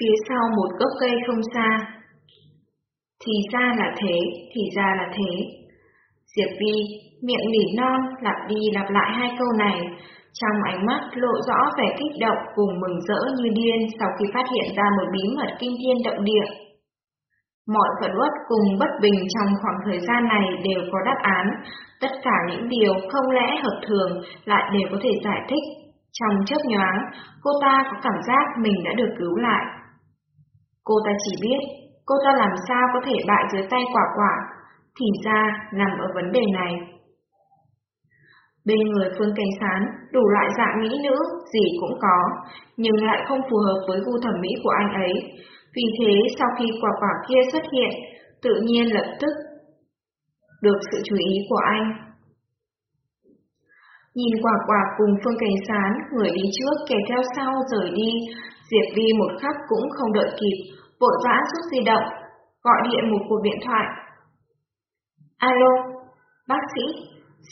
Phía sau một gốc cây không xa. Thì ra là thế, thì ra là thế. Diệp Vi, miệng nỉ non, lặp đi lặp lại hai câu này, trong ánh mắt lộ rõ vẻ kích động cùng mừng rỡ như điên sau khi phát hiện ra một bí mật kinh thiên động địa. Mọi phận uất cùng bất bình trong khoảng thời gian này đều có đáp án, tất cả những điều không lẽ hợp thường lại đều có thể giải thích. Trong chớp nhoáng, cô ta có cảm giác mình đã được cứu lại. Cô ta chỉ biết, cô ta làm sao có thể bại dưới tay quả quả, thì ra nằm ở vấn đề này. Bên người Phương Cảnh Sán đủ loại dạng mỹ nữ, gì cũng có, nhưng lại không phù hợp với gu thẩm mỹ của anh ấy. Vì thế sau khi quả quả kia xuất hiện, tự nhiên lập tức được sự chú ý của anh. Nhìn quả quả cùng Phương Cảnh Sán, người đi trước kẻ theo sau rời đi, Diệp Vi một khắc cũng không đợi kịp, vội vã rút di động, gọi điện một cuộc điện thoại. Alo, bác sĩ,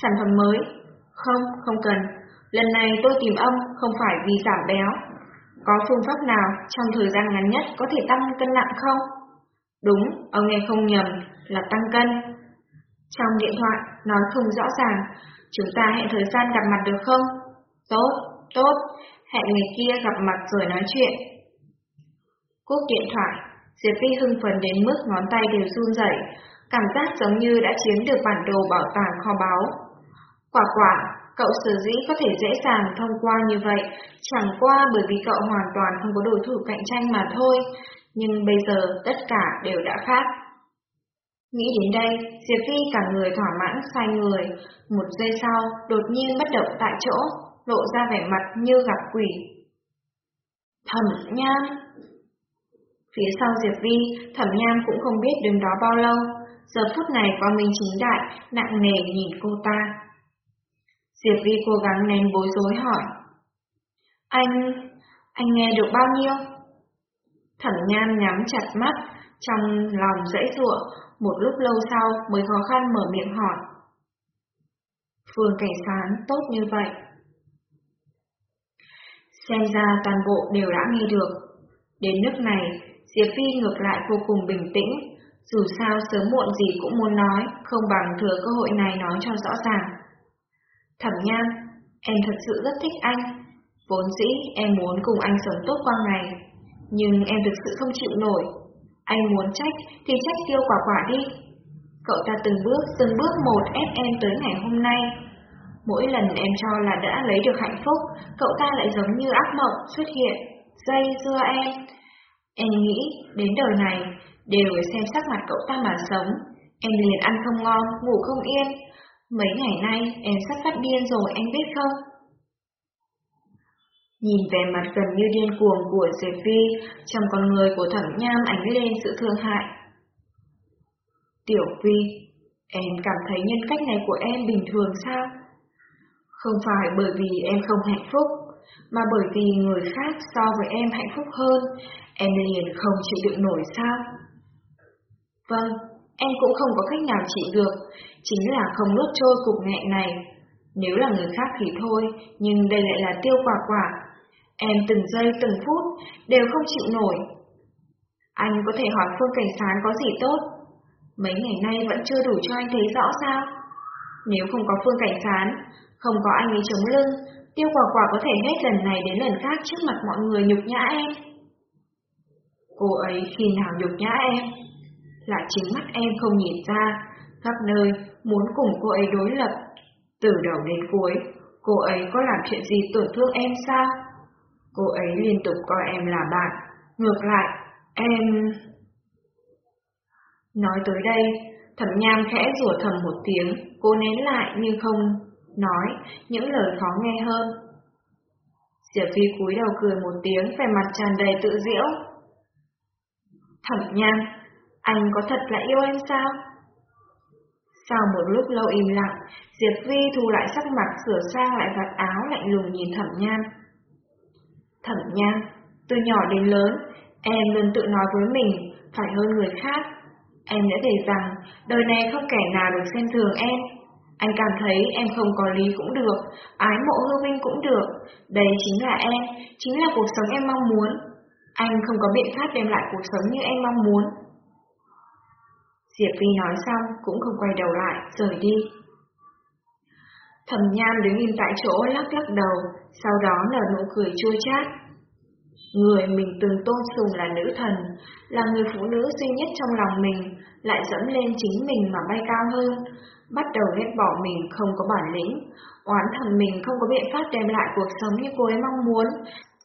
sản phẩm mới. Không, không cần. Lần này tôi tìm ông không phải vì giảm béo. Có phương pháp nào trong thời gian ngắn nhất có thể tăng cân nặng không? Đúng, ông nghe không nhầm, là tăng cân. Trong điện thoại, nói không rõ ràng, chúng ta hẹn thời gian gặp mặt được không? Tốt, tốt, hẹn ngày kia gặp mặt rồi nói chuyện. Cúp điện thoại, Diệp Vi hưng phấn đến mức ngón tay đều run rẩy, cảm giác giống như đã chiếm được bản đồ bảo tàng kho báu. Quả quả, cậu sở dĩ có thể dễ dàng thông qua như vậy, chẳng qua bởi vì cậu hoàn toàn không có đối thủ cạnh tranh mà thôi, nhưng bây giờ tất cả đều đã khác. Nghĩ đến đây, Diệp Phi cả người thỏa mãn xoay người, một giây sau đột nhiên bất động tại chỗ, lộ ra vẻ mặt như gặp quỷ. Thẩm Nham Phía sau Diệp Vi, Thẩm Nham cũng không biết đứng đó bao lâu, giờ phút này qua minh chính đại, nặng nề nhìn cô ta. Diệp Vi cố gắng nén bối rối hỏi. Anh, anh nghe được bao nhiêu? Thẩm nham nhắm chặt mắt, trong lòng dãy ruộng, một lúc lâu sau mới khó khăn mở miệng hỏi. phường cảnh sán tốt như vậy. Xem ra toàn bộ đều đã nghe được. Đến nước này, Diệp Phi ngược lại vô cùng bình tĩnh, dù sao sớm muộn gì cũng muốn nói, không bằng thừa cơ hội này nói cho rõ ràng. Thẩm Nhan, em thật sự rất thích anh. Vốn dĩ em muốn cùng anh sống tốt qua ngày, nhưng em thực sự không chịu nổi. Anh muốn trách thì trách tiêu quả quả đi. Cậu ta từng bước, từng bước một ép em tới ngày hôm nay. Mỗi lần em cho là đã lấy được hạnh phúc, cậu ta lại giống như ác mộng xuất hiện, dây dưa em. Em nghĩ, đến đời này, đều xem sắc mặt cậu ta mà sống. Em liền ăn không ngon, ngủ không yên, Mấy ngày nay em sắp phát điên rồi anh biết không? Nhìn vẻ mặt gần như điên cuồng của Diệp Vi, trong con người của thẩm nham ánh lên sự thương hại. Tiểu Vi, em cảm thấy nhân cách này của em bình thường sao? Không phải bởi vì em không hạnh phúc, mà bởi vì người khác so với em hạnh phúc hơn, em liền không chịu đựng nổi sao? Vâng, em cũng không có cách nào chịu được, chính là không nuốt trôi cục nghẹn này. Nếu là người khác thì thôi, nhưng đây lại là tiêu quả quả. Em từng giây từng phút đều không chịu nổi. Anh có thể hỏi Phương Cảnh Sán có gì tốt? Mấy ngày nay vẫn chưa đủ cho anh thấy rõ sao? Nếu không có Phương Cảnh Sán, không có anh ấy chống lưng, tiêu quả quả có thể hết lần này đến lần khác trước mặt mọi người nhục nhã em. Cô ấy khi nào nhục nhã em? Là chính mắt em không nhìn ra, khắp nơi muốn cùng cô ấy đối lập. Từ đầu đến cuối, cô ấy có làm chuyện gì tổn thương em sao? Cô ấy liên tục coi em là bạn, ngược lại, em... Nói tới đây, thẩm nham khẽ rủa thầm một tiếng, cô nén lại nhưng không nói những lời khó nghe hơn. Diệp Phi cúi đầu cười một tiếng vẻ mặt tràn đầy tự diễu. Thẩm nham, anh có thật là yêu em sao? Sau một lúc lâu im lặng, Diệp Vi thu lại sắc mặt sửa sang lại vạt áo lạnh lùng nhìn thẩm nhan. Thẩm nhan, từ nhỏ đến lớn, em luôn tự nói với mình phải hơn người khác. Em đã thấy rằng đời này không kẻ nào được xem thường em. Anh cảm thấy em không có lý cũng được, ái mộ hư vinh cũng được. Đây chính là em, chính là cuộc sống em mong muốn. Anh không có biện pháp đem lại cuộc sống như em mong muốn. Diệp Vi nói xong cũng không quay đầu lại, rời đi. Thẩm Nham đứng im tại chỗ lắc lắc đầu, sau đó nở nụ cười chua chát. Người mình từng tôn sùng là nữ thần, là người phụ nữ duy nhất trong lòng mình, lại dẫm lên chính mình mà bay cao hơn, bắt đầu ghét bỏ mình không có bản lĩnh, oán thầm mình không có biện pháp đem lại cuộc sống như cô ấy mong muốn,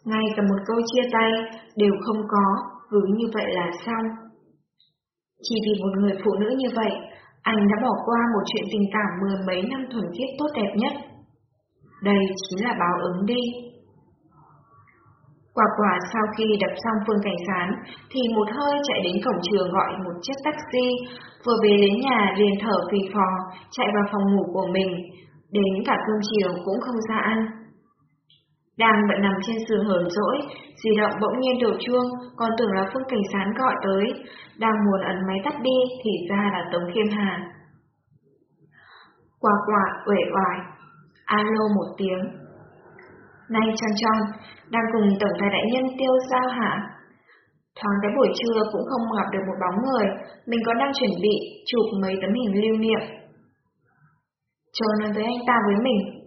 ngay cả một câu chia tay đều không có, cứ như vậy là xong. Chỉ vì một người phụ nữ như vậy, anh đã bỏ qua một chuyện tình cảm mười mấy năm thuần khiết tốt đẹp nhất. Đây chính là báo ứng đi. Quả quả sau khi đập xong phương cảnh sán thì một hơi chạy đến cổng trường gọi một chiếc taxi, vừa về đến nhà liền thở phì phò, chạy vào phòng ngủ của mình, đến cả cơm chiều cũng không ra ăn. Đang bận nằm trên giường hờn dỗi, di động bỗng nhiên đổ chuông, còn tưởng là Phương Cảnh Sán gọi tới. Đang muốn ấn máy tắt đi thì ra là Tống Khiêm Hà. Quả quả, uể oải. Alo một tiếng. Này tròn tròn, đang cùng Tổng tài đại nhân tiêu giao hả? Thoáng cái buổi trưa cũng không gặp được một bóng người, mình còn đang chuẩn bị chụp mấy tấm hình lưu niệm. Chờ nói tới anh ta với mình.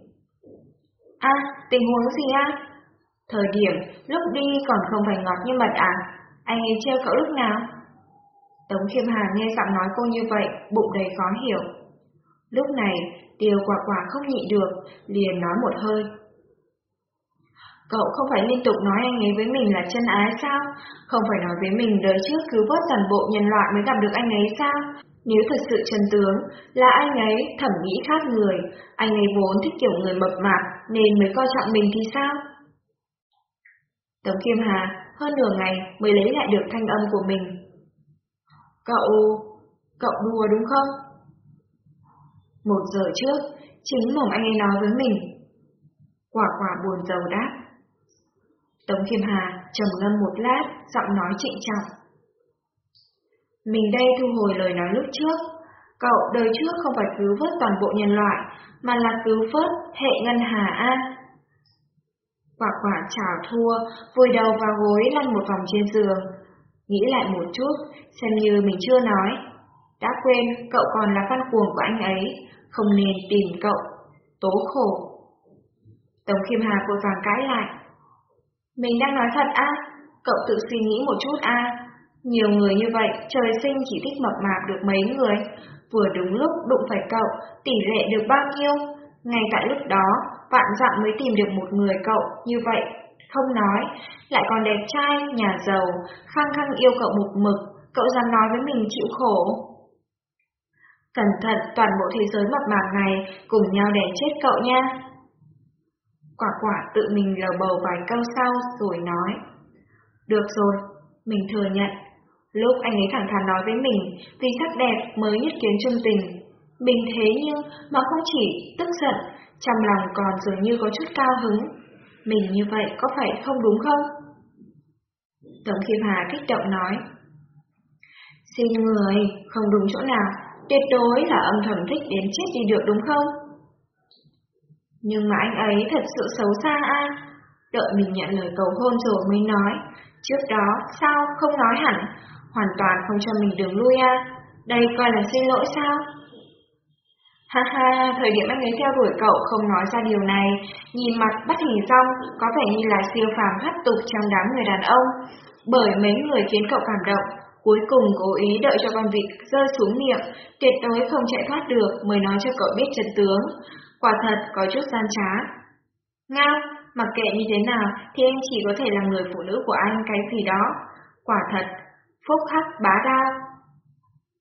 À, tình huống gì á? Thời điểm lúc đi còn không phải ngọt như mật à? Anh ấy trêu cậu lúc nào? Tống Khiêm Hà nghe giọng nói cô như vậy, bụng đầy khó hiểu. Lúc này, Tiêu quả quả không nhịn được, liền nói một hơi. Cậu không phải liên tục nói anh ấy với mình là chân ái sao? Không phải nói với mình đời trước cứu vớt toàn bộ nhân loại mới gặp được anh ấy sao? Nếu thật sự chân tướng là anh ấy thẩm mỹ khác người, anh ấy vốn thích kiểu người mập mạp nên mới coi trọng mình thì sao? Tống Kim Hà hơn nửa ngày mới lấy lại được thanh âm của mình. Cậu... cậu đùa đúng không? Một giờ trước, chính mồm anh ấy nói với mình. Quả quả buồn giàu đáp. Tống Kim Hà trầm ngâm một lát, giọng nói trịnh trọng. Mình đây thu hồi lời nói lúc trước. Cậu đời trước không phải cứu vớt toàn bộ nhân loại, mà là cứu vớt hệ ngân hà An. Quả quả chào thua, vùi đầu vào gối lăn một vòng trên giường. Nghĩ lại một chút, xem như mình chưa nói. Đã quên, cậu còn là fan cuồng của anh ấy, không nên tìm cậu. Tố khổ. Tống Khiêm Hà vội vàng cãi lại. Mình đang nói thật á, cậu tự suy nghĩ một chút a. Nhiều người như vậy, trời sinh chỉ thích mập mạp được mấy người. Vừa đúng lúc đụng phải cậu, tỷ lệ được bao nhiêu? Ngay tại lúc đó, vạn dặm mới tìm được một người cậu như vậy. Không nói, lại còn đẹp trai, nhà giàu, khăng khăng yêu cậu một mực, cậu dám nói với mình chịu khổ. Cẩn thận toàn bộ thế giới mập mạp này cùng nhau đè chết cậu nha. Quả quả tự mình lầu bầu vài câu sau rồi nói. Được rồi, mình thừa nhận, Lúc anh ấy thẳng thắn nói với mình, vì sắc đẹp mới nhất kiến trung tình. Mình thế nhưng mà không chỉ tức giận, trong lòng còn dường như có chút cao hứng. Mình như vậy có phải không đúng không? Tống Khiêm Hà kích động nói. Xin người, không đúng chỗ nào, tuyệt đối là âm thầm thích đến chết đi được đúng không? Nhưng mà anh ấy thật sự xấu xa a. Đợi mình nhận lời cầu hôn rồi mới nói, trước đó sao không nói hẳn, hoàn toàn không cho mình đường lui à, đây coi là xin lỗi sao? Ha ha, thời điểm anh ấy theo đuổi cậu không nói ra điều này, nhìn mặt bắt hình rong, có vẻ như là siêu phàm thoát tục trong đám người đàn ông, bởi mấy người khiến cậu cảm động, cuối cùng cố ý đợi cho con vịt rơi xuống miệng, tuyệt đối không chạy thoát được mới nói cho cậu biết chân tướng, quả thật có chút gian trá. Ngao, mặc kệ như thế nào thì em chỉ có thể là người phụ nữ của anh cái gì đó, quả thật phúc hắc bá đạo.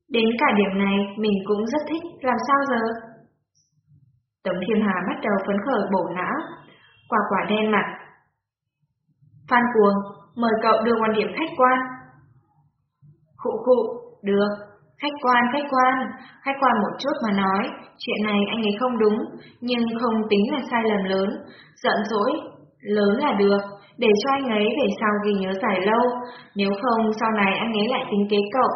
Đến cả điểm này mình cũng rất thích, làm sao giờ? Tống Thiên Hà bắt đầu phấn khởi bổ não, quả quả đen mặt. Phan Cuồng, mời cậu đưa quan điểm khách quan. Khụ khụ, được, khách quan, khách quan, khách quan một chút mà nói, chuyện này anh ấy không đúng, nhưng không tính là sai lầm lớn, giận dỗi, lớn là được để cho anh ấy về sau ghi nhớ dài lâu, nếu không sau này anh ấy lại tính kế cậu.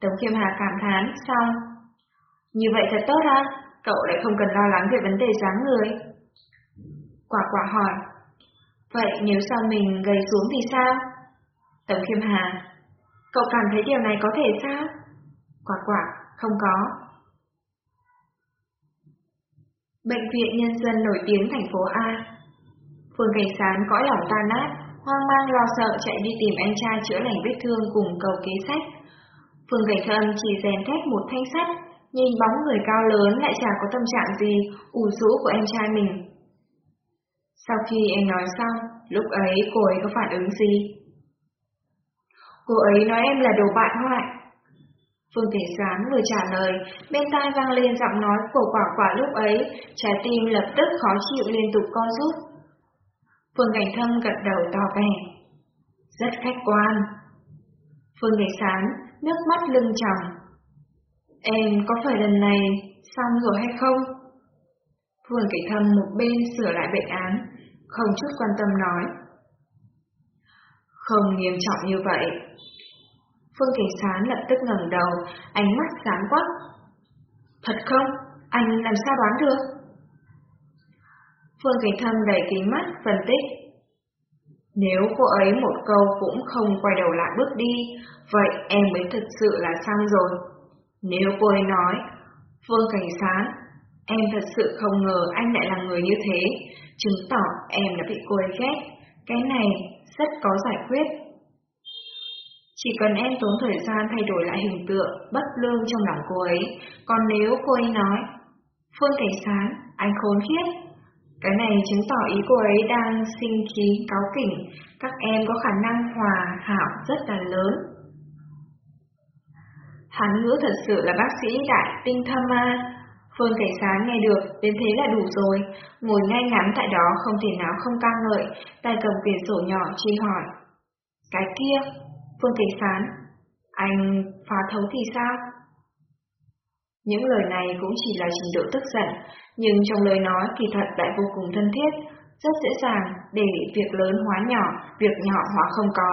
Tống Khiêm Hà cảm thán, xong. Như vậy thật tốt ha, cậu lại không cần lo lắng về vấn đề dáng người. Quả quả hỏi, vậy nếu sau mình gầy xuống thì sao? Tống Khiêm Hà, cậu cảm thấy điều này có thể sao? Quả quả, không có. Bệnh viện Nhân dân nổi tiếng thành phố A Phương Cảnh Sán cõi lòng tan nát, hoang mang lo sợ chạy đi tìm anh trai chữa lành vết thương cùng cầu kế sách. Phương Cảnh Thâm chỉ rèn thép một thanh sắt, nhìn bóng người cao lớn lại chả có tâm trạng gì, ủ rũ của em trai mình. Sau khi em nói xong, lúc ấy cô ấy có phản ứng gì? Cô ấy nói em là đồ bạn hoại. Phương Thế Sán vừa trả lời, bên tai vang lên giọng nói của quả quả lúc ấy, trái tim lập tức khó chịu liên tục co rút. Phương Cảnh Thâm gật đầu tỏ vẻ. Rất khách quan. Phương Cảnh Sán, nước mắt lưng tròng. Em có phải lần này xong rồi hay không? Phương Cảnh Thâm một bên sửa lại bệnh án, không chút quan tâm nói. Không nghiêm trọng như vậy. Phương Cảnh Sán lập tức ngẩng đầu, ánh mắt sáng quắc. Thật không? Anh làm sao đoán được? Phương Cảnh Thâm đẩy kính mắt, phân tích. Nếu cô ấy một câu cũng không quay đầu lại bước đi, vậy em mới thật sự là xong rồi. Nếu cô ấy nói, Phương Cảnh Sán, em thật sự không ngờ anh lại là người như thế, chứng tỏ em đã bị cô ấy ghét. Cái này rất có giải quyết. Chỉ cần em tốn thời gian thay đổi lại hình tượng, bất lương trong lòng cô ấy, còn nếu cô ấy nói, Phương Cảnh Sán, anh khốn khiếp. cái này chứng tỏ ý cô ấy đang sinh khí cáo kỉnh, các em có khả năng hòa hảo rất là lớn. Hắn ngữ thật sự là bác sĩ đại tinh thâm ma. Phương Cảnh Sáng nghe được, đến thế là đủ rồi, ngồi ngay ngắn tại đó không thể nào không ca ngợi, tay cầm quyển sổ nhỏ truy hỏi. Cái kia, Phương Cảnh Sán, anh phá thấu thì sao? Những lời này cũng chỉ là trình độ tức giận, nhưng trong lời nói kỳ thật lại vô cùng thân thiết, rất dễ dàng để việc lớn hóa nhỏ, việc nhỏ hóa không có,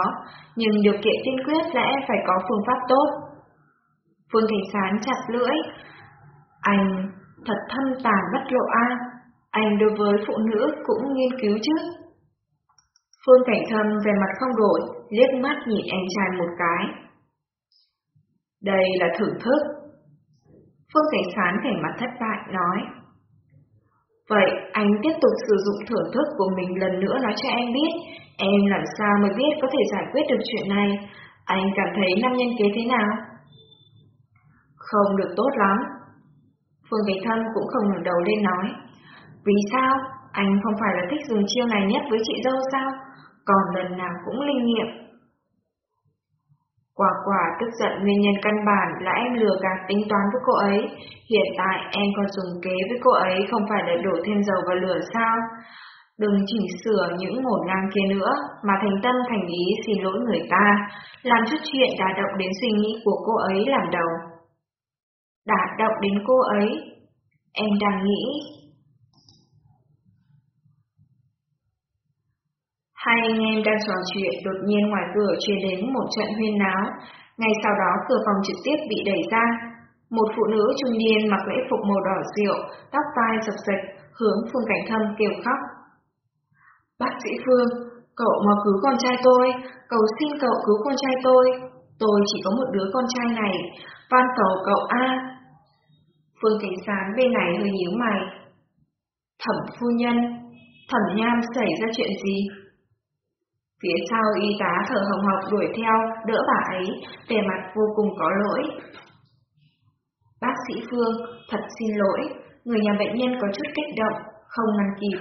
nhưng điều kiện tiên quyết lẽ phải có phương pháp tốt. Phương Thế Sán chặt lưỡi. Anh thật thâm tàn bất lộ a, anh đối với phụ nữ cũng nghiên cứu chứ. Phương Cảnh Thâm về mặt không đổi, liếc mắt nhìn em trai một cái. Đây là thưởng thức. Phương Cảnh Sán vẻ mặt thất bại nói. Vậy anh tiếp tục sử dụng thưởng thức của mình lần nữa nói cho em biết, em làm sao mới biết có thể giải quyết được chuyện này, anh cảm thấy nam nhân kế thế nào? Không được tốt lắm. Phương Cảnh Thâm cũng không ngẩng đầu lên nói. Vì sao? Anh không phải là thích dùng chiêu này nhất với chị dâu sao? Còn lần nào cũng linh nghiệm. Quả quả tức giận nguyên nhân căn bản là em lừa gạt tính toán với cô ấy. Hiện tại em còn dùng kế với cô ấy không phải để đổ thêm dầu vào lửa sao? Đừng chỉnh sửa những ngổn ngang kia nữa, mà thành tâm thành ý xin lỗi người ta, làm chút chuyện đả động đến suy nghĩ của cô ấy làm đầu. Đả động đến cô ấy, em đang nghĩ. Hai anh em đang trò chuyện, đột nhiên ngoài cửa truyền đến một trận huyên náo. Ngay sau đó cửa phòng trực tiếp bị đẩy ra. Một phụ nữ trung niên mặc lễ phục màu đỏ rượu, tóc tai sập sạch, hướng Phương Cảnh Thâm kêu khóc. Bác sĩ Phương, cậu mà cứu con trai tôi, cầu xin cậu cứu con trai tôi. Tôi chỉ có một đứa con trai này, van cầu cậu A. Phương Cảnh Sán bên này hơi nhíu mày. Thẩm phu nhân, thẩm nham xảy ra chuyện gì? Phía sau y tá thở hồng hộc đuổi theo, đỡ bà ấy, vẻ mặt vô cùng có lỗi. Bác sĩ Phương, thật xin lỗi, người nhà bệnh nhân có chút kích động, không ngăn kịp.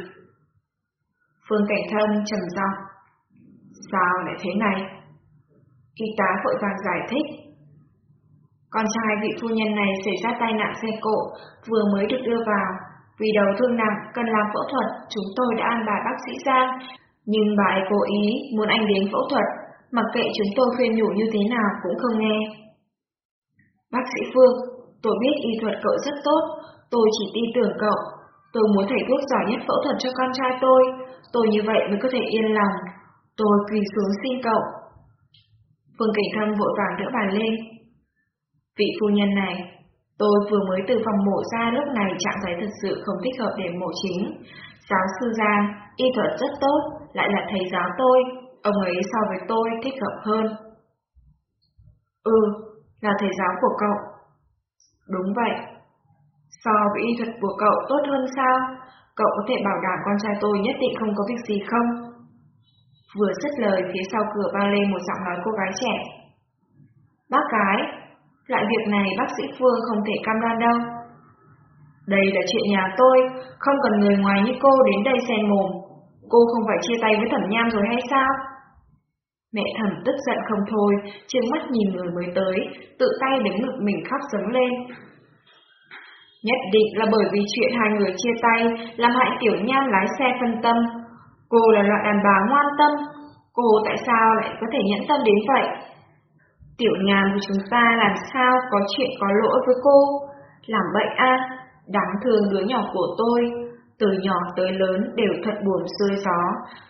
Phương Cảnh thân trầm giọng. Sao lại thế này? Y tá vội vàng giải thích. Con trai vị phu nhân này xảy ra tai nạn xe cộ, vừa mới được đưa vào. Vì đầu thương nặng, cần làm phẫu thuật, chúng tôi đã an bài bác sĩ Giang nhưng bà ấy cố ý muốn anh đến phẫu thuật, mặc kệ chúng tôi khuyên nhủ như thế nào cũng không nghe. Bác sĩ Phương, tôi biết y thuật cậu rất tốt, tôi chỉ tin tưởng cậu. Tôi muốn thầy thuốc giỏi nhất phẫu thuật cho con trai tôi, tôi như vậy mới có thể yên lòng. Tôi quỳ xuống xin cậu. Phương Cảnh Thâm vội vàng đỡ bà lên. Vị phu nhân này, tôi vừa mới từ phòng mổ ra lúc này trạng thái thật sự không thích hợp để mổ chính. Giáo sư Giang, y thuật rất tốt, lại là thầy giáo tôi. ông ấy so với tôi thích hợp hơn. Ừ, là thầy giáo của cậu. Đúng vậy. So với y thuật của cậu tốt hơn sao? Cậu có thể bảo đảm con trai tôi nhất định không có việc gì không? Vừa dứt lời phía sau cửa vang lên một giọng nói cô gái trẻ. Bác gái, loại việc này bác sĩ Phương không thể cam đoan đâu. Đây là chuyện nhà tôi, không cần người ngoài như cô đến đây xen mồm. Cô không phải chia tay với thẩm nham rồi hay sao? Mẹ thẩm tức giận không thôi, trừng mắt nhìn người mới tới, tự tay đứng ngực mình khóc sớm lên. Nhất định là bởi vì chuyện hai người chia tay, làm hại tiểu nham lái xe phân tâm. Cô là loại đàn bà ngoan tâm, cô tại sao lại có thể nhẫn tâm đến vậy? Tiểu nham của chúng ta làm sao có chuyện có lỗi với cô? Làm vậy a đáng thương đứa nhỏ của tôi, từ nhỏ tới lớn đều thuận buồm xuôi gió,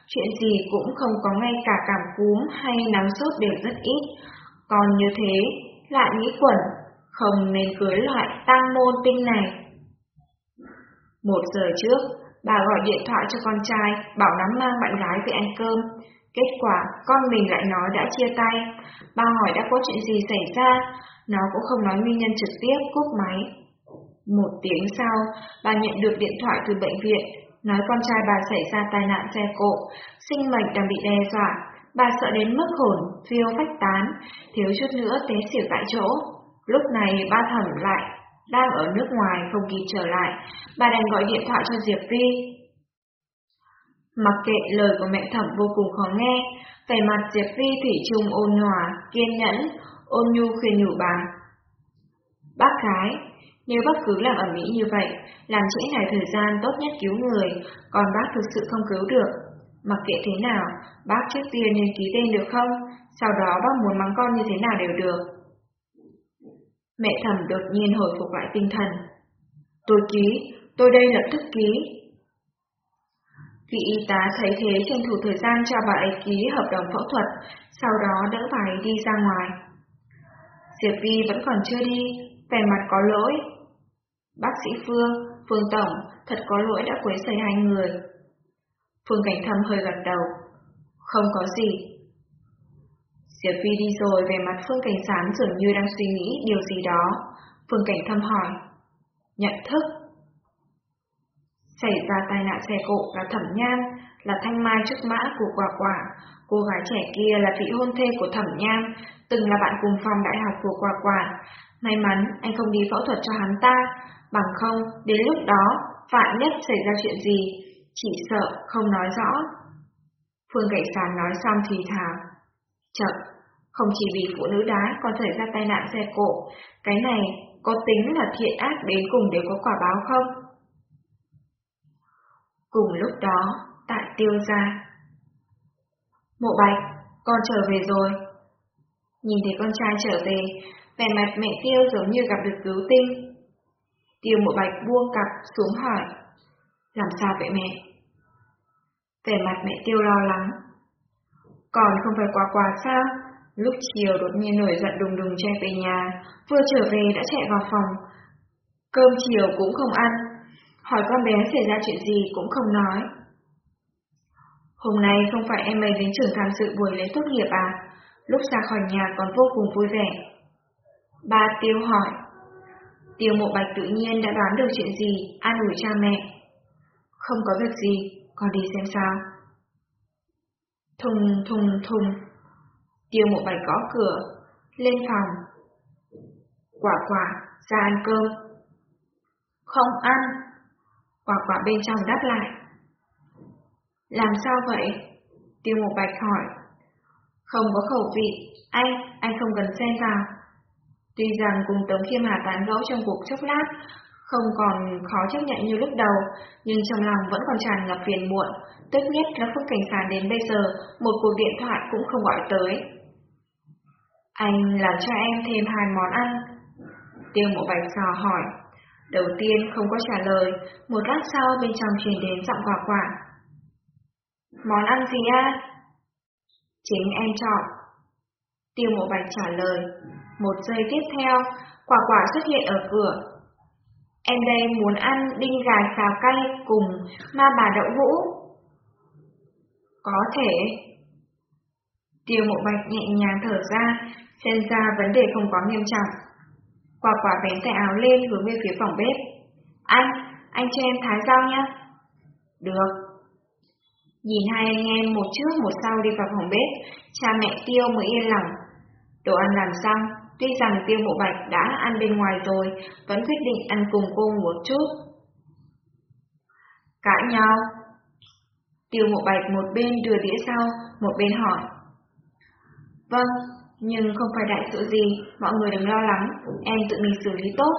chuyện gì cũng không có ngay cả cảm cúm hay nắng sốt đều rất ít. Còn như thế, lại nghĩ quẩn, không nên cưới loại tăng môn tinh này. Một giờ trước, bà gọi điện thoại cho con trai, bảo nó mang bạn gái về ăn cơm. Kết quả, con mình lại nói đã chia tay. Bà hỏi đã có chuyện gì xảy ra, nó cũng không nói nguyên nhân trực tiếp, cúp máy. Một tiếng sau, bà nhận được điện thoại từ bệnh viện, nói con trai bà xảy ra tai nạn xe cộ, sinh mệnh đang bị đe dọa. Bà sợ đến mất hồn, phiêu phách tán, thiếu chút nữa té xỉu tại chỗ. Lúc này ba thẩm lại, đang ở nước ngoài không kịp trở lại, bà đành gọi điện thoại cho Diệp Vi. Mặc kệ lời của mẹ thẩm vô cùng khó nghe, vẻ mặt Diệp Vi thủy chung ôn hòa, kiên nhẫn, ôn nhu khuyên nhủ bà. Bác gái, nếu bác cứ làm ở Mỹ như vậy, làm trễ này thời gian tốt nhất cứu người, còn bác thực sự không cứu được. Mặc kệ thế nào, bác trước tiên nên ký tên được không? Sau đó bác muốn mắng con như thế nào đều được. Mẹ thẩm đột nhiên hồi phục lại tinh thần. Tôi ký, tôi đây lập tức ký. Vị y tá thấy thế tranh thủ thời gian cho bà ấy ký hợp đồng phẫu thuật, sau đó đỡ bà ấy đi ra ngoài. Diệp Vi vẫn còn chưa đi, vẻ mặt có lỗi. Bác sĩ Phương, Phương Tổng, thật có lỗi đã quấy rầy hai người. Phương Cảnh Thâm hơi gật đầu. Không có gì. Diệp Vi đi rồi về mặt Phương Cảnh Sán dường như đang suy nghĩ điều gì đó. Phương Cảnh Thâm hỏi. Nhận thức. Xảy ra tai nạn xe cộ là thẩm nhan, là thanh mai trúc mã của quả quả. Cô gái trẻ kia là vị hôn thê của thẩm nhan, từng là bạn cùng phòng đại học của quả quả. May mắn anh không đi phẫu thuật cho hắn ta, bằng không đến lúc đó vạn nhất xảy ra chuyện gì, chỉ sợ không nói rõ. Phương Cảnh Sán nói xong thì thào. Chậm, không chỉ vì phụ nữ đá còn xảy ra tai nạn xe cộ, cái này có tính là thiện ác đến cùng đều có quả báo không? Cùng lúc đó, tại tiêu gia. Mộ bạch, con trở về rồi. Nhìn thấy con trai trở về, vẻ mặt mẹ tiêu giống như gặp được cứu tinh. Tiêu mộ bạch buông cặp xuống hỏi. Làm sao vậy mẹ? Vẻ mặt mẹ tiêu lo lắng. Còn không phải quà quà sao? Lúc chiều đột nhiên nổi giận đùng đùng chạy về nhà, vừa trở về đã chạy vào phòng. Cơm chiều cũng không ăn, hỏi con bé xảy ra chuyện gì cũng không nói. Hôm nay không phải em ấy đến trường tham dự buổi lễ tốt nghiệp à? Lúc ra khỏi nhà còn vô cùng vui vẻ. Ba Tiêu hỏi. Tiêu mộ bạch tự nhiên đã đoán được chuyện gì, an ủi cha mẹ. Không có việc gì, con đi xem sao. Thùng thùng thùng. Tiêu mộ bạch gõ cửa, lên phòng. Quả quả, ra ăn cơm. Không ăn. Quả quả bên trong đáp lại. Làm sao vậy? Tiêu Mộ bạch hỏi. Không có khẩu vị, anh, anh không cần xen vào. Tuy rằng cùng Tống Khiêm Hà tán gẫu trong cuộc chốc lát, không còn khó chấp nhận như lúc đầu, nhưng trong lòng vẫn còn tràn ngập phiền muộn, tức nhất là Phúc Cảnh Sán đến bây giờ, một cuộc điện thoại cũng không gọi tới. Anh làm cho em thêm hai món ăn. Tiêu một bạch sò hỏi. Đầu tiên không có trả lời, một lát sau bên trong truyền đến giọng quả quả. Món ăn gì à? Chính em chọn. Tiêu mộ bạch trả lời. Một giây tiếp theo, quả quả xuất hiện ở cửa. Em đây muốn ăn đinh gà xào cay cùng ma bà đậu hũ. Có thể. Tiêu mộ bạch nhẹ nhàng thở ra, xem ra vấn đề không quá nghiêm trọng. Quả quả vén tay áo lên hướng về phía phòng bếp. Anh, anh cho em thái rau nhá. Được. Nhìn hai anh em một trước một sau đi vào phòng bếp, cha mẹ Tiêu mới yên lòng. Đồ ăn làm xong, tuy rằng Tiêu Mộ Bạch đã ăn bên ngoài rồi, vẫn quyết định ăn cùng cô một chút. Cãi nhau. Tiêu Mộ Bạch một bên đưa đĩa sau, một bên hỏi. Vâng, nhưng không phải đại sự gì, mọi người đừng lo lắng, em tự mình xử lý tốt.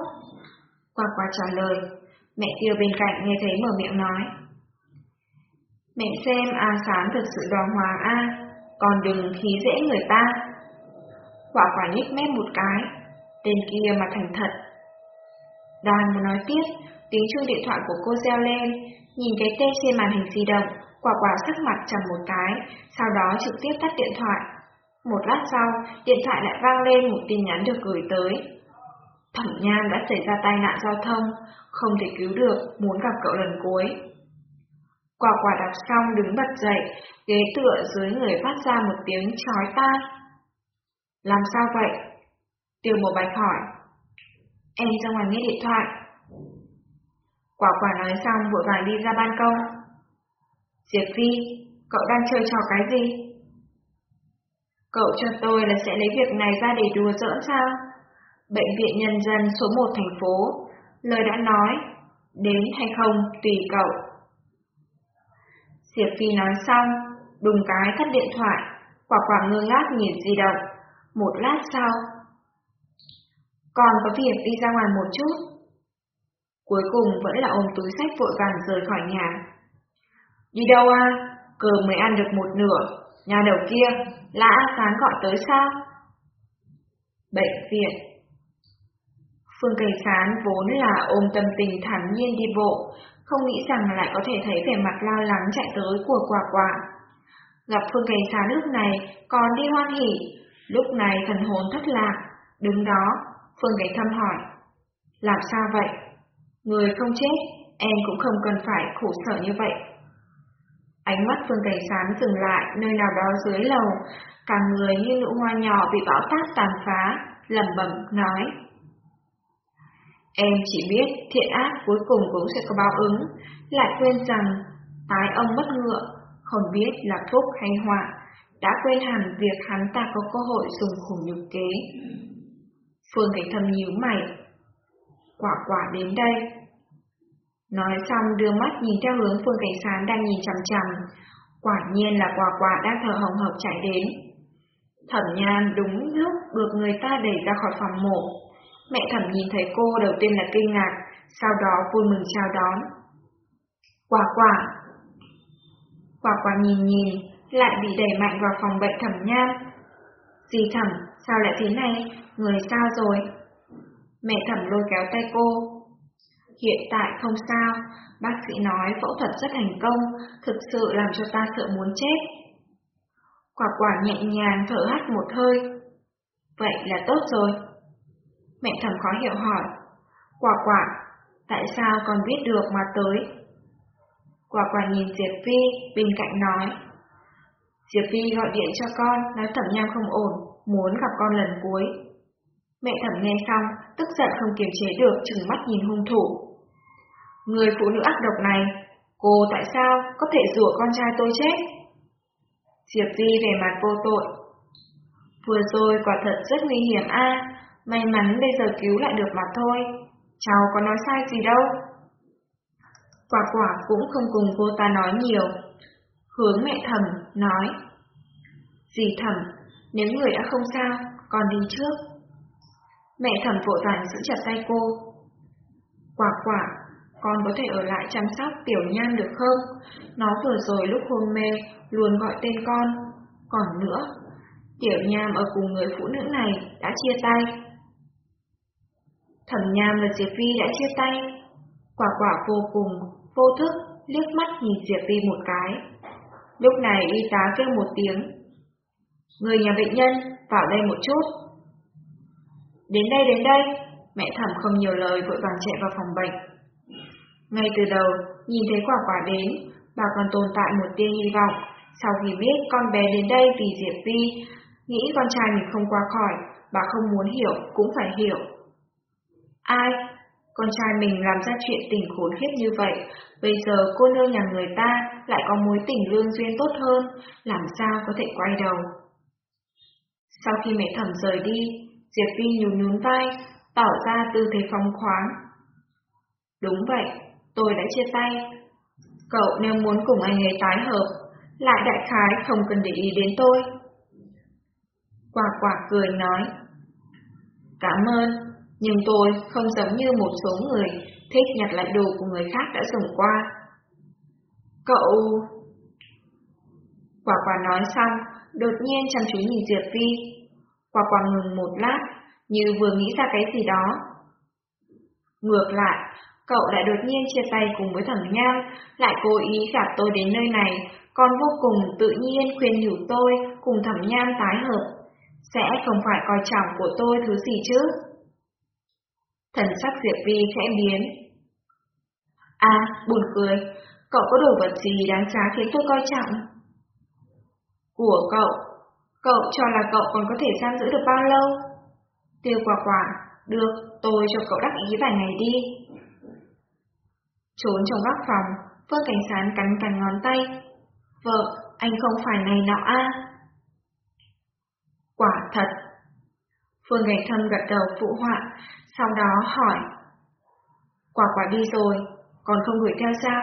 Qua qua trả lời, mẹ tiêu bên cạnh nghe thấy mở miệng nói. Mẹ xem A Sán thực sự đoàn hòa A, còn đừng khí dễ người ta. Quả quả nhích mép một cái, tên kia mà thành thật. Đang muốn nói tiếp, tiếng chuông điện thoại của cô reo lên, nhìn cái tên trên màn hình di động, quả quả sắc mặt trầm một cái, sau đó trực tiếp tắt điện thoại. Một lát sau, điện thoại lại vang lên một tin nhắn được gửi tới. Thẩm Nhan đã xảy ra tai nạn giao thông, không thể cứu được, muốn gặp cậu lần cuối. Quả quả đọc xong đứng bật dậy, ghế tựa dưới người phát ra một tiếng chói tai. Làm sao vậy? Tiêu Mộ bạch hỏi. Em ra ngoài nghe điện thoại. Quả quả nói xong vội vàng đi ra ban công. Diệp Phi, cậu đang chơi trò cái gì? Cậu cho tôi là sẽ lấy việc này ra để đùa giỡn sao? Bệnh viện nhân dân số 1 thành phố, lời đã nói, đến hay không tùy cậu. Diệp Phi nói xong, đùng cái tắt điện thoại, quả quả ngơ ngác nhìn di động. Một lát sau, còn có việc đi ra ngoài một chút. Cuối cùng vẫn là ôm túi sách vội vàng rời khỏi nhà. Đi đâu à? Cơm mới ăn được một nửa, nhà đầu kia, lã sáng gọi tới sao? Bệnh viện Phương Cảnh Sán vốn là ôm tâm tình thản nhiên đi bộ, không nghĩ rằng lại có thể thấy vẻ mặt lo lắng chạy tới của quả quả. Gặp Phương Cảnh Sán lúc này còn đi hoan hỉ, lúc này thần hồn thất lạc, đứng đó, Phương Cảnh thăm hỏi. Làm sao vậy? Người không chết, em cũng không cần phải khổ sở như vậy. Ánh mắt Phương Cảnh Sán dừng lại nơi nào đó dưới lầu, cả người như nụ hoa nhỏ bị bão táp tàn phá, lẩm bẩm nói. Em chỉ biết thiện ác cuối cùng cũng sẽ có báo ứng, lại quên rằng tái ông bất ngựa, không biết là phúc hay họa, đã quên hẳn việc hắn ta có cơ hội dùng khủng nhục kế. Phương Cảnh Thâm nhíu mày. Quả quả đến đây, Nói xong đưa mắt nhìn theo hướng Phương Cảnh Sán đang nhìn chằm chằm. Quả nhiên là quả quả đang thở hồng hộc chạy đến. Thẩm nhan đúng lúc được người ta đẩy ra khỏi phòng mổ. Mẹ thẩm nhìn thấy cô đầu tiên là kinh ngạc, sau đó vui mừng chào đón. Quả quả. Quả quả nhìn nhìn, lại bị đẩy mạnh vào phòng bệnh thẩm nham Dì thẩm, sao lại thế này? Người sao rồi? Mẹ thẩm lôi kéo tay cô, Hiện tại không sao, bác sĩ nói phẫu thuật rất thành công, thực sự làm cho ta sợ muốn chết. Quả quả nhẹ nhàng thở hắt một hơi. Vậy là tốt rồi. Mẹ thẩm khó hiểu hỏi. Quả quả, tại sao con biết được mà tới? Quả quả nhìn Diệp Phi bên cạnh nói. Diệp Phi gọi điện cho con, nói thẩm nham không ổn, muốn gặp con lần cuối. Mẹ thẩm nghe xong, tức giận không kiềm chế được, trừng mắt nhìn hung thủ. Người phụ nữ ác độc này, cô tại sao có thể rủa con trai tôi chết? Diệp Vi về mặt vô tội. Vừa rồi quả thật rất nguy hiểm a, may mắn bây giờ cứu lại được mà thôi. Cháu có nói sai gì đâu. Quả quả cũng không cùng cô ta nói nhiều. Hướng mẹ thầm, nói. Dì thẩm, nếu người đã không sao, con đi trước. Mẹ thẩm vội vàng giữ chặt tay cô. Quả quả, con có thể ở lại chăm sóc tiểu nhan được không? Nó vừa rồi lúc hôn mê luôn gọi tên con. Còn nữa, tiểu nham ở cùng người phụ nữ này đã chia tay. Thẩm nham và Diệp Vi đã chia tay. Quả quả vô cùng, vô thức, liếc mắt nhìn Diệp Vi một cái. Lúc này y tá kêu một tiếng. Người nhà bệnh nhân, vào đây một chút. Đến đây, đến đây. Mẹ thẩm không nhiều lời vội vàng chạy vào phòng bệnh. Ngay từ đầu, nhìn thấy quả quả đến, bà còn tồn tại một tia hy vọng, Sau khi biết con bé đến đây vì Diệp Vi, nghĩ con trai mình không qua khỏi, bà không muốn hiểu cũng phải hiểu. Ai? Con trai mình làm ra chuyện tình khốn khiếp như vậy, bây giờ cô nương nhà người ta lại có mối tình lương duyên tốt hơn, làm sao có thể quay đầu. Sau khi mẹ thẩm rời đi, Diệp Vi nhún nhún vai, tỏ ra tư thế phóng khoáng. Đúng vậy, tôi đã chia tay. Cậu nếu muốn cùng anh ấy tái hợp, lại đại khái không cần để ý đến tôi. Quả quả cười nói. Cảm ơn, nhưng tôi không giống như một số người thích nhặt lại đồ của người khác đã dùng qua. Cậu... Quả quả nói xong, đột nhiên chăm chú nhìn Diệp Vi. Quả quả ngừng một lát, như vừa nghĩ ra cái gì đó. Ngược lại, cậu lại đột nhiên chia tay cùng với Thẩm Nham, lại cố ý gặp tôi đến nơi này, còn vô cùng tự nhiên khuyên nhủ tôi cùng thẩm Nham tái hợp. Sẽ không phải coi trọng của tôi thứ gì chứ? Thần sắc Diệp Vi khẽ biến. À, buồn cười, cậu có đồ vật gì đáng giá khiến tôi coi trọng? Của cậu, cậu cho là cậu còn có thể giam giữ được bao lâu? Tiêu quả quả, được, tôi cho cậu đắc ý vài ngày đi. Trốn trong góc phòng, Phương Cảnh Sán cắn cắn ngón tay. Vợ, anh không phải này nọ a. Quả thật. Phương Cảnh Thâm gật đầu phụ họa, sau đó hỏi. Quả quả đi rồi, còn không đuổi theo sao?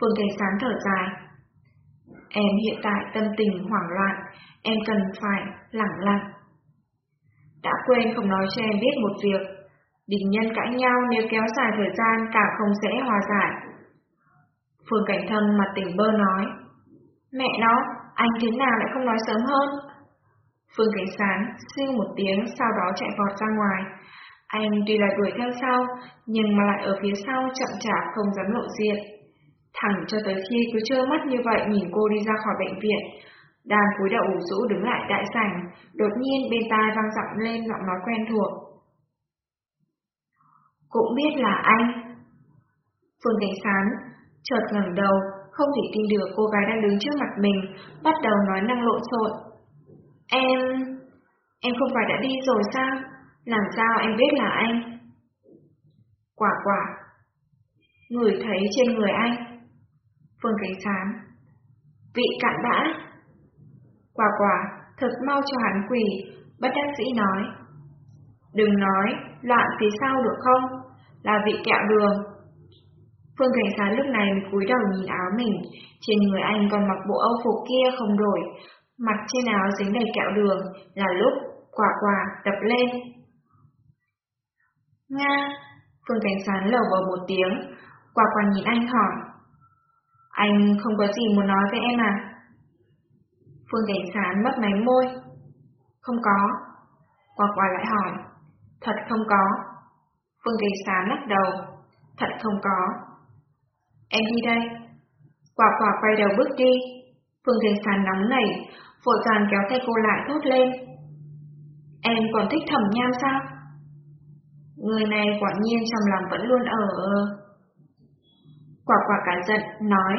Phương Cảnh Sán thở dài. Em hiện tại tâm tình hoảng loạn, em cần phải lặng lặng. Đã quên không nói cho em biết một việc. Đình nhân cãi nhau nếu kéo dài thời gian cả không sẽ hòa giải. Phương Cảnh thân mặt tỉnh bơ nói. Mẹ nó, anh thế nào lại không nói sớm hơn? Phương Cảnh Sán siêu một tiếng sau đó chạy vọt ra ngoài. Anh tuy là đuổi theo sau, nhưng mà lại ở phía sau chậm chạp không dám lộ diện. Thẳng cho tới khi cứ trơ mắt như vậy nhìn cô đi ra khỏi bệnh viện, đang cúi đầu ủ rũ đứng lại đại sảnh, đột nhiên bên tai vang giọng lên giọng nói quen thuộc. Cũng biết là anh. Phương Cảnh Sán chợt ngẩng đầu, không thể tin được cô gái đang đứng trước mặt mình, bắt đầu nói năng lộn xộn. Em... em không phải đã đi rồi sao? Làm sao em biết là anh? Quả quả. Người thấy trên người anh. Phương Cảnh Sán. Vị cạn bã. Quả quả, thật mau cho hắn quỷ, bất đắc dĩ nói. Đừng nói, loạn phía sau được không? Là vị kẹo đường. Phương Cảnh Sán lúc này cúi đầu nhìn áo mình, trên người anh còn mặc bộ âu phục kia không đổi, mặt trên áo dính đầy kẹo đường, là lúc quả quả đập lên. Nga, Phương Cảnh Sán lầu vào một tiếng, quả quả nhìn anh hỏi. Anh không có gì muốn nói với em à? Phương Cảnh Sán mất máy môi. Không có. Quả quả lại hỏi. Thật không có. Phương Cảnh Sán lắc đầu. Thật không có. Em đi đây. Quả quả quay đầu bước đi. Phương Cảnh Sán nóng nảy, vội vàng kéo tay cô lại thốt lên. Em còn thích thẩm nham sao? Người này quả nhiên trong lòng vẫn luôn ở... Quả quả cả giận, nói.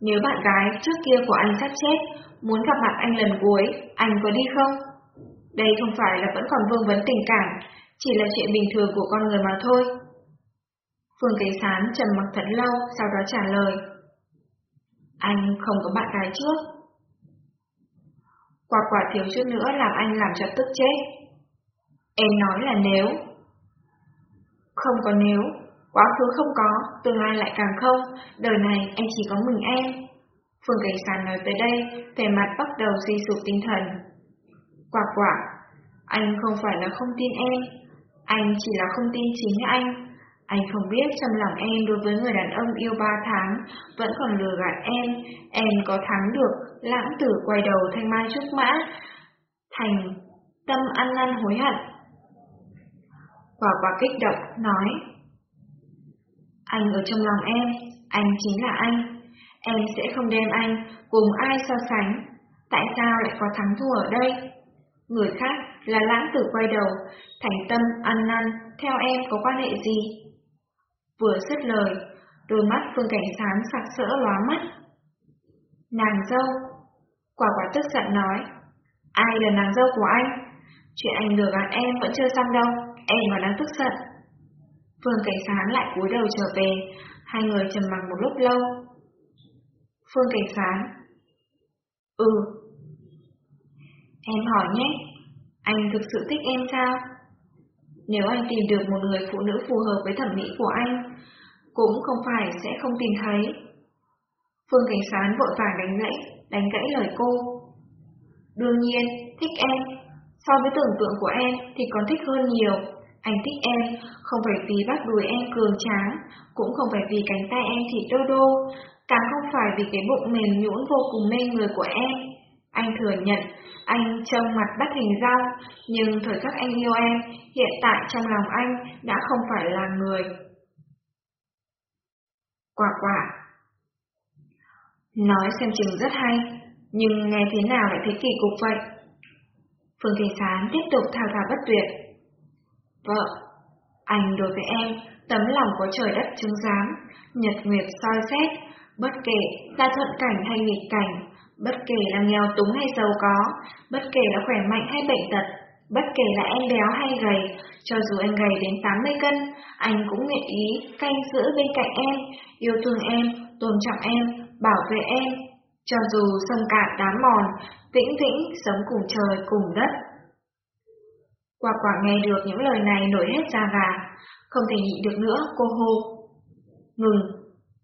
Nếu bạn gái trước kia của anh sắp chết, muốn gặp mặt anh lần cuối, anh có đi không? Đây không phải là vẫn còn vương vấn tình cảm, chỉ là chuyện bình thường của con người mà thôi. Phương Kế Sán trầm mặc thật lâu, sau đó trả lời. Anh không có bạn gái trước. Quả quả thiếu chút nữa làm anh làm cho tức chết. Em nói là nếu. Không có nếu, Quá khứ không có, tương lai lại càng không, đời này anh chỉ có mình em. Phương Cảnh Sàn nói tới đây, vẻ mặt bắt đầu suy sụp tinh thần. Quả quả, anh không phải là không tin em, anh chỉ là không tin chính anh. Anh không biết trong lòng em đối với người đàn ông yêu ba tháng vẫn còn lừa gạt em, em có thắng được, lãng tử quay đầu thanh mai trúc mã, thành tâm ăn năn hối hận. Quả quả kích động, nói. Anh ở trong lòng em, anh chính là anh. Em sẽ không đem anh cùng ai so sánh. Tại sao lại có thắng thua ở đây? Người khác là lãng tử quay đầu, thành tâm ăn năn, theo em có quan hệ gì? Vừa dứt lời, đôi mắt Phương Cảnh Sán sạc sỡ lóa mắt. Nàng dâu. Quả quả tức giận nói. Ai là nàng dâu của anh? Chuyện anh lừa gạt em vẫn chưa xong đâu, em mà đang tức giận. Phương Cảnh Sán lại cúi đầu trở về, hai người trầm mặc một lúc lâu. Phương Cảnh Sán Ừ. Em hỏi nhé, anh thực sự thích em sao? Nếu anh tìm được một người phụ nữ phù hợp với thẩm mỹ của anh, cũng không phải sẽ không tìm thấy. Phương Cảnh Sán vội vàng đánh gãy, đánh gãy lời cô. Đương nhiên, thích em, so với tưởng tượng của em thì còn thích hơn nhiều. Anh thích em, không phải vì bắp đùi em cường tráng, cũng không phải vì cánh tay em thịt đô đô, càng không phải vì cái bụng mềm nhũn vô cùng mê người của em. Anh thừa nhận, anh trông mặt bắt hình rong, nhưng thời khắc anh yêu em, hiện tại trong lòng anh đã không phải là người. Quả quả Nói xem chừng rất hay, nhưng nghe thế nào lại thấy kỳ cục vậy? Phương Thế Sán tiếp tục thao thao bất tuyệt. Vợ, anh đối với em, tấm lòng có trời đất chứng giám, nhật nguyệt soi xét, bất kể là thuận cảnh hay nghịch cảnh, bất kể là nghèo túng hay giàu có, bất kể là khỏe mạnh hay bệnh tật, bất kể là em béo hay gầy, cho dù em gầy đến 80 cân, anh cũng nguyện ý canh giữ bên cạnh em, yêu thương em, tôn trọng em, bảo vệ em, cho dù sông cạn đá mòn, vĩnh tĩnh sống cùng trời cùng đất. Quả quả nghe được những lời này nổi hết da gà, không thể nhịn được nữa, cô hô. Ngừng,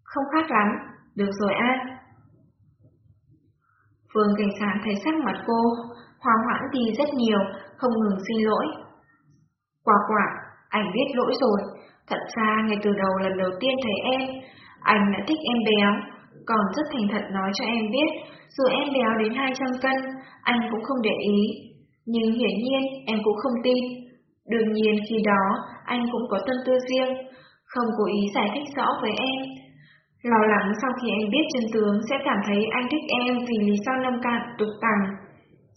không khác lắm, được rồi a. Phương cảnh sát thấy sắc mặt cô, hoang hoãn đi rất nhiều, không ngừng xin lỗi. Quả quả, anh biết lỗi rồi, thật ra ngay từ đầu lần đầu tiên thấy em, anh đã thích em béo, còn rất thành thật nói cho em biết, dù em béo đến 200 cân, anh cũng không để ý. Nhưng hiển nhiên em cũng không tin. Đương nhiên khi đó anh cũng có tâm tư riêng, không cố ý giải thích rõ với em. Lo lắng sau khi anh biết chân tướng sẽ cảm thấy anh thích em vì lý do nông cạn tục tằng.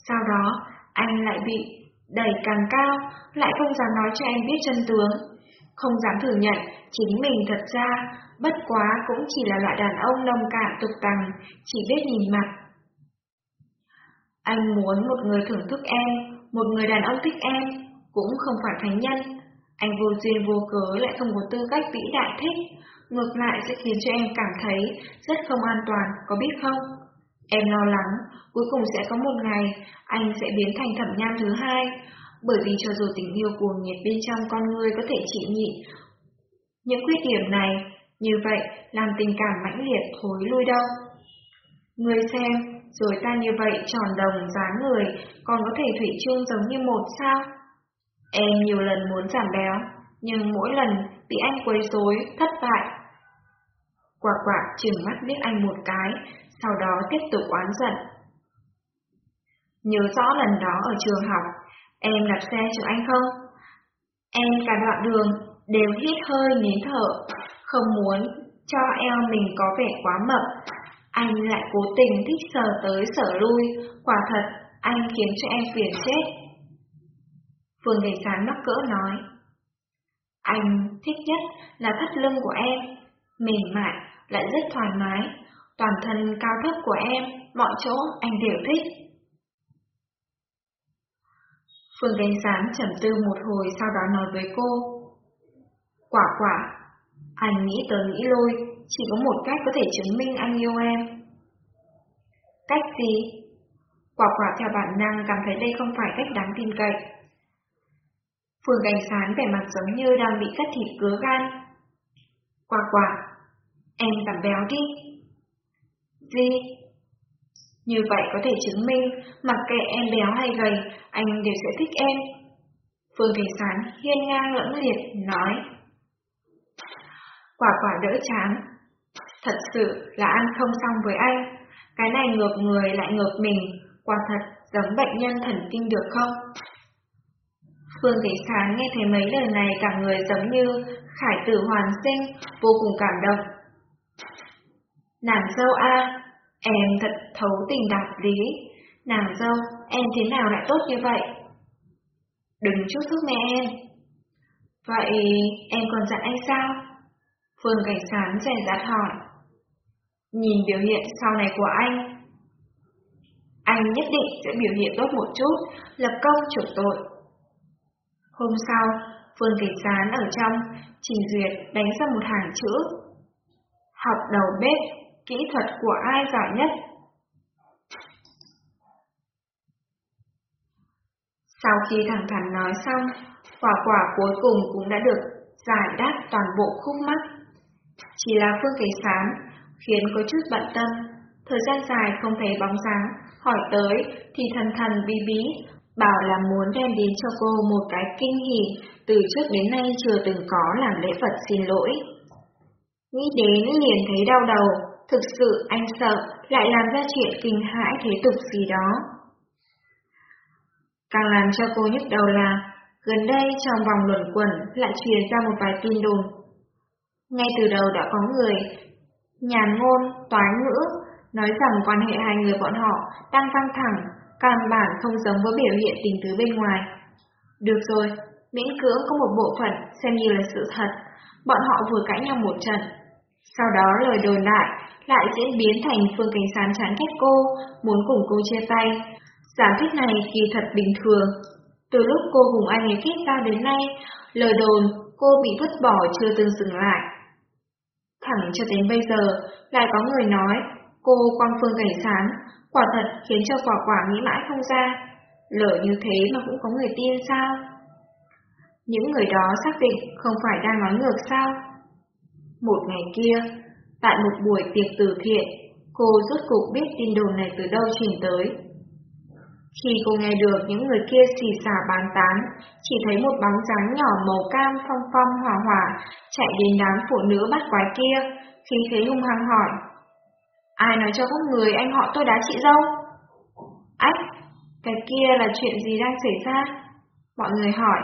Sau đó, anh lại bị đẩy càng cao, lại không dám nói cho em biết chân tướng. Không dám thừa nhận chính mình thật ra bất quá cũng chỉ là loại đàn ông nông cạn tục tằng, chỉ biết nhìn mặt. Anh muốn một người thưởng thức em, một người đàn ông thích em, cũng không phải thánh nhân. Anh vô duyên vô cớ lại không có tư cách vĩ đại thích, ngược lại sẽ khiến cho em cảm thấy rất không an toàn, có biết không? Em lo lắng, cuối cùng sẽ có một ngày anh sẽ biến thành thẩm nham thứ hai, bởi vì cho dù tình yêu cuồng nhiệt bên trong con người có thể trị nhịn, những khuyết điểm này như vậy làm tình cảm mãnh liệt thối lui đâu. Người xem, rồi ta như vậy tròn đồng dáng người, còn có thể thủy chung giống như một sao? Em nhiều lần muốn giảm béo, nhưng mỗi lần bị anh quấy rối, thất bại. Quả quả chừng mắt liếc anh một cái, sau đó tiếp tục oán giận. Nhớ rõ lần đó ở trường học, em đạp xe cho anh không? Em cả đoạn đường đều hít hơi nín thở, không muốn cho eo mình có vẻ quá mập. Anh lại cố tình thích sờ tới sờ lui, quả thật, anh khiến cho em phiền chết. Phương Đình Sán mắc cỡ nói. Anh thích nhất là thắt lưng của em, mềm mại, lại rất thoải mái, toàn thân cao thấp của em, mọi chỗ anh đều thích. Phương Đình Sán trầm tư một hồi sau đó nói với cô. Quả quả, anh nghĩ tới nghĩ lui, chỉ có một cách có thể chứng minh anh yêu em. Cách gì? Quả quả theo bản năng cảm thấy đây không phải cách đáng tin cậy. Phương Cảnh Sán vẻ mặt giống như đang bị cắt thịt cứa gan. Quả quả, em giảm béo đi. Gì? Như vậy có thể chứng minh, mặc kệ em béo hay gầy, anh đều sẽ thích em. Phương Thành Sán hiên ngang lẫm liệt, nói. Quả quả đỡ chán. Thật sự là ăn không xong với anh. Cái này ngược người lại ngược mình, quả thật giống bệnh nhân thần kinh được không? Phương Thế Sáng nghe thấy mấy lời này cả người giống như khải tử hoàn sinh, vô cùng cảm động. Nàng dâu A, em thật thấu tình đạt lý. Nàng dâu, em thế nào lại tốt như vậy? Đừng chút thức mẹ em. Vậy em còn dặn anh sao? Phương Cảnh Sán rẻ rạt hỏi. Nhìn biểu hiện sau này của anh, Anh nhất định sẽ biểu hiện tốt một chút, lập công chuộc tội. Hôm sau, Phương Kỳ Sán ở trong, Trình Duyệt đánh ra một hàng chữ. Học đầu bếp, kỹ thuật của ai giỏi nhất? Sau khi thẳng thắn nói xong, quả quả cuối cùng cũng đã được giải đáp toàn bộ khúc mắc. Chỉ là Phương Kỳ Sán khiến có chút bận tâm, thời gian dài không thấy bóng dáng, hỏi tới thì thần thần bí bí, bảo là muốn đem đến cho cô một cái kinh hỉ từ trước đến nay chưa từng có làm lễ Phật xin lỗi. Nghĩ đến liền thấy đau đầu, thực sự anh sợ lại làm ra chuyện kinh hãi thế tục gì đó. Càng làm cho cô nhức đầu là, gần đây trong vòng luẩn quẩn lại truyền ra một vài tin đồn. Ngay từ đầu đã có người, nhàn ngôn, toái ngữ, nói rằng quan hệ hai người bọn họ đang căng thẳng, căn bản không giống với biểu hiện tình tứ bên ngoài. Được rồi, miễn cưỡng có một bộ phận xem như là sự thật, bọn họ vừa cãi nhau một trận. Sau đó lời đồn lại lại diễn biến thành Phương Cảnh Sán chán ghét cô, muốn cùng cô chia tay. Giả thuyết này kỳ thật bình thường. Từ lúc cô cùng anh ấy kết giao đến nay, lời đồn cô bị vứt bỏ chưa từng dừng lại. Thẳng cho đến bây giờ, lại có người nói cô Quang Phương gầy Sán quả thật khiến cho quả quả nghĩ mãi không ra. Lỡ như thế mà cũng có người tin sao? Những người đó xác định không phải đang nói ngược sao? Một ngày kia, tại một buổi tiệc từ thiện, cô rốt cục biết tin đồn này từ đâu truyền tới. Khi cô nghe được những người kia xì xả bán tán, chỉ thấy một bóng dáng nhỏ màu cam phong phong hỏa hỏa chạy đến đám phụ nữ bắt quái kia, khi thấy hung hăng hỏi. Ai nói cho các người anh họ tôi đá chị dâu? Ách, cái kia là chuyện gì đang xảy ra? Mọi người hỏi.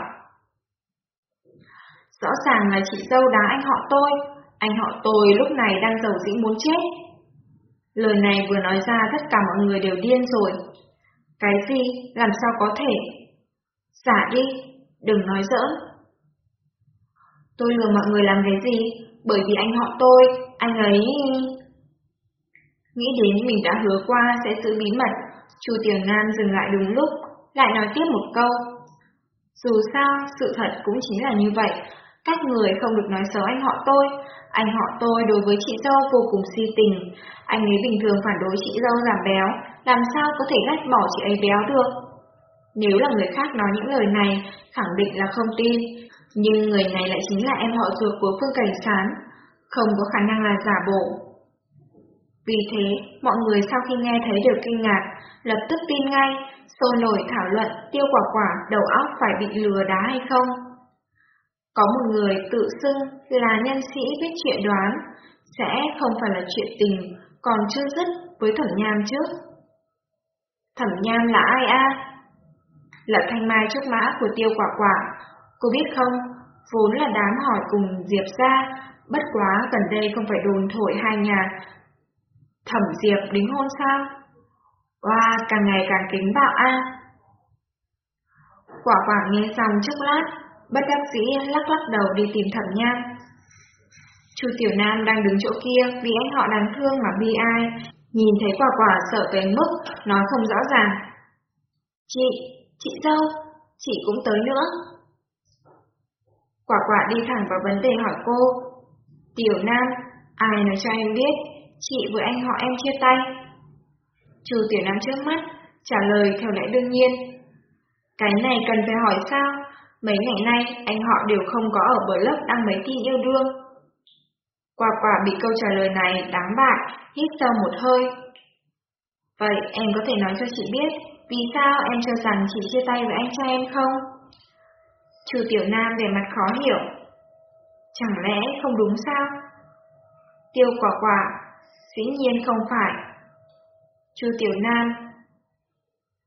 Rõ ràng là chị dâu đá anh họ tôi, anh họ tôi lúc này đang giàu dĩ muốn chết. Lời này vừa nói ra tất cả mọi người đều điên rồi. Cái gì? Làm sao có thể? Giả đi, đừng nói giỡn. Tôi lừa mọi người làm cái gì? Bởi vì anh họ tôi, anh ấy... Nghĩ đến mình đã hứa qua sẽ giữ bí mật, Chu Tiểu Nam dừng lại đúng lúc, lại nói tiếp một câu. Dù sao, sự thật cũng chính là như vậy, các người không được nói xấu anh họ tôi. Anh họ tôi đối với chị dâu vô cùng si tình. Anh ấy bình thường phản đối chị dâu giảm béo, làm sao có thể ghét bỏ chị ấy béo được? Nếu là người khác nói những lời này, khẳng định là không tin. Nhưng người này lại chính là em họ ruột của Phương Cảnh Sán, không có khả năng là giả bộ. Vì thế, mọi người sau khi nghe thấy đều kinh ngạc, lập tức tin ngay, sôi nổi thảo luận tiêu quả quả đầu óc phải bị lừa đá hay không. Có một người tự xưng là nhân sĩ biết chuyện đoán, sẽ không phải là chuyện tình, còn chưa dứt với thẩm nham trước. Thẩm nham là ai a? Là thanh mai trúc mã của tiêu quả quả, cô biết không, vốn là đám hỏi cùng Diệp ra, bất quá gần đây không phải đồn thổi hai nhà. Thẩm Diệp đính hôn sao? Wow, càng ngày càng kính bạo a. Quả quả nghe xong chốc lát, bất đắc dĩ lắc lắc đầu đi tìm thẩm nham. Chu Tiểu Nam đang đứng chỗ kia vì anh họ đáng thương mà bi ai, nhìn thấy quả quả sợ tới mức, nói không rõ ràng. Chị, chị dâu, chị cũng tới nữa. Quả quả đi thẳng vào vấn đề hỏi cô. Tiểu Nam, ai nói cho em biết, chị với anh họ em chia tay. Chu Tiểu Nam trước mắt, trả lời theo lẽ đương nhiên. Cái này cần phải hỏi sao? Mấy ngày nay, anh họ đều không có ở bờ lớp đăng mấy tin yêu đương. Quả quả bị câu trả lời này đáng bại, hít sâu một hơi. Vậy em có thể nói cho chị biết, vì sao em cho rằng chị chia tay với anh trai em không? Chu Tiểu Nam về mặt khó hiểu. Chẳng lẽ không đúng sao? Tiêu quả quả, dĩ nhiên không phải. Chu Tiểu Nam,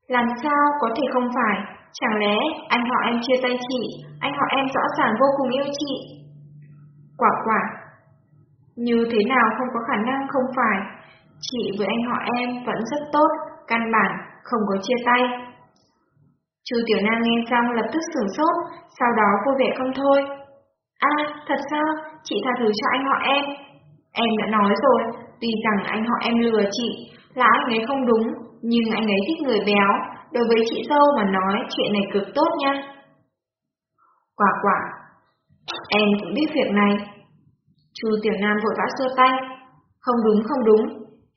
làm sao có thể không phải? Chẳng lẽ anh họ em chia tay chị, anh họ em rõ ràng vô cùng yêu chị? Quả quả, như thế nào không có khả năng không phải, chị với anh họ em vẫn rất tốt, căn bản, không có chia tay. Chu Tiểu Nam nghe xong lập tức sửng sốt, sau đó vui vẻ không thôi. À, thật sao? Chị tha thứ cho anh họ em. Em đã nói rồi, tuy rằng anh họ em lừa chị, là anh ấy không đúng, Nhưng anh ấy thích người béo, đối với chị dâu mà nói chuyện này cực tốt nha. Quả quả, em cũng biết việc này. Chu Tiểu Nam vội vã xua tay. Không đúng, không đúng,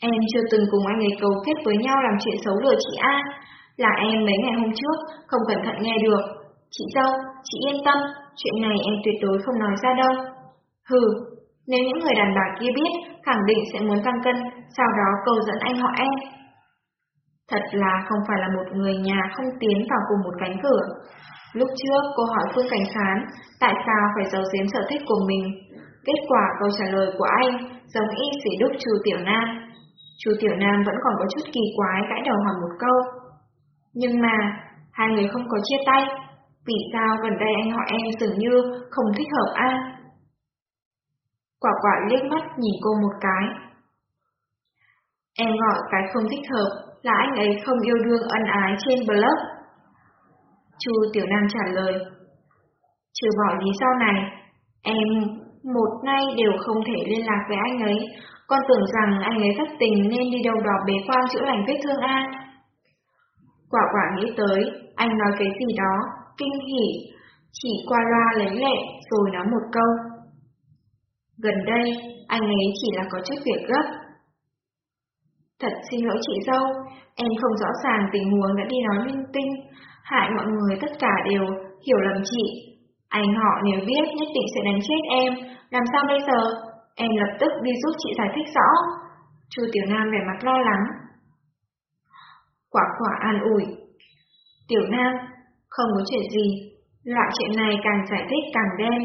em chưa từng cùng anh ấy cấu kết với nhau làm chuyện xấu lừa chị A. Là em mấy ngày hôm trước, không cẩn thận nghe được. Chị dâu, chị yên tâm, chuyện này em tuyệt đối không nói ra đâu. Hừ, nếu những người đàn bà kia biết, khẳng định sẽ muốn tăng cân, sau đó cầu dẫn anh họ em. Thật là không phải là một người nhà không tiến vào cùng một cánh cửa. Lúc trước cô hỏi Phương Cảnh Sán tại sao phải giấu giếm sở thích của mình. Kết quả câu trả lời của anh giống y sĩ đúc Chu Tiểu Nam. Chu Tiểu Nam vẫn còn có chút kỳ quái gãi đầu hỏi một câu. Nhưng mà, hai người không có chia tay. Vì sao gần đây anh họ em dường như không thích hợp a? Quả quả liếc mắt nhìn cô một cái. Em gọi cái không thích hợp là anh ấy không yêu đương ân ái trên blog. Chu Tiểu Nam trả lời. Trừ bỏ lý do này, em một nay đều không thể liên lạc với anh ấy, con tưởng rằng anh ấy thất tình nên đi đâu đó bế quan chữa lành vết thương A. Quả quả nghĩ tới, anh nói cái gì đó, kinh hỉ, chỉ qua loa lấy lệ rồi nói một câu. Gần đây, anh ấy chỉ là có chút việc gấp. Thật xin lỗi chị dâu, em không rõ ràng tình huống đã đi nói linh tinh, hại mọi người tất cả đều hiểu lầm chị. Anh họ nếu biết nhất định sẽ đánh chết em, làm sao bây giờ? Em lập tức đi giúp chị giải thích rõ. Chu Tiểu Nam vẻ mặt lo lắng. Quả quả an ủi. Tiểu Nam, không có chuyện gì, loại chuyện này càng giải thích càng đen.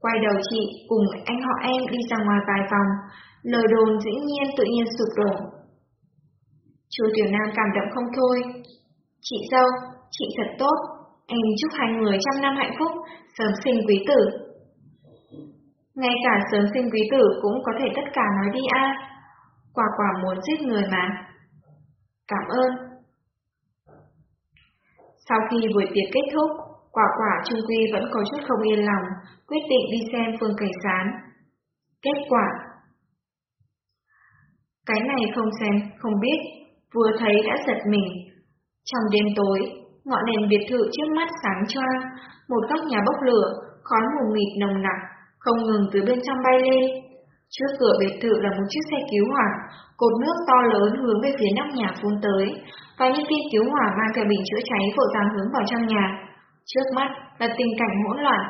Quay đầu chị cùng anh họ em đi ra ngoài vài vòng, lời đồn dĩ nhiên tự nhiên sụp đổ. Chu Tiểu Nam cảm động không thôi. Chị dâu, chị thật tốt, em chúc hai người trăm năm hạnh phúc, sớm sinh quý tử. Ngay cả sớm sinh quý tử cũng có thể tất cả nói đi a. Quả quả muốn giết người mà. Cảm ơn. Sau khi buổi tiệc kết thúc, quả quả trung quy vẫn có chút không yên lòng, quyết định đi xem phương cảnh sán. Kết quả Cái này không xem, không biết, vừa thấy đã giật mình. Trong đêm tối, ngọn đèn biệt thự trước mắt sáng choang, một góc nhà bốc lửa, khói mù mịt nồng nặc, không ngừng từ bên trong bay lên. Trước cửa biệt thự là một chiếc xe cứu hỏa, cột nước to lớn hướng về phía nóc nhà phun tới, và nhân viên cứu hỏa mang theo bình chữa cháy vội vàng hướng vào trong nhà. Trước mắt là tình cảnh hỗn loạn,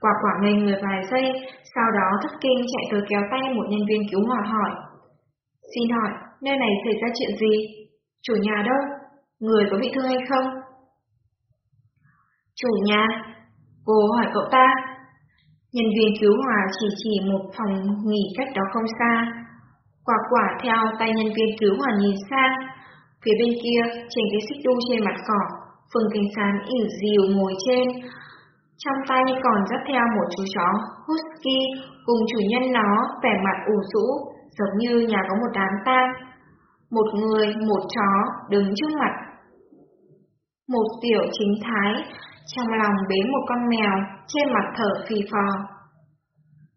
quả quả ngây người vài giây, sau đó thất kinh chạy tới kéo tay một nhân viên cứu hỏa hỏi. Xin hỏi, nơi này xảy ra chuyện gì? Chủ nhà đâu? Người có bị thương hay không? Chủ nhà? Cô hỏi cậu ta. Nhân viên cứu hỏa chỉ chỉ một phòng nghỉ cách đó không xa. Quả quả theo tay nhân viên cứu hỏa nhìn sang. Phía bên kia, trên cái xích đu trên mặt cỏ, Phương Kinh Sán ỉu dìu ngồi trên. Trong tay còn dắt theo một chú chó Husky cùng chủ nhân nó vẻ mặt ủ rũ, giống như nhà có một đám tang. Một người, một chó đứng trước mặt. Một tiểu chính thái trong lòng bế một con mèo, trên mặt thở phì phò.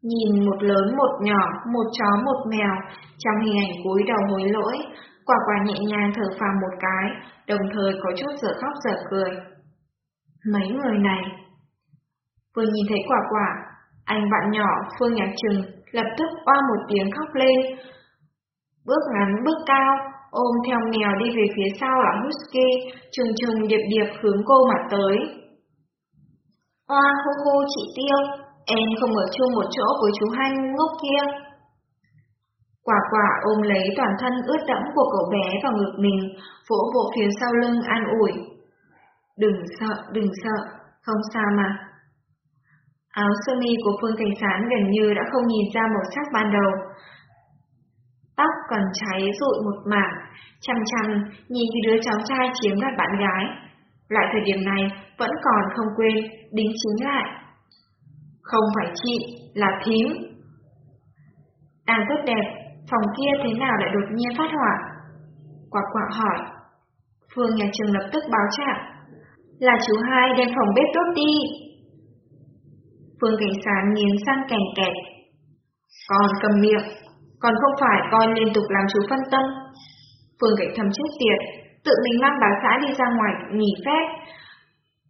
Nhìn một lớn một nhỏ, một chó một mèo, trong hình ảnh cúi đầu hối lỗi, quả quả nhẹ nhàng thở phào một cái, đồng thời có chút giờ khóc giờ cười. Mấy người này... Vừa nhìn thấy quả quả, anh bạn nhỏ Phương Nhạc Trừng lập tức oa một tiếng khóc lên. Bước ngắn bước cao, ôm theo mèo đi về phía sau là Husky, trừng trừng điệp điệp hướng cô mặt tới hoa hô hô chị Tiêu, em không ở chung một chỗ với chú hanh ngốc kia. Quả quả ôm lấy toàn thân ướt đẫm của cậu bé vào ngực mình, vỗ vỗ phía sau lưng an ủi. Đừng sợ, đừng sợ, không sao mà. Áo sơ mi của Phương Thành Sán gần như đã không nhìn ra màu sắc ban đầu. Tóc còn cháy rụi một mảng, chăm chăm nhìn cái đứa cháu trai chiếm đoạt bạn gái lại thời điểm này vẫn còn không quên đính chính lại. Không phải chị, là thím. Đang tốt đẹp, phòng kia thế nào lại đột nhiên phát hỏa? Quả quả hỏi. Phương nhà trường lập tức báo trạng. Là chú hai đem phòng bếp đốt đi. Phương cảnh sáng nghiến sang kèn kẹt. Còn cầm miệng, còn không phải con liên tục làm chú phân tâm. Phương cảnh thầm chết tiệt, tự mình mang bà xã đi ra ngoài nghỉ phép.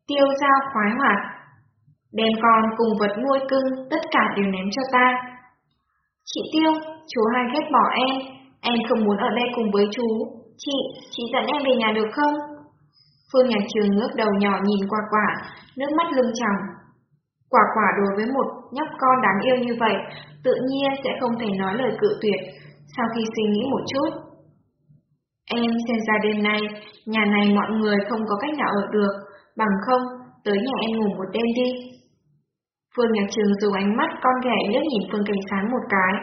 Tiêu giao khoái hoạt. Đem con cùng vật nuôi cưng, tất cả đều ném cho ta. Chị Tiêu, chú hai ghét bỏ em, em không muốn ở đây cùng với chú. Chị, chị dẫn em về nhà được không? Phương Nhạc Trường ngước đầu nhỏ nhìn quả quả, nước mắt lưng tròng. Quả quả đối với một nhóc con đáng yêu như vậy, tự nhiên sẽ không thể nói lời cự tuyệt, sau khi suy nghĩ một chút. Em xem ra đêm nay, nhà này mọi người không có cách nào ở được, bằng không, tới nhà em ngủ một đêm đi. Phương Nhạc Trường dùng ánh mắt con ghẻ liếc nhìn Phương Cảnh Sáng một cái.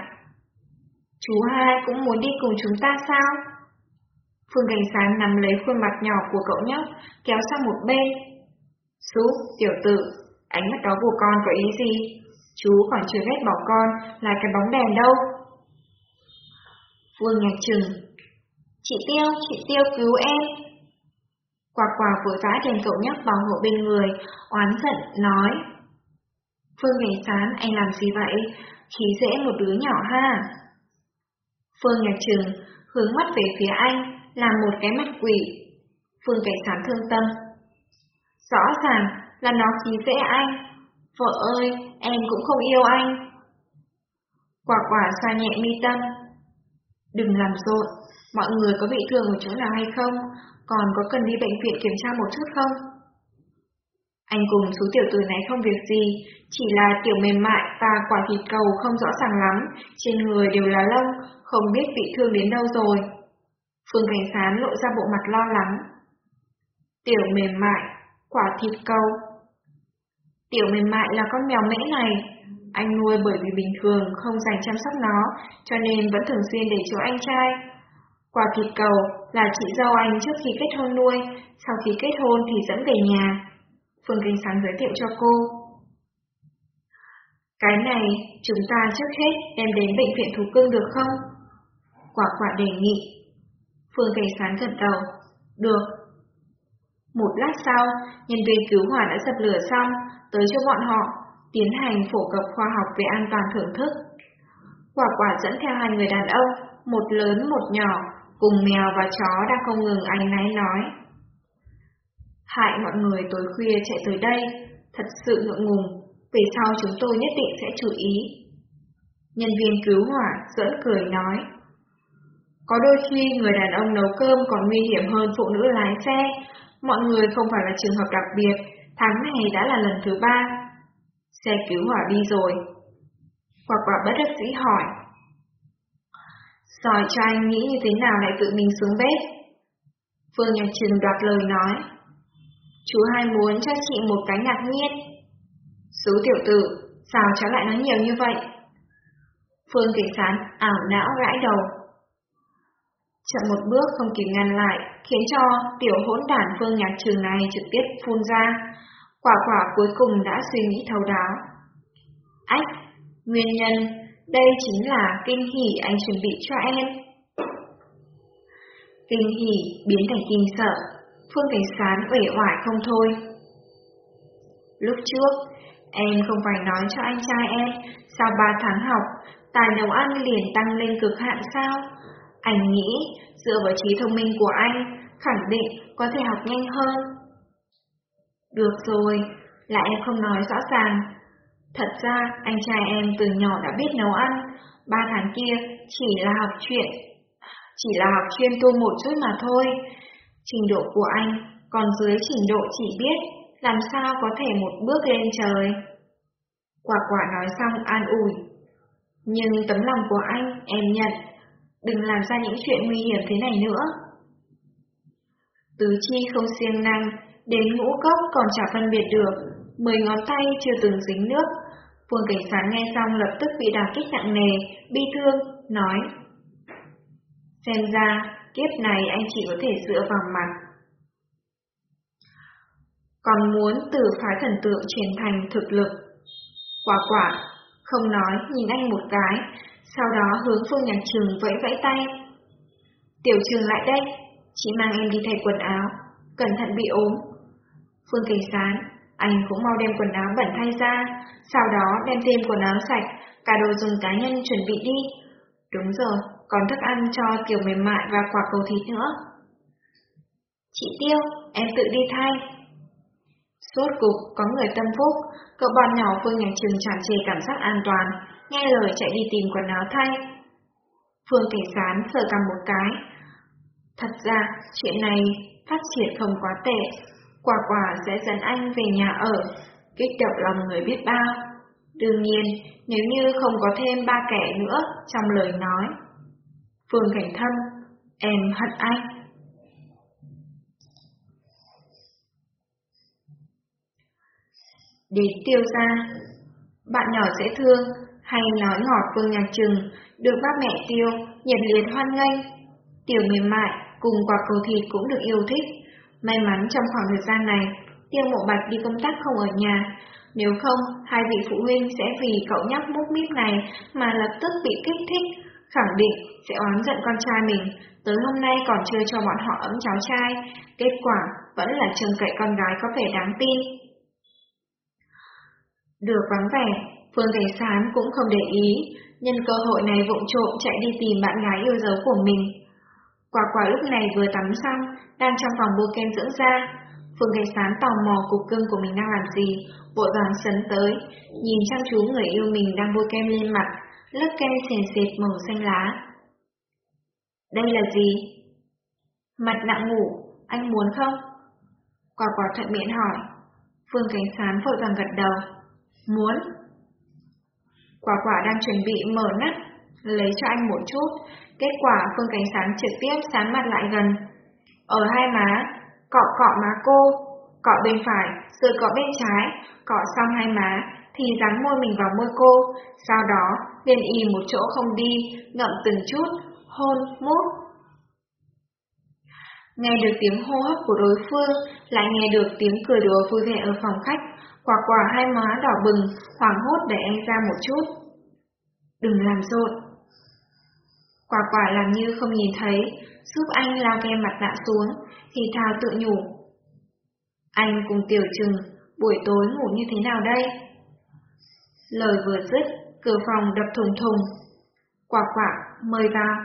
Chú hai cũng muốn đi cùng chúng ta sao? Phương Cảnh Sáng nắm lấy khuôn mặt nhỏ của cậu nhóc, kéo sang một bên. Sú, tiểu tử, ánh mắt đó của con có ý gì? Chú còn chưa ghét bỏ con là cái bóng đèn đâu. Phương Nhạc Trừng Chị Tiêu, chị Tiêu cứu em. Quả quả vội vã đem cậu nhóc vào hộ bên người, oán giận, nói. Phương Cảnh Sán, anh làm gì vậy? Khí dễ một đứa nhỏ ha. Phương Nhạc Trừng hướng mắt về phía anh, làm một cái mặt quỷ. Phương Cảnh Sán thương tâm. Rõ ràng là nó khí dễ anh. Vợ ơi, em cũng không yêu anh. Quả quả xoa nhẹ mi tâm. Đừng làm rộn, mọi người có bị thương ở chỗ nào hay không, còn có cần đi bệnh viện kiểm tra một chút không? Anh cùng số tiểu tử này không việc gì, chỉ là tiểu mềm mại và quả thịt cầu không rõ ràng lắm, trên người đều là lông, không biết bị thương đến đâu rồi. Phương Cảnh Sán lộ ra bộ mặt lo lắng. Tiểu mềm mại, quả thịt cầu. Tiểu mềm mại là con mèo mễ này. Anh nuôi bởi vì bình thường không dành chăm sóc nó, cho nên vẫn thường xuyên để chỗ anh trai. Quả thịt cầu là chị dâu anh trước khi kết hôn nuôi, sau khi kết hôn thì dẫn về nhà. Phương Kinh Sáng giới thiệu cho cô. Cái này, chúng ta trước hết đem đến bệnh viện thú cưng được không? Quả quả đề nghị. Phương Cảnh Sán gật đầu. Được. Một lát sau, nhân viên cứu hỏa đã dập lửa xong, tới cho bọn họ, tiến hành phổ cập khoa học về an toàn thưởng thức. Quả quả dẫn theo hai người đàn ông, một lớn một nhỏ, cùng mèo và chó đang không ngừng anh náy nói. Hại mọi người tối khuya chạy tới đây, thật sự ngượng ngùng, về sau chúng tôi nhất định sẽ chú ý. Nhân viên cứu hỏa giỡn cười nói. Có đôi khi người đàn ông nấu cơm còn nguy hiểm hơn phụ nữ lái xe. Mọi người không phải là trường hợp đặc biệt, tháng này đã là lần thứ ba. Xe cứu hỏa đi rồi. Quả quả bất đắc dĩ hỏi. Sòi cho anh nghĩ như thế nào lại tự mình xuống bếp? Phương Nhật Trừng đoạt lời nói. Chú hai muốn cho chị một cái ngạc nhiên. Số tiểu tử, sao cháu lại nói nhiều như vậy? Phương Kỳ Sán ảo não gãi đầu. Chậm một bước không kịp ngăn lại, khiến cho tiểu hỗn đản phương nhạc trường này trực tiếp phun ra. Quả quả cuối cùng đã suy nghĩ thấu đáo. Ách, nguyên nhân, đây chính là kinh hỉ anh chuẩn bị cho em. Kinh hỉ biến thành kinh sợ, Phương Cảnh Sán uể oải không thôi. Lúc trước, em không phải nói cho anh trai em, sau ba tháng học, tài nấu ăn liền tăng lên cực hạn sao? Anh nghĩ, dựa vào trí thông minh của anh, khẳng định có thể học nhanh hơn. Được rồi, là em không nói rõ ràng. Thật ra, anh trai em từ nhỏ đã biết nấu ăn, ba tháng kia chỉ là học chuyện. Chỉ là học chuyên tu một chút mà thôi. Trình độ của anh còn dưới trình độ chỉ biết, làm sao có thể một bước lên trời. Quả quả nói xong an ủi. Nhưng tấm lòng của anh em nhận đừng làm ra những chuyện nguy hiểm thế này nữa. Tứ chi không siêng năng, đến ngũ cốc còn chả phân biệt được, mười ngón tay chưa từng dính nước. Phương cảnh sát nghe xong lập tức bị đả kích nặng nề, bi thương, nói. Xem ra, kiếp này anh chỉ có thể dựa vào mặt. Còn muốn từ phái thần tượng chuyển thành thực lực. Quả quả, không nói, nhìn anh một cái, sau đó hướng Phương Nhạc Trường vẫy vẫy tay. Tiểu Trường lại đây, chị mang em đi thay quần áo, cẩn thận bị ốm. Phương Cảnh Sán, anh cũng mau đem quần áo bẩn thay ra, sau đó đem thêm quần áo sạch, cả đồ dùng cá nhân chuẩn bị đi. Đúng rồi, còn thức ăn cho kiểu mềm mại và quả cầu thịt nữa. Chị Tiêu, em tự đi thay. Suốt cục, có người tâm phúc, cậu bọn nhỏ Phương Nhạc Trừng chẳng chề cảm giác an toàn, nghe lời chạy đi tìm quần áo thay. Phương Cảnh Sán sờ cầm một cái. Thật ra, chuyện này phát triển không quá tệ, quả quả sẽ dẫn anh về nhà ở, kích động lòng người biết bao. Đương nhiên, nếu như không có thêm ba kẻ nữa trong lời nói. Phương Cảnh Thâm, em hận anh. Đến tiêu ra, bạn nhỏ dễ thương, hay nói ngọt Phương Nhạc Trừng, được bác mẹ tiêu, nhiệt liệt hoan nghênh. Tiểu mềm mại, cùng quả cầu thịt cũng được yêu thích. May mắn trong khoảng thời gian này, tiêu mộ bạch đi công tác không ở nhà. Nếu không, hai vị phụ huynh sẽ vì cậu nhóc múc mít này mà lập tức bị kích thích, khẳng định sẽ oán giận con trai mình. Tới hôm nay còn chưa cho bọn họ ấm cháu trai, kết quả vẫn là trông cậy con gái có vẻ đáng tin. Được vắng vẻ, Phương Cảnh Sán cũng không để ý, nhân cơ hội này vụng trộm chạy đi tìm bạn gái yêu dấu của mình. Quả quả lúc này vừa tắm xong, đang trong phòng bôi kem dưỡng da. Phương Cảnh Sán tò mò cục cưng của mình đang làm gì, vội vàng sấn tới, nhìn chăm chú người yêu mình đang bôi kem lên mặt, lớp kem sền sệt màu xanh lá. Đây là gì? Mặt nặng ngủ, anh muốn không? Quả quả thuận miệng hỏi. Phương Cảnh Sán vội vàng gật đầu. Muốn. Quả quả đang chuẩn bị mở nắp, lấy cho anh một chút. Kết quả Phương Cảnh sáng trực tiếp sán mặt lại gần. Ở hai má, cọ cọ má cô, cọ bên phải, rồi cọ bên trái, cọ xong hai má, thì dán môi mình vào môi cô, sau đó liền y một chỗ không đi, ngậm từng chút, hôn, mút. Nghe được tiếng hô hấp của đối phương, lại nghe được tiếng cười đùa vui vẻ ở phòng khách, quả quả hai má đỏ bừng, hoảng hốt để anh ra một chút. Đừng làm rộn. Quả quả làm như không nhìn thấy, giúp anh lao kem mặt nạ xuống, thì thào tự nhủ. Anh cùng tiểu trừng, buổi tối ngủ như thế nào đây? Lời vừa dứt, cửa phòng đập thùng thùng. Quả quả, mời vào.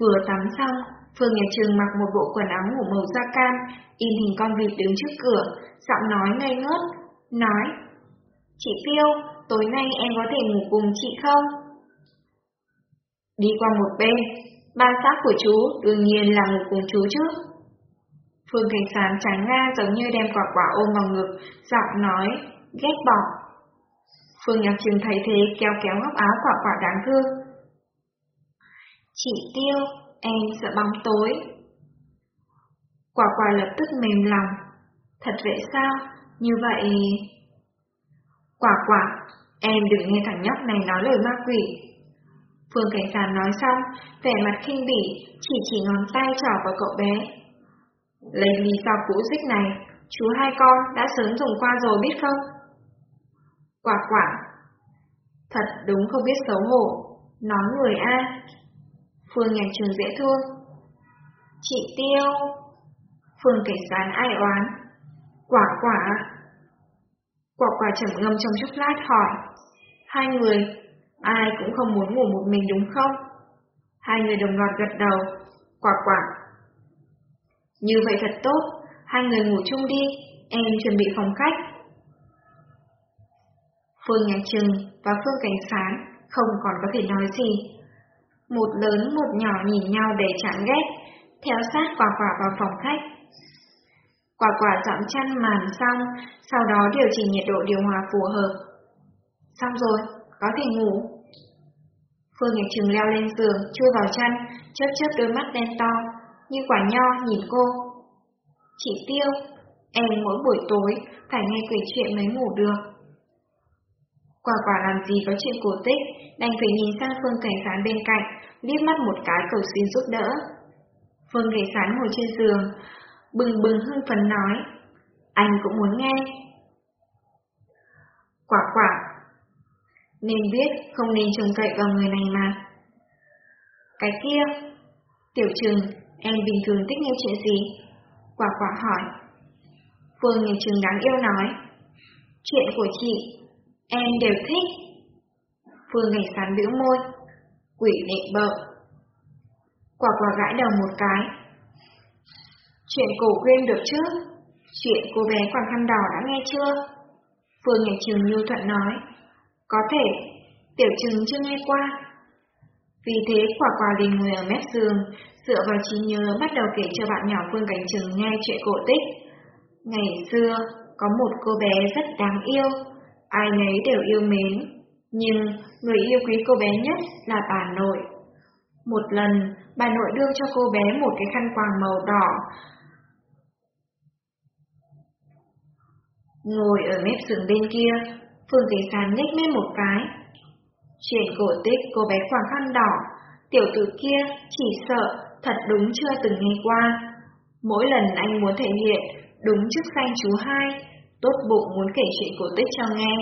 Vừa tắm xong, Phương Nhật Trường mặc một bộ quần áo ngủ màu da cam, in hình con vịt đứng trước cửa, giọng nói ngây ngớt, nói Chị Tiêu, tối nay em có thể ngủ cùng chị không? Đi qua một bên, ba xác của chú đương nhiên là ngủ cùng chú chứ. Phương Cảnh Sán tránh nga giống như đem quả quả ôm vào ngực, giọng nói, ghét bỏ. Phương Nhạc Trường thấy thế kéo kéo góc áo quả quả đáng thương. Chị Tiêu, em sợ bóng tối. Quả quả lập tức mềm lòng. Thật vậy sao? Như vậy... Quả quả, em đừng nghe thằng nhóc này nói lời ma quỷ. Phương Cảnh Sàn nói xong, vẻ mặt khinh bỉ, chỉ chỉ ngón tay trỏ vào cậu bé. Lấy lý do cũ dích này, chú hai con đã sớm dùng qua rồi biết không? Quả quả, thật đúng không biết xấu hổ, nói người A. Phương Nhạc Trường dễ thương. Chị Tiêu. Phương Cảnh Sán ai oán. Quả quả. Quả quả trầm ngâm trong chốc lát hỏi. Hai người, ai cũng không muốn ngủ một mình đúng không? Hai người đồng loạt gật đầu. Quả quả. Như vậy thật tốt, hai người ngủ chung đi, em chuẩn bị phòng khách. Phương Nhạc Trừng và Phương Cảnh Sán không còn có thể nói gì. Một lớn một nhỏ nhìn nhau để chán ghét, theo sát quả quả vào phòng khách. Quả quả dọn chăn màn xong, sau đó điều chỉnh nhiệt độ điều hòa phù hợp. Xong rồi, có thể ngủ. Phương Nhật Trừng leo lên giường, chui vào chăn, chớp chớp đôi mắt đen to, như quả nho nhìn cô. Chị Tiêu, em mỗi buổi tối phải nghe kể chuyện mới ngủ được. Quả quả làm gì có chuyện cổ tích, đành phải nhìn sang Phương Cảnh Sán bên cạnh, liếc mắt một cái cầu xin giúp đỡ. Phương Cảnh Sán ngồi trên giường, bừng bừng hưng phấn nói, anh cũng muốn nghe. Quả quả, nên biết không nên trông cậy vào người này mà. Cái kia, tiểu trừng, em bình thường thích nghe chuyện gì? Quả quả hỏi. Phương nhìn trừng đáng yêu nói, chuyện của chị, em đều thích. Phương ngày sán biểu môi, quỷ nịnh bợ. Quả quả gãi đầu một cái. Chuyện cổ quên được chứ? Chuyện cô bé quàng khăn đỏ đã nghe chưa? Phương Nhật Trường nhu thuận nói. Có thể, tiểu trừng chưa nghe qua. Vì thế quả quả liền ngồi ở mép giường, dựa vào trí nhớ bắt đầu kể cho bạn nhỏ Phương Cảnh Trừng nghe chuyện cổ tích. Ngày xưa, có một cô bé rất đáng yêu, ai nấy đều yêu mến, nhưng người yêu quý cô bé nhất là bà nội. Một lần, bà nội đưa cho cô bé một cái khăn quàng màu đỏ. Ngồi ở mép giường bên kia, Phương Thế Sán nhếch mép một cái. Chuyện cổ tích cô bé quàng khăn đỏ, tiểu tử kia chỉ sợ thật đúng chưa từng nghe qua. Mỗi lần anh muốn thể hiện đúng chức danh chú hai, tốt bụng muốn kể chuyện cổ tích cho nghe,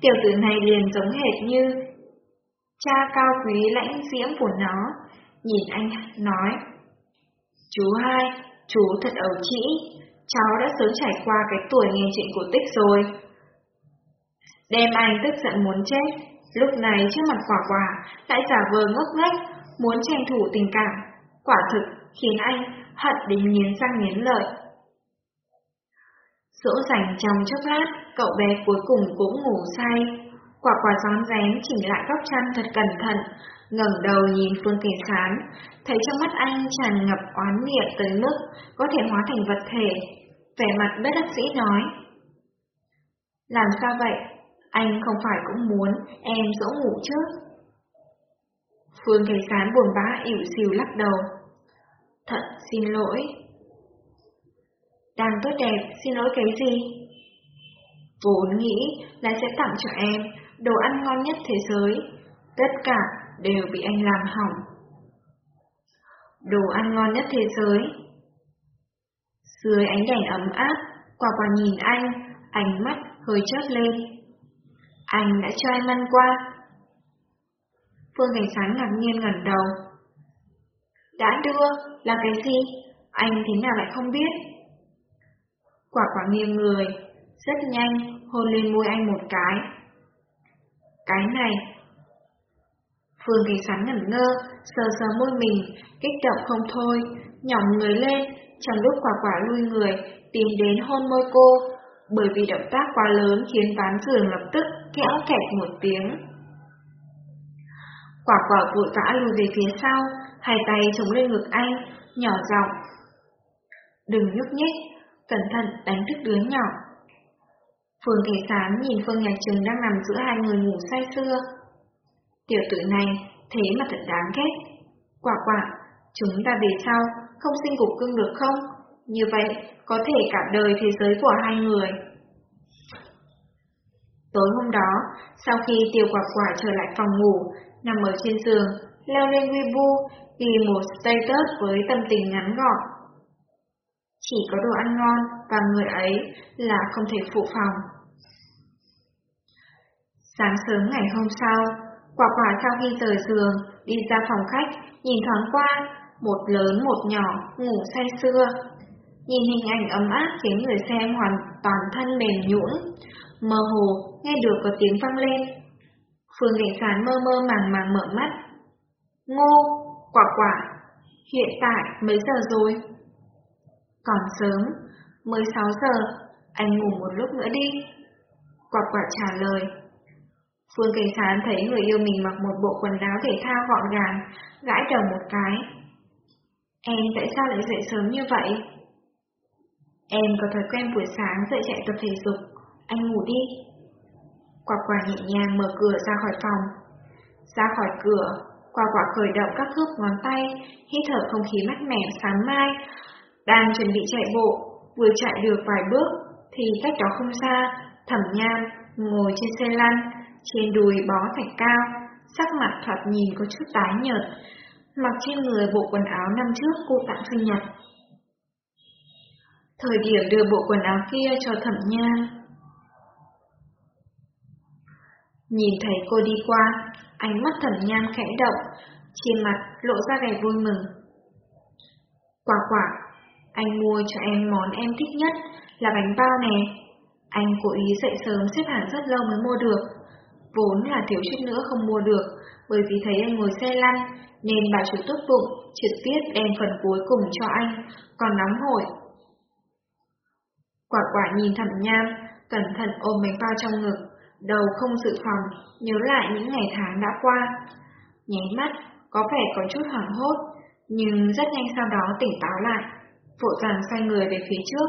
tiểu tử này liền giống hệt như cha cao quý lãnh diễm của nó. Nhìn anh nói, chú hai, chú thật ẩu trĩ, cháu đã sớm trải qua cái tuổi nghe chuyện cổ tích rồi. Đem anh tức giận muốn chết, lúc này trước mặt quả quả lại giả vờ ngốc nghếch, muốn tranh thủ tình cảm, quả thực khiến anh hận đến nghiến răng nghiến lợi. Dỗ dành trong chốc lát, cậu bé cuối cùng cũng ngủ say. Quả quả gión rén chỉnh lại góc chăn thật cẩn thận, ngẩng đầu nhìn Phương Kỳ Sán, thấy trong mắt anh tràn ngập oán niệm tới mức có thể hóa thành vật thể. Vẻ mặt bất đắc dĩ nói. Làm sao vậy? Anh không phải cũng muốn em dỗ ngủ chứ? Phương thấy Sán buồn bã ỉu xìu lắc đầu. Thật xin lỗi. Đang tốt đẹp, xin lỗi cái gì? Vốn nghĩ là sẽ tặng cho em đồ ăn ngon nhất thế giới. Tất cả đều bị anh làm hỏng. Đồ ăn ngon nhất thế giới. Dưới ánh đèn ấm áp, quả quả nhìn anh, ánh mắt hơi chớp lên. Anh đã cho em ăn qua. Phương Cảnh Sáng ngạc nhiên ngẩn đầu. Đã đưa, là cái gì? Anh thế nào lại không biết? Quả quả nghiêng người, rất nhanh, hôn lên môi anh một cái. Cái này. Phương Cảnh Sáng ngẩn ngơ, sờ sờ môi mình, kích động không thôi, nhỏng người lên, trong lúc quả quả lui người, tìm đến hôn môi cô, bởi vì động tác quá lớn khiến ván giường lập tức kéo kẹt một tiếng. Quả quả vội vã lùi về phía sau, hai tay chống lên ngực anh, nhỏ giọng. Đừng nhúc nhích, cẩn thận đánh thức đứa nhỏ. Phương Thế Sán nhìn Phương Nhạc Trừng đang nằm giữa hai người ngủ say sưa. Tiểu tử này, thế mà thật đáng ghét. Quả quả, chúng ta về sau, không sinh cục cưng được không? Như vậy, có thể cả đời thế giới của hai người. Tối hôm đó, sau khi Tiêu quả quả trở lại phòng ngủ, nằm ở trên giường, leo lên Weibo, ghi một status với tâm tình ngắn gọn. Chỉ có đồ ăn ngon và người ấy là không thể phụ phòng. Sáng sớm ngày hôm sau, quả quả sau khi rời giường, đi ra phòng khách, nhìn thoáng qua, một lớn một nhỏ, ngủ say sưa. Nhìn hình ảnh ấm áp khiến người xem hoàn toàn thân mềm nhũn, mơ hồ nghe được có tiếng vang lên. Phương Cảnh Sán mơ mơ màng màng mở mắt. Ngô, quả quả, hiện tại mấy giờ rồi? Còn sớm, mới 6 giờ, anh ngủ một lúc nữa đi. Quả quả trả lời. Phương Cảnh Sán thấy người yêu mình mặc một bộ quần áo thể thao gọn gàng, gãi đầu một cái. Em tại sao lại dậy sớm như vậy? Em có thói quen buổi sáng dậy chạy tập thể dục, anh ngủ đi. Quả quả nhẹ nhàng mở cửa ra khỏi phòng. Ra khỏi cửa, quả quả khởi động các khớp ngón tay, hít thở không khí mát mẻ sáng mai. Đang chuẩn bị chạy bộ, vừa chạy được vài bước, thì cách đó không xa, thẩm nham ngồi trên xe lăn, trên đùi bó thạch cao, sắc mặt thoạt nhìn có chút tái nhợt, mặc trên người bộ quần áo năm trước cô tặng sinh nhật. Thời điểm đưa bộ quần áo kia cho thẩm nha, Nhìn thấy cô đi qua, ánh mắt thẩm nham khẽ động, trên mặt lộ ra vẻ vui mừng. Quả quả, anh mua cho em món em thích nhất là bánh bao nè. Anh cố ý dậy sớm xếp hàng rất lâu mới mua được. Vốn là thiếu chút nữa không mua được, bởi vì thấy anh ngồi xe lăn, nên bà chủ tốt bụng trực tiếp đem phần cuối cùng cho anh, còn nóng hổi. Quả quả nhìn thẩm nham, cẩn thận ôm bánh bao trong ngực, đầu không dự phòng, nhớ lại những ngày tháng đã qua. Nháy mắt, có vẻ có chút hoảng hốt, nhưng rất nhanh sau đó tỉnh táo lại, vội vàng xoay người về phía trước,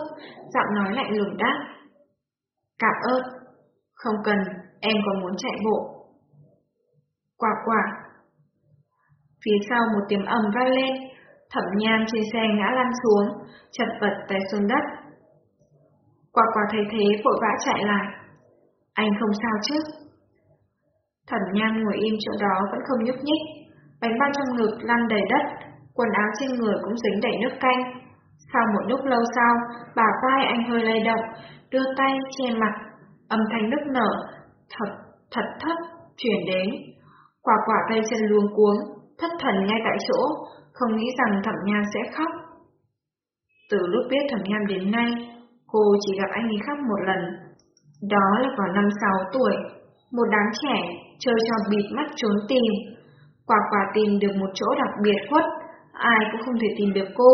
giọng nói lạnh lùng đáp. Cảm ơn. Không cần, em còn muốn chạy bộ. Quả quả. Phía sau một tiếng ầm vang lên, thẩm nham trên xe ngã lăn xuống, chật vật té xuống đất. Quả quả thấy thế vội vã chạy lại. Anh không sao chứ? Thẩm nham ngồi im chỗ đó vẫn không nhúc nhích, bánh bao trong ngực lăn đầy đất, quần áo trên người cũng dính đầy nước canh. Sau một lúc lâu sau, bà vai anh hơi lay động, đưa tay che mặt, âm thanh nức nở, thật, thật thấp, chuyển đến. Quả quả tay chân luống cuống, thất thần ngay tại chỗ, không nghĩ rằng thẩm nham sẽ khóc. Từ lúc biết thẩm nham đến nay, cô chỉ gặp anh ấy khóc một lần. Đó là vào năm 6 tuổi, một đám trẻ chơi trò bịt mắt trốn tìm. Quả quả tìm được một chỗ đặc biệt khuất, ai cũng không thể tìm được cô.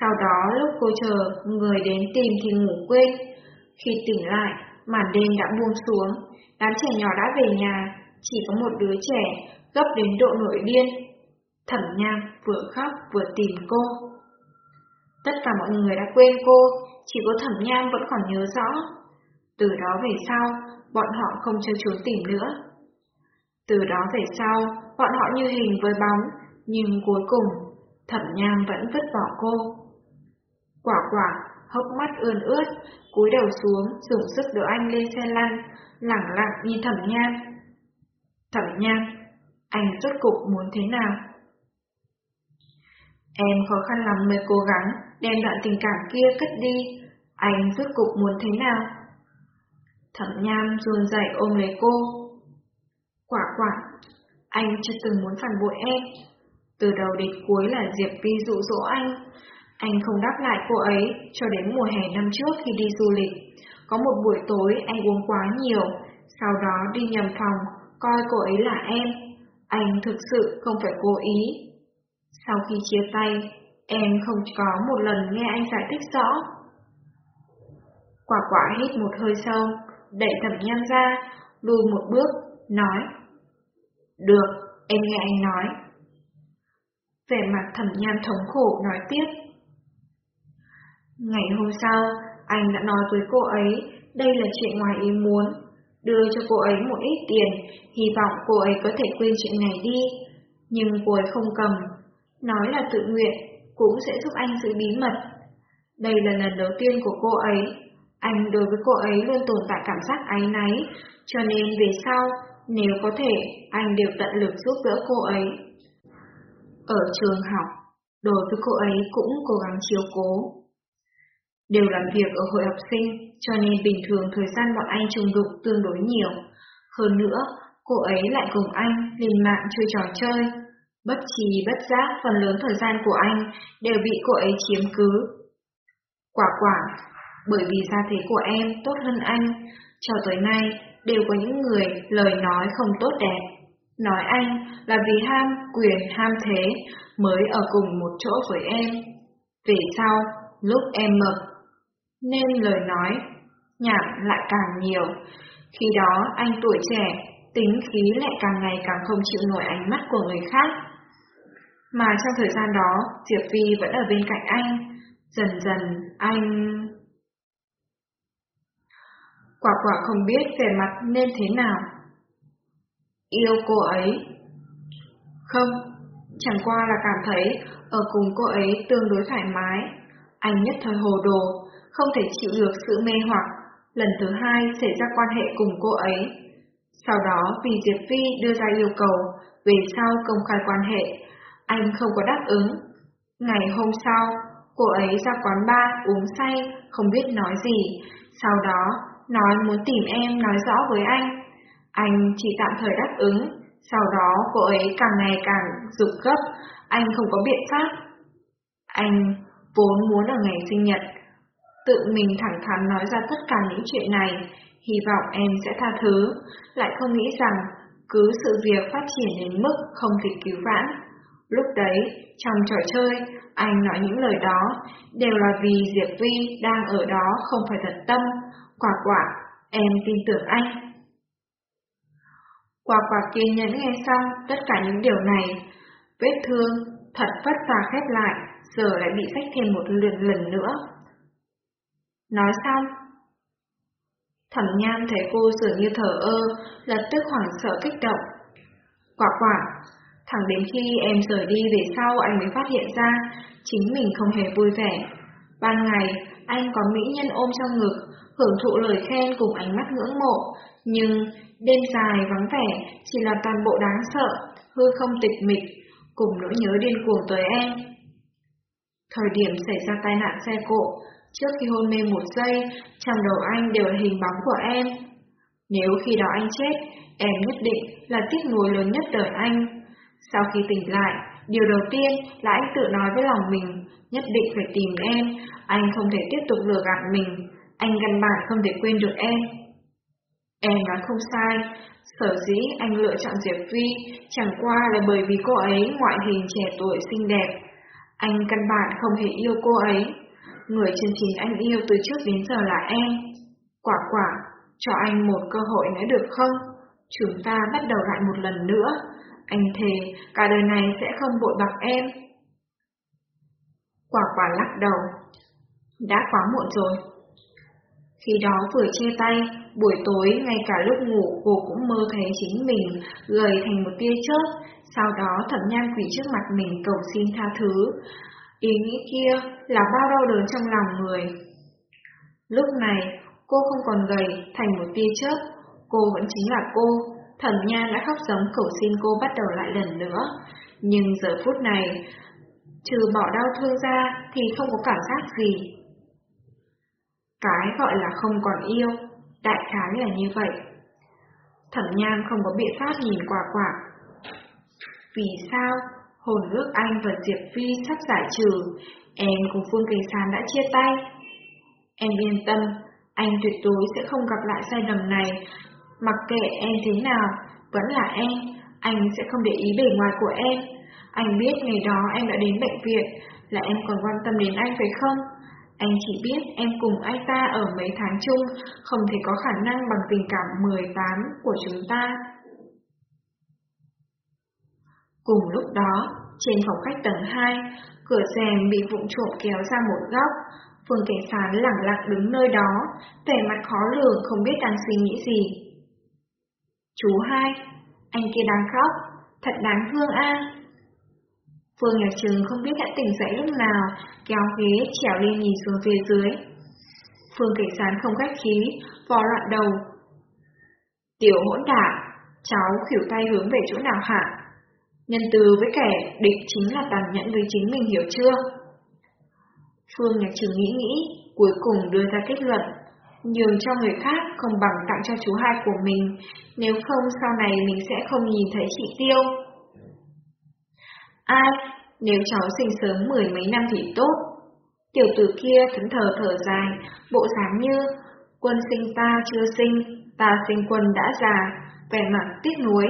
Sau đó lúc cô chờ người đến tìm thì ngủ quên. Khi tỉnh lại, màn đêm đã buông xuống, đám trẻ nhỏ đã về nhà, chỉ có một đứa trẻ gấp đến độ nổi điên. Thẩm Nham vừa khóc vừa tìm cô. Tất cả mọi người đã quên cô, chỉ có Thẩm Nham vẫn còn nhớ rõ. Từ đó về sau, bọn họ không chơi trốn tìm nữa. Từ đó về sau, bọn họ như hình với bóng, nhưng cuối cùng, Thẩm Nham vẫn vứt bỏ cô. Quả quả, hốc mắt ươn ướt, cúi đầu xuống, dùng sức đỡ anh lên xe lăn, lẳng lặng nhìn Thẩm Nham. Thẩm Nham, anh rốt cục muốn thế nào? Em khó khăn lắm mới cố gắng đem đoạn tình cảm kia cất đi, anh rốt cục muốn thế nào? Thẩm Nham run rẩy ôm lấy cô. Quả quả, anh chưa từng muốn phản bội em. Từ đầu đến cuối là Diệp Vi dụ dỗ anh. Anh không đáp lại cô ấy cho đến mùa hè năm trước khi đi du lịch. Có một buổi tối anh uống quá nhiều, sau đó đi nhầm phòng, coi cô ấy là em. Anh thực sự không phải cố ý. Sau khi chia tay, em không có một lần nghe anh giải thích rõ. Quả quả hít một hơi sâu, đẩy thẩm nham ra, lùi một bước, nói. Được, em nghe anh nói. Vẻ mặt thẩm nham thống khổ nói tiếp. Ngày hôm sau, anh đã nói với cô ấy đây là chuyện ngoài ý muốn, đưa cho cô ấy một ít tiền, hy vọng cô ấy có thể quên chuyện này đi. Nhưng cô ấy không cầm, nói là tự nguyện, cũng sẽ giúp anh giữ bí mật. Đây là lần đầu tiên của cô ấy, anh đối với cô ấy luôn tồn tại cảm giác áy náy, cho nên về sau, nếu có thể, anh đều tận lực giúp đỡ cô ấy. Ở trường học, đối với cô ấy cũng cố gắng chiếu cố. Đều làm việc ở hội học sinh, cho nên bình thường thời gian bọn anh trùng đụng tương đối nhiều. Hơn nữa, cô ấy lại cùng anh lên mạng chơi trò chơi. Bất trì bất giác phần lớn thời gian của anh đều bị cô ấy chiếm cứ. Quả quả, bởi vì gia thế của em tốt hơn anh, cho tới nay đều có những người lời nói không tốt đẹp. Nói anh là vì ham quyền ham thế mới ở cùng một chỗ với em. Về sau, lúc em mập, nên lời nói nhảm lại càng nhiều. Khi đó anh tuổi trẻ, tính khí lại càng ngày càng không chịu nổi ánh mắt của người khác. Mà trong thời gian đó, Diệp Vi vẫn ở bên cạnh anh. Dần dần, anh... Quả quả không biết về mặt nên thế nào. Yêu cô ấy. Không, chẳng qua là cảm thấy ở cùng cô ấy tương đối thoải mái. Anh nhất thời hồ đồ, không thể chịu được sự mê hoặc, lần thứ hai xảy ra quan hệ cùng cô ấy. Sau đó vì Diệp Phi đưa ra yêu cầu về sau công khai quan hệ, anh không có đáp ứng. Ngày hôm sau, cô ấy ra quán bar uống say, không biết nói gì, sau đó nói muốn tìm em nói rõ với anh. Anh chỉ tạm thời đáp ứng, sau đó cô ấy càng ngày càng rụt gấp, anh không có biện pháp. Anh vốn muốn ở ngày sinh nhật, tự mình thẳng thắn nói ra tất cả những chuyện này, hy vọng em sẽ tha thứ, lại không nghĩ rằng cứ sự việc phát triển đến mức không thể cứu vãn. Lúc đấy, trong trò chơi, anh nói những lời đó đều là vì Diệp Vi đang ở đó không phải thật tâm. Quả quả, em tin tưởng anh. Quả quả kiên nhẫn nghe xong tất cả những điều này. Vết thương, thật vất vả khép lại, giờ lại bị sách thêm một lần lần nữa. Nói xong, thẩm nham thấy cô dường như thở ơ, lập tức hoảng sợ kích động. Quả quả, thẳng đến khi em rời đi về sau anh mới phát hiện ra, chính mình không hề vui vẻ. Ban ngày, anh có mỹ nhân ôm trong ngực, hưởng thụ lời khen cùng ánh mắt ngưỡng mộ, nhưng đêm dài vắng vẻ chỉ là toàn bộ đáng sợ, hư không tịch mịch, cùng nỗi nhớ điên cuồng tới em. Thời điểm xảy ra tai nạn xe cộ, trước khi hôn mê một giây, trong đầu anh đều là hình bóng của em. Nếu khi đó anh chết, em nhất định là tiếc nuối lớn nhất đời anh. Sau khi tỉnh lại, điều đầu tiên là anh tự nói với lòng mình, nhất định phải tìm em, anh không thể tiếp tục lừa gạt mình, anh căn bản không thể quên được em. Em nói không sai, sở dĩ anh lựa chọn Diệp Vi chẳng qua là bởi vì cô ấy ngoại hình trẻ tuổi xinh đẹp. Anh căn bản không hề yêu cô ấy. Người chân chính anh yêu từ trước đến giờ là em. Quả quả, cho anh một cơ hội nữa được không? Chúng ta bắt đầu lại một lần nữa. Anh thề cả đời này sẽ không bội bạc em. Quả quả lắc đầu. Đã quá muộn rồi. Khi đó vừa chia tay, buổi tối ngay cả lúc ngủ cô cũng mơ thấy chính mình gầy thành một tia chớp, sau đó thẩm nhan quỷ trước mặt mình cầu xin tha thứ. Ý nghĩ kia là bao đau đớn trong lòng người. Lúc này, cô không còn gầy thành một tia chớp, cô vẫn chính là cô. Thẩm nhan đã khóc giống cầu xin cô bắt đầu lại lần nữa. Nhưng giờ phút này, trừ bỏ đau thương ra thì không có cảm giác gì. Cái gọi là không còn yêu, đại khái là như vậy. Thẩm nhan không có biện pháp nhìn quả quả. Vì sao? Hồn ước anh và Diệp Phi sắp giải trừ, em cùng Phương Kỳ Sán đã chia tay. Em yên tâm, anh tuyệt đối sẽ không gặp lại sai lầm này. Mặc kệ em thế nào, vẫn là em, anh sẽ không để ý bề ngoài của em. Anh biết ngày đó em đã đến bệnh viện, là em còn quan tâm đến anh phải không? Anh chỉ biết em cùng anh ta ở mấy tháng chung, không thể có khả năng bằng tình cảm 18 của chúng ta. Cùng lúc đó, trên phòng khách tầng 2, cửa rèm bị vụng trộm kéo ra một góc. Phương Cảnh Sán lặng lặng đứng nơi đó, vẻ mặt khó lường không biết đang suy nghĩ gì. Chú hai, anh kia đang khóc, thật đáng thương a. Phương Nhạc Trừng không biết đã tỉnh dậy lúc nào, kéo ghế trèo lên nhìn xuống phía dưới. Phương Cảnh Sán không khách khí, vò loạn đầu. Tiểu hỗn đả, cháu khỉu tay hướng về chỗ nào hả? Nhân từ với kẻ địch chính là tàn nhẫn với chính mình hiểu chưa? Phương Nhạc Trừng nghĩ nghĩ, cuối cùng đưa ra kết luận. Nhường cho người khác không bằng tặng cho chú hai của mình, nếu không sau này mình sẽ không nhìn thấy chị Tiêu. Ai, nếu cháu sinh sớm mười mấy năm thì tốt. Tiểu tử kia thẫn thờ thở dài, bộ dáng như quân sinh ta chưa sinh, ta sinh quân đã già, vẻ mặt tiếc nuối.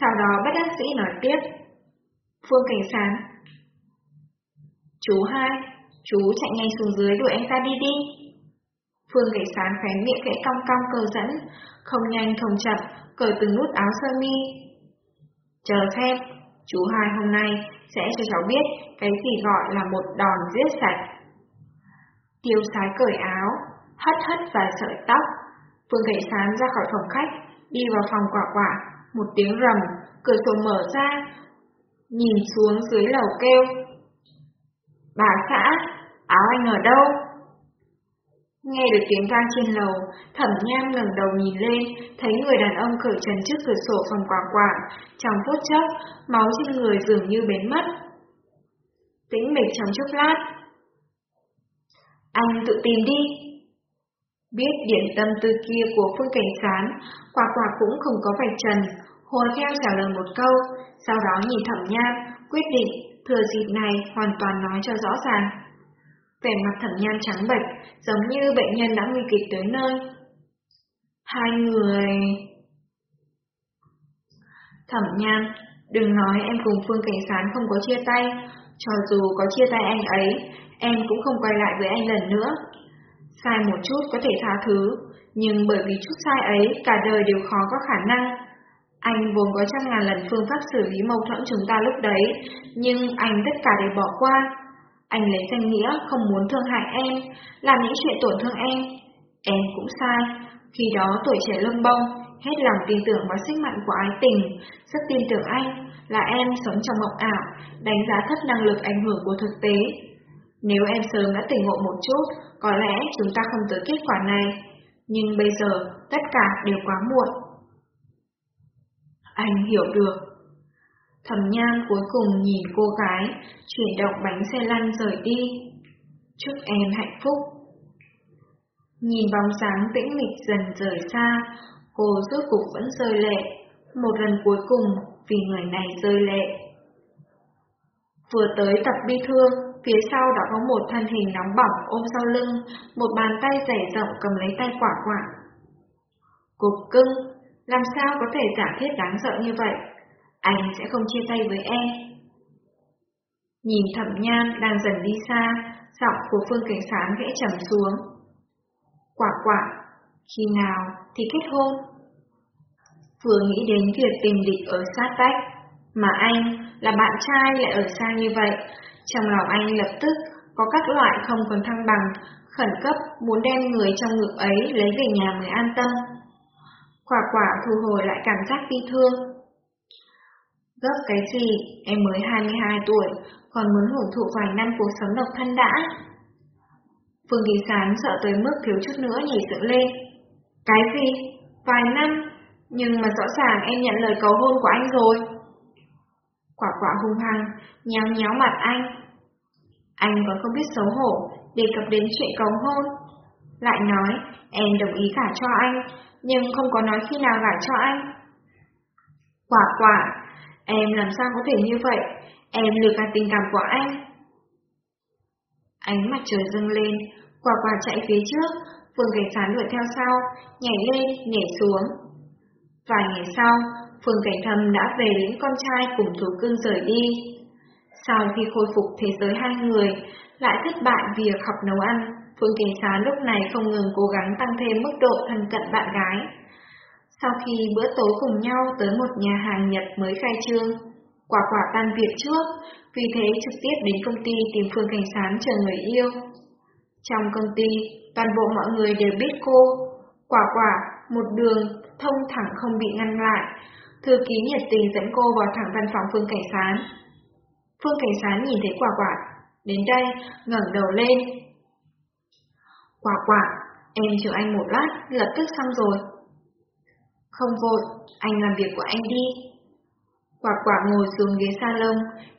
Sau đó bác đắc sĩ nói tiếp. Phương Cảnh Sán Chú hai, chú chạy nhanh xuống dưới đuổi anh ta đi đi. Phương Nghệ Sán khóe miệng khẽ cong cong cờ dẫn, không nhanh không chậm, cởi từng nút áo sơ mi. Chờ xem, chú hai hôm nay sẽ cho cháu biết cái gì gọi là một đòn giết sạch. Tiêu sái cởi áo, hất hất vài sợi tóc, Phương Nghệ Sán ra khỏi phòng khách, đi vào phòng quả quả, một tiếng rầm, cửa sổ mở ra, nhìn xuống dưới lầu kêu. Bà xã, áo anh ở đâu? Nghe được tiếng vang trên lầu, thẩm nham ngẩng đầu nhìn lên, thấy người đàn ông cởi trần trước cửa sổ phòng quả quả, trong phút chốc, máu trên người dường như bến mất. Tĩnh mịch trong chốc lát. Anh tự tìm đi. Biết điển tâm tư kia của phương cảnh sán, quả quả cũng không có vạch trần, hồn theo trả lời một câu, sau đó nhìn thẩm nham, quyết định thừa dịp này hoàn toàn nói cho rõ ràng. Vẻ mặt thẩm nhan trắng bệch, giống như bệnh nhân đã nguy kịch tới nơi. Hai người... Thẩm nhan, Đừng nói em cùng Phương Cảnh Sán không có chia tay, cho dù có chia tay anh ấy, em cũng không quay lại với anh lần nữa. Sai một chút có thể tha thứ, nhưng bởi vì chút sai ấy cả đời đều khó có khả năng. Anh vốn có trăm ngàn lần phương pháp xử lý mâu thuẫn chúng ta lúc đấy, nhưng anh tất cả đều bỏ qua. Anh lấy danh nghĩa không muốn thương hại em, làm những chuyện tổn thương em. Em cũng sai, khi đó tuổi trẻ lông bông, hết lòng tin tưởng vào sức mạnh của ái tình, rất tin tưởng anh, là em sống trong mộng ảo, đánh giá thấp năng lực ảnh hưởng của thực tế. Nếu em sớm đã tỉnh ngộ một chút, có lẽ chúng ta không tới kết quả này, nhưng bây giờ tất cả đều quá muộn. Anh hiểu được. Thẩm nhan cuối cùng nhìn cô gái, chuyển động bánh xe lăn rời đi. Chúc em hạnh phúc. Nhìn bóng dáng tĩnh mịch dần rời xa, cô rốt cục vẫn rơi lệ, một lần cuối cùng vì người này rơi lệ. Vừa tới tập bi thương, phía sau đã có một thân hình nóng bỏng ôm sau lưng, một bàn tay dày rộng cầm lấy tay quả quả. Cục cưng, làm sao có thể giả thiết đáng sợ như vậy? Anh sẽ không chia tay với em. Nhìn thẩm nhan đang dần đi xa, giọng của Phương Cảnh Sán khẽ trầm xuống. Quả quả, khi nào thì kết hôn? Vừa nghĩ đến việc tình địch ở sát vách, mà anh là bạn trai lại ở xa như vậy, trong lòng anh lập tức có các loại không còn thăng bằng, khẩn cấp muốn đem người trong ngực ấy lấy về nhà mới an tâm. Quả quả thu hồi lại cảm giác bi thương. Gấp cái gì, em mới 22 tuổi, còn muốn hưởng thụ vài năm cuộc sống độc thân đã. Phương Kỳ Sán sợ tới mức thiếu chút nữa nhảy dựng lên. Cái gì? Vài năm? Nhưng mà rõ ràng em nhận lời cầu hôn của anh rồi. Quả quả hung hăng, nhéo nhéo mặt anh. Anh còn không biết xấu hổ, đề cập đến chuyện cầu hôn. Lại nói, em đồng ý cả cho anh, nhưng không có nói khi nào gả cho anh. Quả quả, em làm sao có thể như vậy? Em lừa gạt tình cảm của anh. Ánh mặt trời dâng lên, quả quả chạy phía trước, Phương Cảnh Sán đuổi theo sau, nhảy lên, nhảy xuống. Vài ngày sau, Phương Cảnh Thâm đã về đến con trai cùng thú cưng rời đi. Sau khi khôi phục thế giới hai người, lại thất bại việc học nấu ăn, Phương Cảnh Sán lúc này không ngừng cố gắng tăng thêm mức độ thân cận bạn gái. Sau khi bữa tối cùng nhau tới một nhà hàng Nhật mới khai trương, quả quả tan việc trước, vì thế trực tiếp đến công ty tìm Phương Cảnh Sán chờ người yêu. Trong công ty, toàn bộ mọi người đều biết cô. Quả quả, một đường, thông thẳng không bị ngăn lại. Thư ký nhiệt tình dẫn cô vào thẳng văn phòng Phương Cảnh Sán. Phương Cảnh Sán nhìn thấy quả quả, đến đây, ngẩng đầu lên, Quả quả, em chờ anh một lát, lập tức xong rồi. Không vội, anh làm việc của anh đi. Quả quả ngồi xuống ghế salon,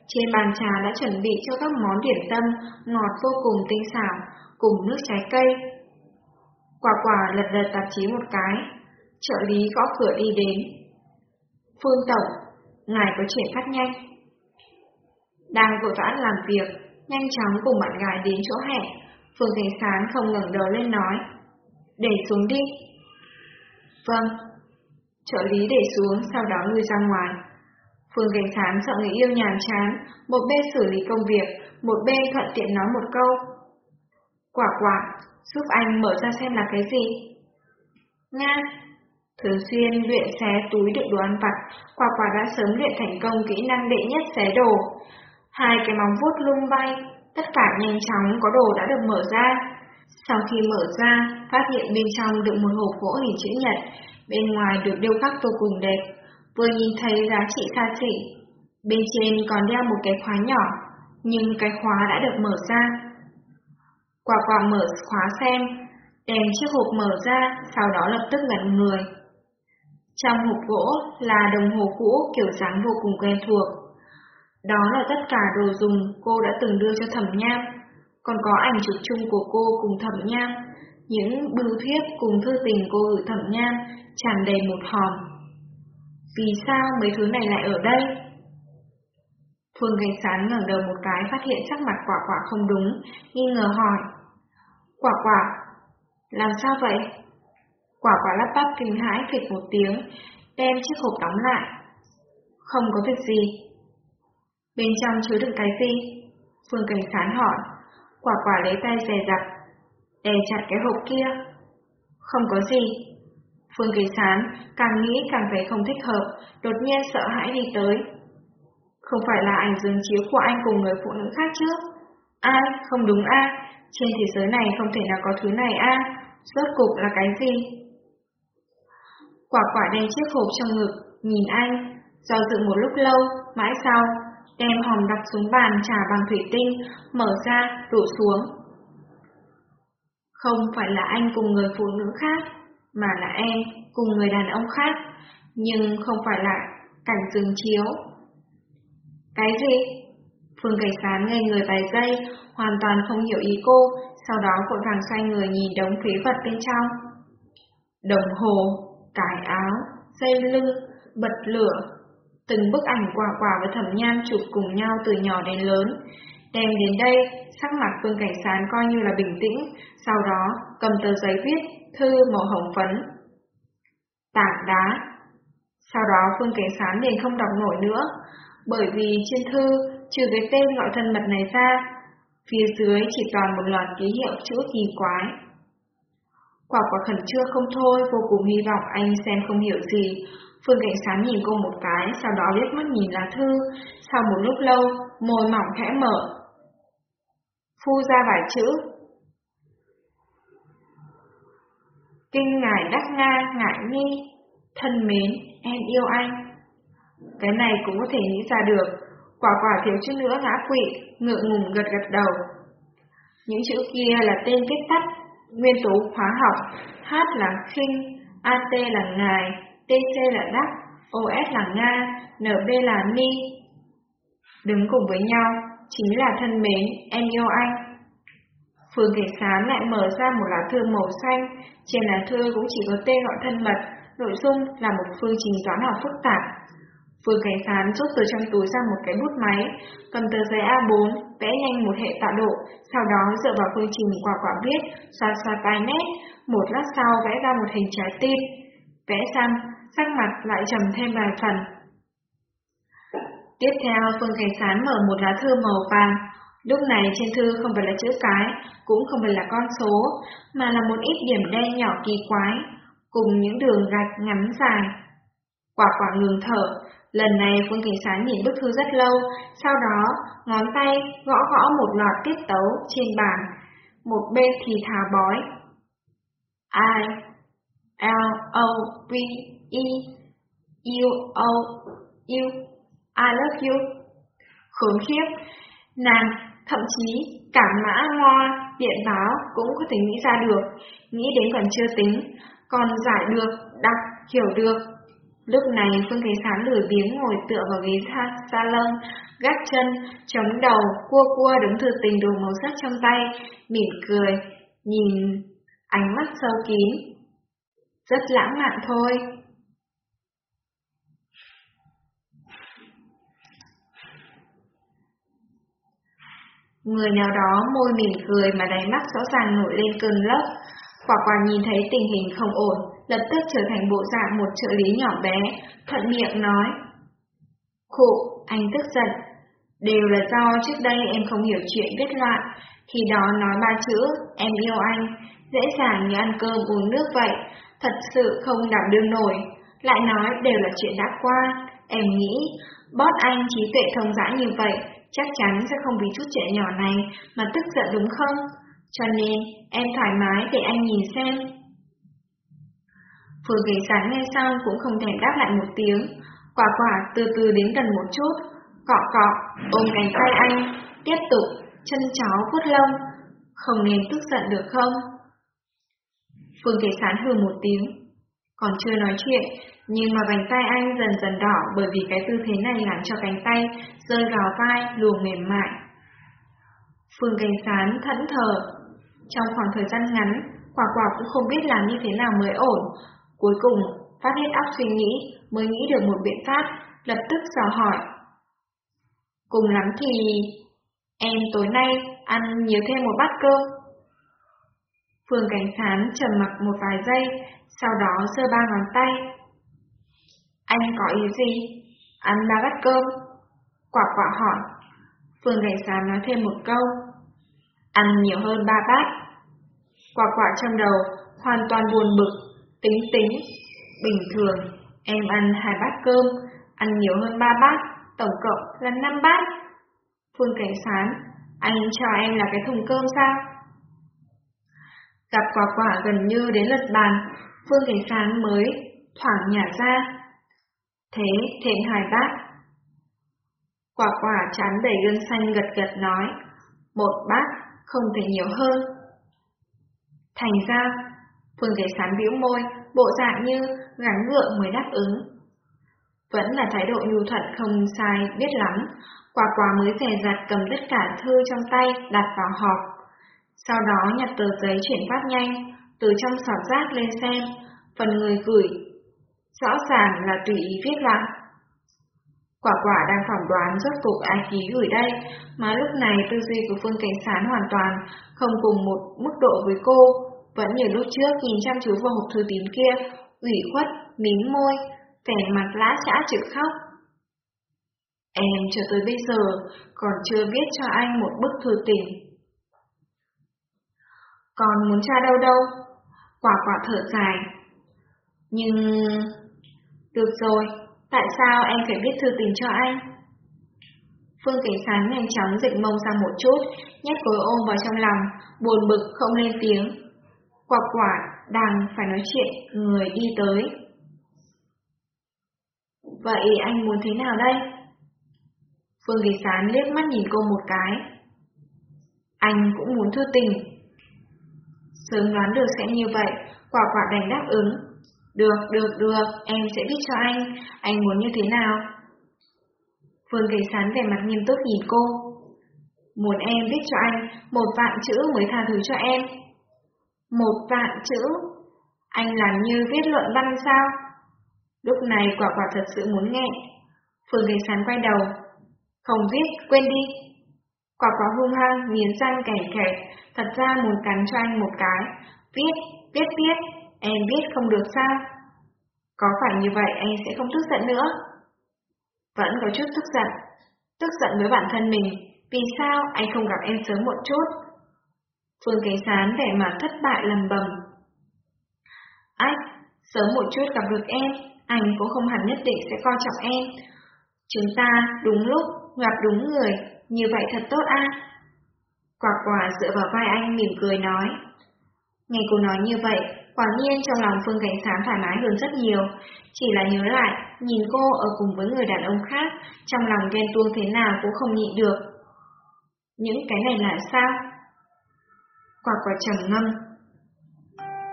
trên bàn trà đã chuẩn bị cho các món điểm tâm ngọt vô cùng tinh xảo, cùng nước trái cây. Quả quả lật lật tạp chí một cái, trợ lý gõ cửa đi đến. Phương Tổng, ngài có chuyện phát nhanh. Đang vội vã làm việc, nhanh chóng cùng bạn gái đến chỗ hẹn, Phương Thành sáng không ngẩng đầu lên nói. Để xuống đi. Vâng. Trợ lý để xuống, sau đó lui ra ngoài. Phương cảnh Sán sợ người yêu nhàn chán, một bên xử lý công việc, một bên thuận tiện nói một câu. Quả quả, giúp anh mở ra xem là cái gì? Nga. Thường xuyên luyện xé túi đựng đồ ăn vặt, quả quả đã sớm luyện thành công kỹ năng đệ nhất xé đồ. Hai cái móng vuốt lung bay, Tất cả nhanh chóng có đồ đã được mở ra. Sau khi mở ra, phát hiện bên trong được một hộp gỗ hình chữ nhật, bên ngoài được điêu khắc vô cùng đẹp. Vừa nhìn thấy giá trị xa xỉ. Bên trên còn đeo một cái khóa nhỏ, nhưng cái khóa đã được mở ra. Quả quả mở khóa xem, đèn chiếc hộp mở ra, sau đó lập tức ngẩn người. Trong hộp gỗ là đồng hồ cũ kiểu dáng vô cùng quen thuộc. Đó là tất cả đồ dùng cô đã từng đưa cho thẩm nham, còn có ảnh chụp chung của cô cùng thẩm nham, những bưu thiếp cùng thư tình cô gửi thẩm nham tràn đầy một hòm. Vì sao mấy thứ này lại ở đây? Phương Cảnh Sán ngẩng đầu một cái phát hiện sắc mặt quả quả không đúng, nghi ngờ hỏi. Quả quả, làm sao vậy? Quả quả lắp bắp kinh hãi phịch một tiếng, đem chiếc hộp đóng lại. Không có việc gì. Bên trong chứa đựng cái gì? Phương Cảnh Sán hỏi. Quả quả lấy tay dè dặt, đè chặt cái hộp kia. Không có gì. Phương kỳ Sán càng nghĩ càng thấy không thích hợp, đột nhiên sợ hãi đi tới. Không phải là ảnh dương chiếu của anh cùng người phụ nữ khác chứ? Ai? Không đúng a? Trên thế giới này không thể nào có thứ này a. Rốt cục là cái gì? Quả quả đen chiếc hộp trong ngực, nhìn anh, do dự một lúc lâu, mãi sau, đem hòm đặt xuống bàn trà bằng thủy tinh, mở ra, đổ xuống. Không phải là anh cùng người phụ nữ khác, mà là em cùng người đàn ông khác, nhưng không phải là cảnh dừng chiếu. Cái gì? Phương Cảnh Sán ngây người vài giây, hoàn toàn không hiểu ý cô, sau đó vội vàng xoay người nhìn đống phế vật bên trong. Đồng hồ, cải áo, dây lưng, bật lửa, từng bức ảnh quả quả và thẩm nhan chụp cùng nhau từ nhỏ đến lớn. Đem đến đây, sắc mặt Phương Cảnh Sán coi như là bình tĩnh, sau đó cầm tờ giấy viết thư màu hồng phấn. Tảng đá. Sau đó Phương Cảnh Sán liền không đọc nổi nữa, bởi vì trên thư, trừ cái tên gọi thân mật này ra, phía dưới chỉ toàn một loạt ký hiệu chữ kỳ quái. Quả quả khẩn trương không thôi, vô cùng hy vọng anh xem không hiểu gì, Phương Cảnh Sán nhìn cô một cái, sau đó liếc mắt nhìn lá thư, sau một lúc lâu, môi mỏng khẽ mở. Phu ra vài chữ. Kinh ngài đắc nga, ngại nghi, thân mến, em yêu anh. Cái này cũng có thể nghĩ ra được, quả quả thiếu chút nữa ngã quỵ, ngựa ngùng gật gật đầu. Những chữ kia là tên viết tắt, nguyên tố hóa học, H là khinh, AT là ngài, TC là đắc, OS là Nga, NB là Mi. Đứng cùng với nhau, chính là thân mến, em yêu anh. Phương Cảnh Sán lại mở ra một lá thư màu xanh, trên lá thư cũng chỉ có tên gọi thân mật, nội dung là một phương trình toán học phức tạp. Phương Cảnh Sán rút từ trong túi ra một cái bút máy, cầm tờ giấy A4, vẽ nhanh một hệ tạo độ, sau đó dựa vào phương trình quả quả viết, xoa xoa vài nét, một lát sau vẽ ra một hình trái tim. Vẽ xong, sắc mặt lại trầm thêm vài phần. Tiếp theo, Phương Cảnh Sán mở một lá thư màu vàng. Lúc này trên thư không phải là chữ cái, cũng không phải là con số, mà là một ít điểm đen nhỏ kỳ quái, cùng những đường gạch ngắn dài. Quả quả ngừng thở, lần này Phương Cảnh Sán nhìn bức thư rất lâu, sau đó ngón tay gõ gõ một loạt tiết tấu trên bàn, một bên thì thào bói. I L O V E U O U I love you. Khốn khiếp, nàng thậm chí cả mã hoa điện báo cũng có thể nghĩ ra được, nghĩ đến còn chưa tính, còn giải được, đọc, hiểu được. Lúc này Phương Thế Sán lười biếng ngồi tựa vào ghế salon, gác chân, chống đầu, cua cua đứng thư tình đồ màu sắc trong tay, mỉm cười, nhìn ánh mắt sâu kín. Rất lãng mạn thôi. Người nào đó môi mỉm cười mà đáy mắt rõ ràng nổi lên cơn lốc. Quả quả nhìn thấy tình hình không ổn, lập tức trở thành bộ dạng một trợ lý nhỏ bé, thuận miệng nói. Khụ, anh tức giận. Đều là do trước đây em không hiểu chuyện biết loạn, khi đó nói ba chữ, em yêu anh, dễ dàng như ăn cơm uống nước vậy, thật sự không đảm đương nổi. Lại nói đều là chuyện đã qua, em nghĩ, bót anh trí tuệ thông dã như vậy, chắc chắn sẽ không vì chút chuyện nhỏ này mà tức giận đúng không? Cho nên, em thoải mái để anh nhìn xem. Phương ghế sáng nghe xong cũng không thèm đáp lại một tiếng, quả quả từ từ đến gần một chút, cọ cọ, ôm cánh tay anh, tiếp tục, chân chó vuốt lông, không nên tức giận được không? Phương Thế Sán hừ một tiếng, còn chưa nói chuyện, nhưng mà vành tay anh dần dần đỏ bởi vì cái tư thế này làm cho cánh tay rơi vào vai luồng mềm mại. Phương Cảnh Sán thẫn thờ. Trong khoảng thời gian ngắn, quả quả cũng không biết làm như thế nào mới ổn. Cuối cùng, phát hết óc suy nghĩ mới nghĩ được một biện pháp, lập tức dò hỏi. Cùng lắm thì... Em tối nay ăn nhiều thêm một bát cơm. Phương Cảnh Sán trầm mặc một vài giây, sau đó giơ ba ngón tay, anh có ý gì? Ăn ba bát cơm. Quả quả hỏi. Phương Cảnh Sán nói thêm một câu. Ăn nhiều hơn ba bát. Quả quả trong đầu hoàn toàn buồn bực, tính tính. Bình thường, em ăn hai bát cơm, ăn nhiều hơn ba bát, tổng cộng là năm bát. Phương Cảnh Sán, anh cho em là cái thùng cơm sao? Gặp quả quả gần như đến lật bàn, Phương Cảnh Sán mới thoảng nhả ra. Thế thêm hai bát. Quả quả chán đầy gân xanh gật gật nói, một bát không thể nhiều hơn. Thành ra, Phương Thế Sán bĩu môi, bộ dạng như gắn gượng mới đáp ứng. Vẫn là thái độ nhu thuận không sai biết lắm, quả quả mới dè rặt cầm tất cả thư trong tay đặt vào hộp. Sau đó nhặt tờ giấy chuyển phát nhanh, từ trong sọt rác lên xem, phần người gửi. Rõ ràng là tùy ý viết lại. Quả quả đang phỏng đoán rốt cuộc ai ký gửi đây, mà lúc này tư duy của Phương Cảnh Sán hoàn toàn không cùng một mức độ với cô. Vẫn như lúc trước nhìn chăm chú vào hộp thư tín kia, ủy khuất, mím môi, vẻ mặt lá chã chịu khóc. Em cho tới bây giờ còn chưa viết cho anh một bức thư tình. Còn muốn tra đâu đâu? Quả quả thở dài. Nhưng... Được rồi, tại sao em phải viết thư tình cho anh? Phương Cảnh Sáng nhanh chóng dịch mông ra một chút, nhét cối ôm vào trong lòng, buồn bực không lên tiếng. Quả quả đang phải nói chuyện, người đi tới. Vậy anh muốn thế nào đây? Phương Kỳ Sán liếc mắt nhìn cô một cái. Anh cũng muốn thư tình. Sớm đoán được sẽ như vậy, quả quả đành đáp ứng. Được, được, được, em sẽ viết cho anh, anh muốn như thế nào? Phương Kỳ Sán vẻ mặt nghiêm túc nhìn cô. Muốn em viết cho anh, một vạn chữ mới tha thứ cho em. Một vạn chữ? Anh làm như viết luận văn sao? Lúc này quả quả thật sự muốn nghe. Phương Kỳ Sán quay đầu, không viết, quên đi. Quả quả hung hăng, miến răng kẻ kẻ, thật ra muốn cắn cho anh một cái. Viết, viết viết, em biết không được sao? Có phải như vậy anh sẽ không tức giận nữa? Vẫn có chút tức giận. Tức giận với bản thân mình, vì sao anh không gặp em sớm một chút? Phương Kế Sán vẻ mặt thất bại lầm bầm. Ách, sớm một chút gặp được em, anh cũng không hẳn nhất định sẽ coi trọng em. Chúng ta đúng lúc gặp đúng người, như vậy thật tốt a. Quả quả dựa vào vai anh mỉm cười nói. Nghe cô nói như vậy, quả nhiên trong lòng Phương Cảnh Sán thoải mái hơn rất nhiều, chỉ là nhớ lại, nhìn cô ở cùng với người đàn ông khác, trong lòng ghen tuông thế nào cũng không nhịn được. Những cái này là sao? Quả quả trầm ngâm.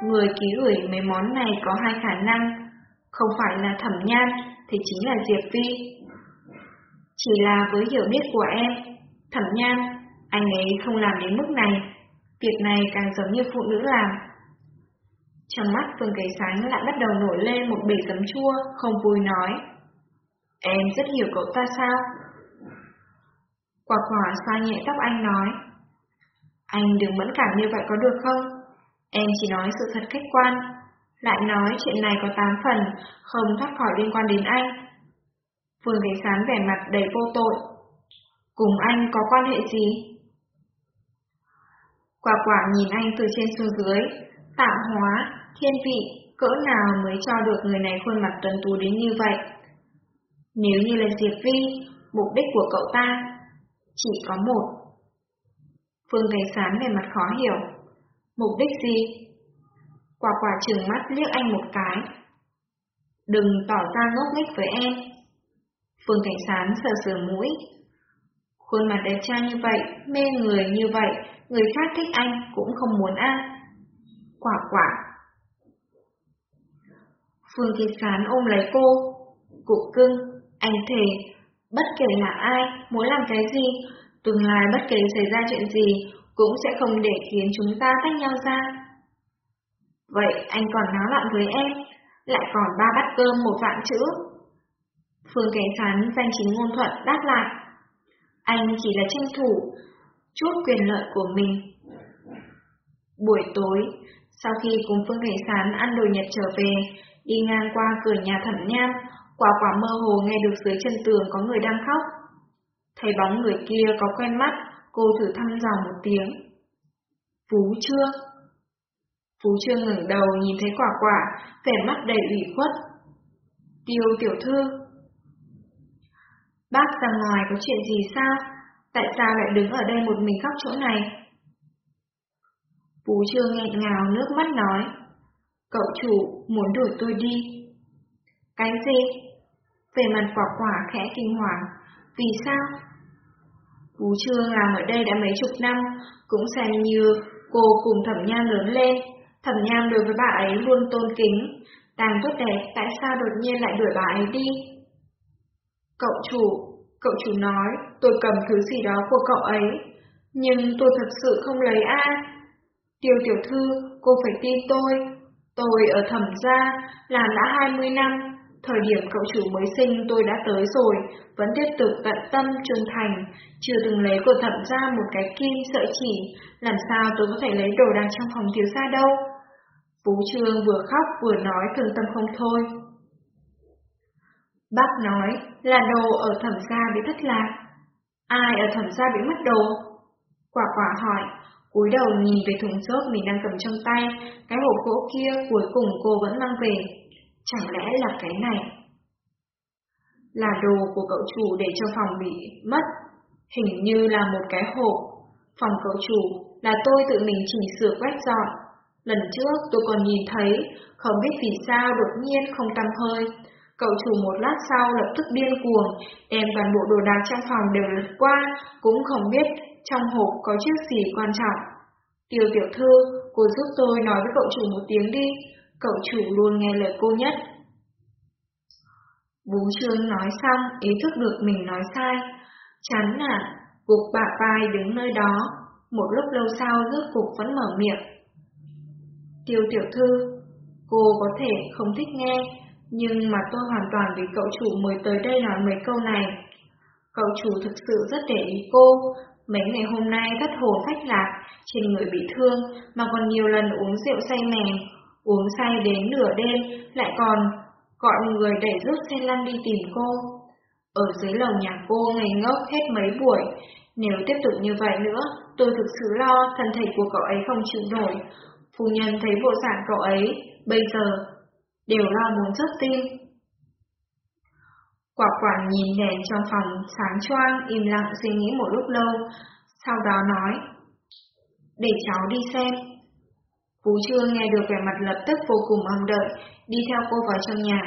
Người ký gửi mấy món này có hai khả năng, không phải là thẩm nhan, thì chính là Diệp Vi. Chỉ là với hiểu biết của em, thẩm nhan, anh ấy không làm đến mức này. Việc này càng giống như phụ nữ làm. Trong mắt Phương Kế Sáng lại bắt đầu nổi lên một bể giấm chua, không vui nói. Em rất hiểu cậu ta sao? Quả quả xoa nhẹ tóc anh nói. Anh đừng mẫn cảm như vậy có được không? Em chỉ nói sự thật khách quan, lại nói chuyện này có tám phần, không thoát khỏi liên quan đến anh. Phương cái Sán vẻ mặt đầy vô tội. Cùng anh có quan hệ gì? Quả quả nhìn anh từ trên xuống dưới, tạo hóa, thiên vị, cỡ nào mới cho được người này khuôn mặt tuấn tú đến như vậy? Nếu như là Diệp Vi, mục đích của cậu ta chỉ có một. Phương Thế Sán vẻ mặt khó hiểu. Mục đích gì? Quả quả trừng mắt liếc anh một cái. Đừng tỏ ra ngốc nghếch với em. Phương Cảnh Sán sờ sờ mũi. Khuôn mặt đẹp trai như vậy, mê người như vậy, người khác thích anh cũng không muốn ăn. Quả quả. Phương Kỳ Sán ôm lấy cô. cục cưng, anh thề, bất kể là ai, muốn làm cái gì, tương lai bất kể xảy ra chuyện gì, cũng sẽ không để khiến chúng ta tách nhau ra. Vậy anh còn náo loạn với em, lại còn ba bát cơm một vạn chữ. Phương Kỳ Sán danh chính ngôn thuận đáp lại. Anh chỉ là tranh thủ, chút quyền lợi của mình. Buổi tối, sau khi cùng Phương Cảnh Sán ăn đồ nhật trở về, đi ngang qua cửa nhà thẩm nham, Quả quả mơ hồ nghe được dưới chân tường có người đang khóc. Thấy bóng người kia có quen mắt, cô thử thăm dò một tiếng. Phú Trương. Phú Trương ngẩng đầu nhìn thấy quả quả, vẻ mắt đầy ủy khuất. Tiêu tiểu thư. Bác ra ngoài có chuyện gì sao? Tại sao lại đứng ở đây một mình khóc chỗ này? Phú Trương nghẹn ngào nước mắt nói. Cậu chủ muốn đuổi tôi đi. Cái gì? Về mặt quả quả khẽ kinh hoàng. Vì sao? Vũ Trương làm ở đây đã mấy chục năm, cũng xem như cô cùng thẩm nham lớn lên. Thẩm nham đối với bà ấy luôn tôn kính. Tàng tốt đẹp, tại sao đột nhiên lại đuổi bà ấy đi? Cậu chủ, cậu chủ nói, tôi cầm thứ gì đó của cậu ấy. Nhưng tôi thật sự không lấy a. Tiêu tiểu thư, cô phải tin tôi. Tôi ở thẩm gia, làm đã 20 năm, Thời điểm cậu chủ mới sinh tôi đã tới rồi, vẫn tiếp tục tận tâm trung thành, chưa từng lấy của thẩm gia một cái kim sợi chỉ, làm sao tôi có thể lấy đồ đạc trong phòng thiếu gia đâu. Phú Trương vừa khóc vừa nói thương tâm không thôi. Bác nói là đồ ở thẩm gia bị thất lạc. Ai ở thẩm gia bị mất đồ? Quả quả hỏi, cúi đầu nhìn về thùng xốp mình đang cầm trong tay, cái hộp gỗ kia cuối cùng cô vẫn mang về. Chẳng lẽ là cái này? Là đồ của cậu chủ để cho phòng bị mất, hình như là một cái hộp. Phòng cậu chủ là tôi tự mình chỉnh sửa quét dọn. Lần trước tôi còn nhìn thấy, không biết vì sao đột nhiên không tăm hơi. Cậu chủ một lát sau lập tức điên cuồng, đem toàn bộ đồ đạc trong phòng đều lật qua, cũng không biết trong hộp có chiếc gì quan trọng. Tiêu tiểu thư, cô giúp tôi nói với cậu chủ một tiếng đi, Cậu chủ luôn nghe lời cô nhất. Bú Trương nói xong, ý thức được mình nói sai. Chán nản, gục bạ vai đứng nơi đó. Một lúc lâu sau rốt cục vẫn mở miệng. Tiêu tiểu thư, cô có thể không thích nghe, nhưng mà tôi hoàn toàn vì cậu chủ mới tới đây nói mấy câu này. Cậu chủ thực sự rất để ý cô, mấy ngày hôm nay thất hồn phách lạc, trên người bị thương, mà còn nhiều lần uống rượu say mềm, uống say đến nửa đêm, lại còn gọi người đẩy rút xe lăn đi tìm cô. Ở dưới lầu nhà cô ngây ngốc hết mấy buổi, nếu tiếp tục như vậy nữa, tôi thực sự lo thân thể của cậu ấy không chịu nổi. Phu nhân thấy bộ dạng cậu ấy, bây giờ, đều lo muốn rớt tim. Quả quả nhìn đèn trong phòng sáng choang, im lặng suy nghĩ một lúc lâu, sau đó nói, để cháu đi xem. Phú Trương nghe được vẻ mặt lập tức vô cùng mong đợi, đi theo cô vào trong nhà.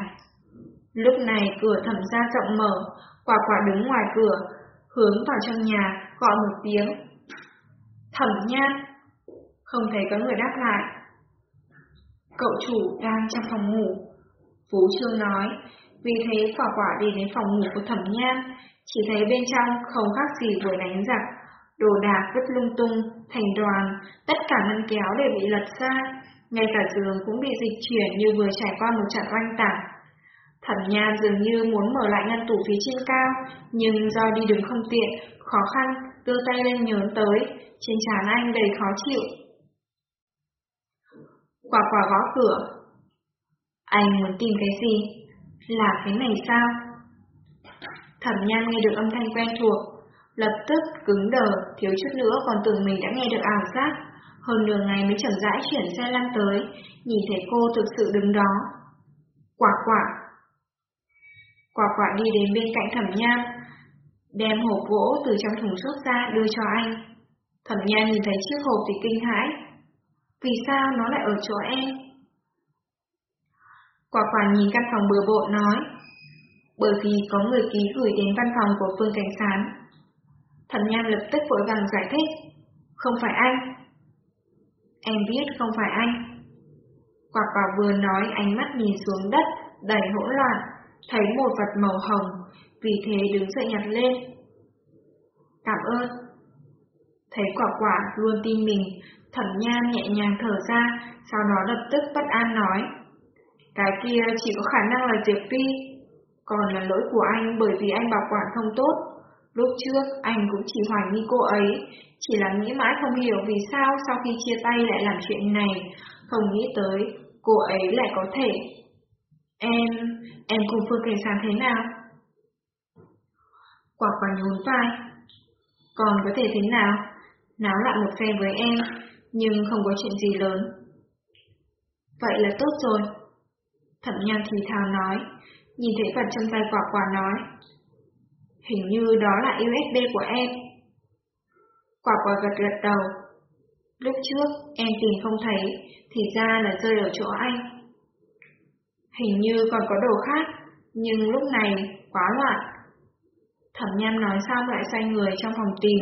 Lúc này cửa thẩm gia rộng mở, quả quả đứng ngoài cửa, hướng vào trong nhà, gọi một tiếng. Thẩm nhan! Không thấy có người đáp lại. Cậu chủ đang trong phòng ngủ. Phú Trương nói, vì thế quả quả đi đến phòng ngủ của thẩm nhan, chỉ thấy bên trong không khác gì vừa đánh giặc, đồ đạc vứt lung tung, thành đoàn, tất cả ngăn kéo đều bị lật ra, ngay cả giường cũng bị dịch chuyển như vừa trải qua một trận oanh tạc. Thẩm Nhan dường như muốn mở lại ngăn tủ phía trên cao, nhưng do đi đường không tiện, khó khăn, đưa tay lên nhớn tới, trên trán anh đầy khó chịu. Quả quả gõ cửa. Anh muốn tìm cái gì? Là cái này sao? Thẩm Nhan nghe được âm thanh quen thuộc, lập tức cứng đờ, thiếu chút nữa còn tưởng mình đã nghe được ảo giác. Hơn nửa ngày mới chậm rãi chuyển xe lăn tới, nhìn thấy cô thực sự đứng đó. Quả quả. Quả quả đi đến bên cạnh thẩm nham, đem hộp gỗ từ trong thùng xốp ra đưa cho anh. Thẩm nham nhìn thấy chiếc hộp thì kinh hãi. Vì sao nó lại ở chỗ em? Quả quả nhìn căn phòng bừa bộn nói, bởi vì có người ký gửi đến văn phòng của Phương Cảnh Sán Thẩm Nham lập tức vội vàng giải thích. Không phải anh. Em biết không phải anh. Quả quả vừa nói ánh mắt nhìn xuống đất, đầy hỗn loạn, thấy một vật màu hồng, vì thế đứng dậy nhặt lên. Cảm ơn. Thấy quả quả luôn tin mình, thẩm nham nhẹ nhàng thở ra, sau đó lập tức bất an nói. Cái kia chỉ có khả năng là Diệp Phi, còn là lỗi của anh bởi vì anh bảo quản không tốt. Lúc trước anh cũng chỉ hoài nghi cô ấy, chỉ là nghĩ mãi không hiểu vì sao sau khi chia tay lại làm chuyện này, không nghĩ tới cô ấy lại có thể. Em, em cùng Phương Cảnh Sán thế nào? Quả quả nhún vai. Còn có thể thế nào? Náo lại một phe với em, nhưng không có chuyện gì lớn. Vậy là tốt rồi. Thẩm nhan thì thào nói, nhìn thấy vật trong tay quả quả nói. Hình như đó là USB của em. Quả quả gật gật đầu. Lúc trước em tìm không thấy, thì ra là rơi ở chỗ anh. Hình như còn có đồ khác, nhưng lúc này quá loạn. Thẩm nham nói xong lại xoay người trong phòng tìm,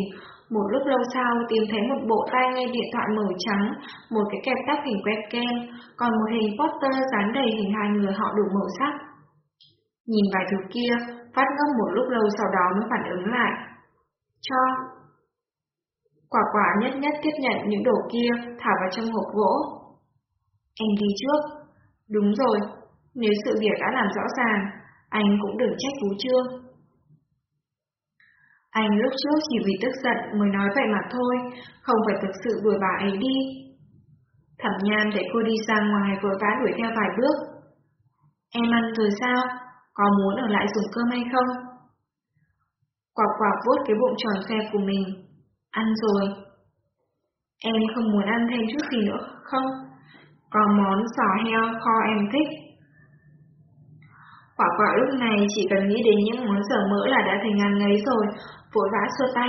một lúc lâu sau tìm thấy một bộ tai nghe điện thoại màu trắng, một cái kẹp tóc hình webcam, còn một hình poster dán đầy hình hai người họ đủ màu sắc. Nhìn vài thứ kia, phát ngốc một lúc lâu sau đó mới phản ứng lại. Cho. Quả quả nhất nhất tiếp nhận những đồ kia, thả vào trong hộp gỗ. anh đi trước. Đúng rồi, nếu sự việc đã làm rõ ràng, anh cũng đừng trách Phú Trương. Anh lúc trước chỉ vì tức giận mới nói vậy mà thôi, không phải thực sự đuổi bà ấy đi. Thẩm Nhan để cô đi ra ngoài vội vã đuổi theo vài bước. Em ăn rồi sao? Có muốn ở lại dùng cơm hay không? Quả quả vuốt cái bụng tròn xe của mình. Ăn rồi. Em không muốn ăn thêm chút gì nữa không? Có món giò heo kho em thích. Quả quả lúc này chỉ cần nghĩ đến những món dở mỡ là đã thành ngàn ngấy rồi, vội vã xua tay.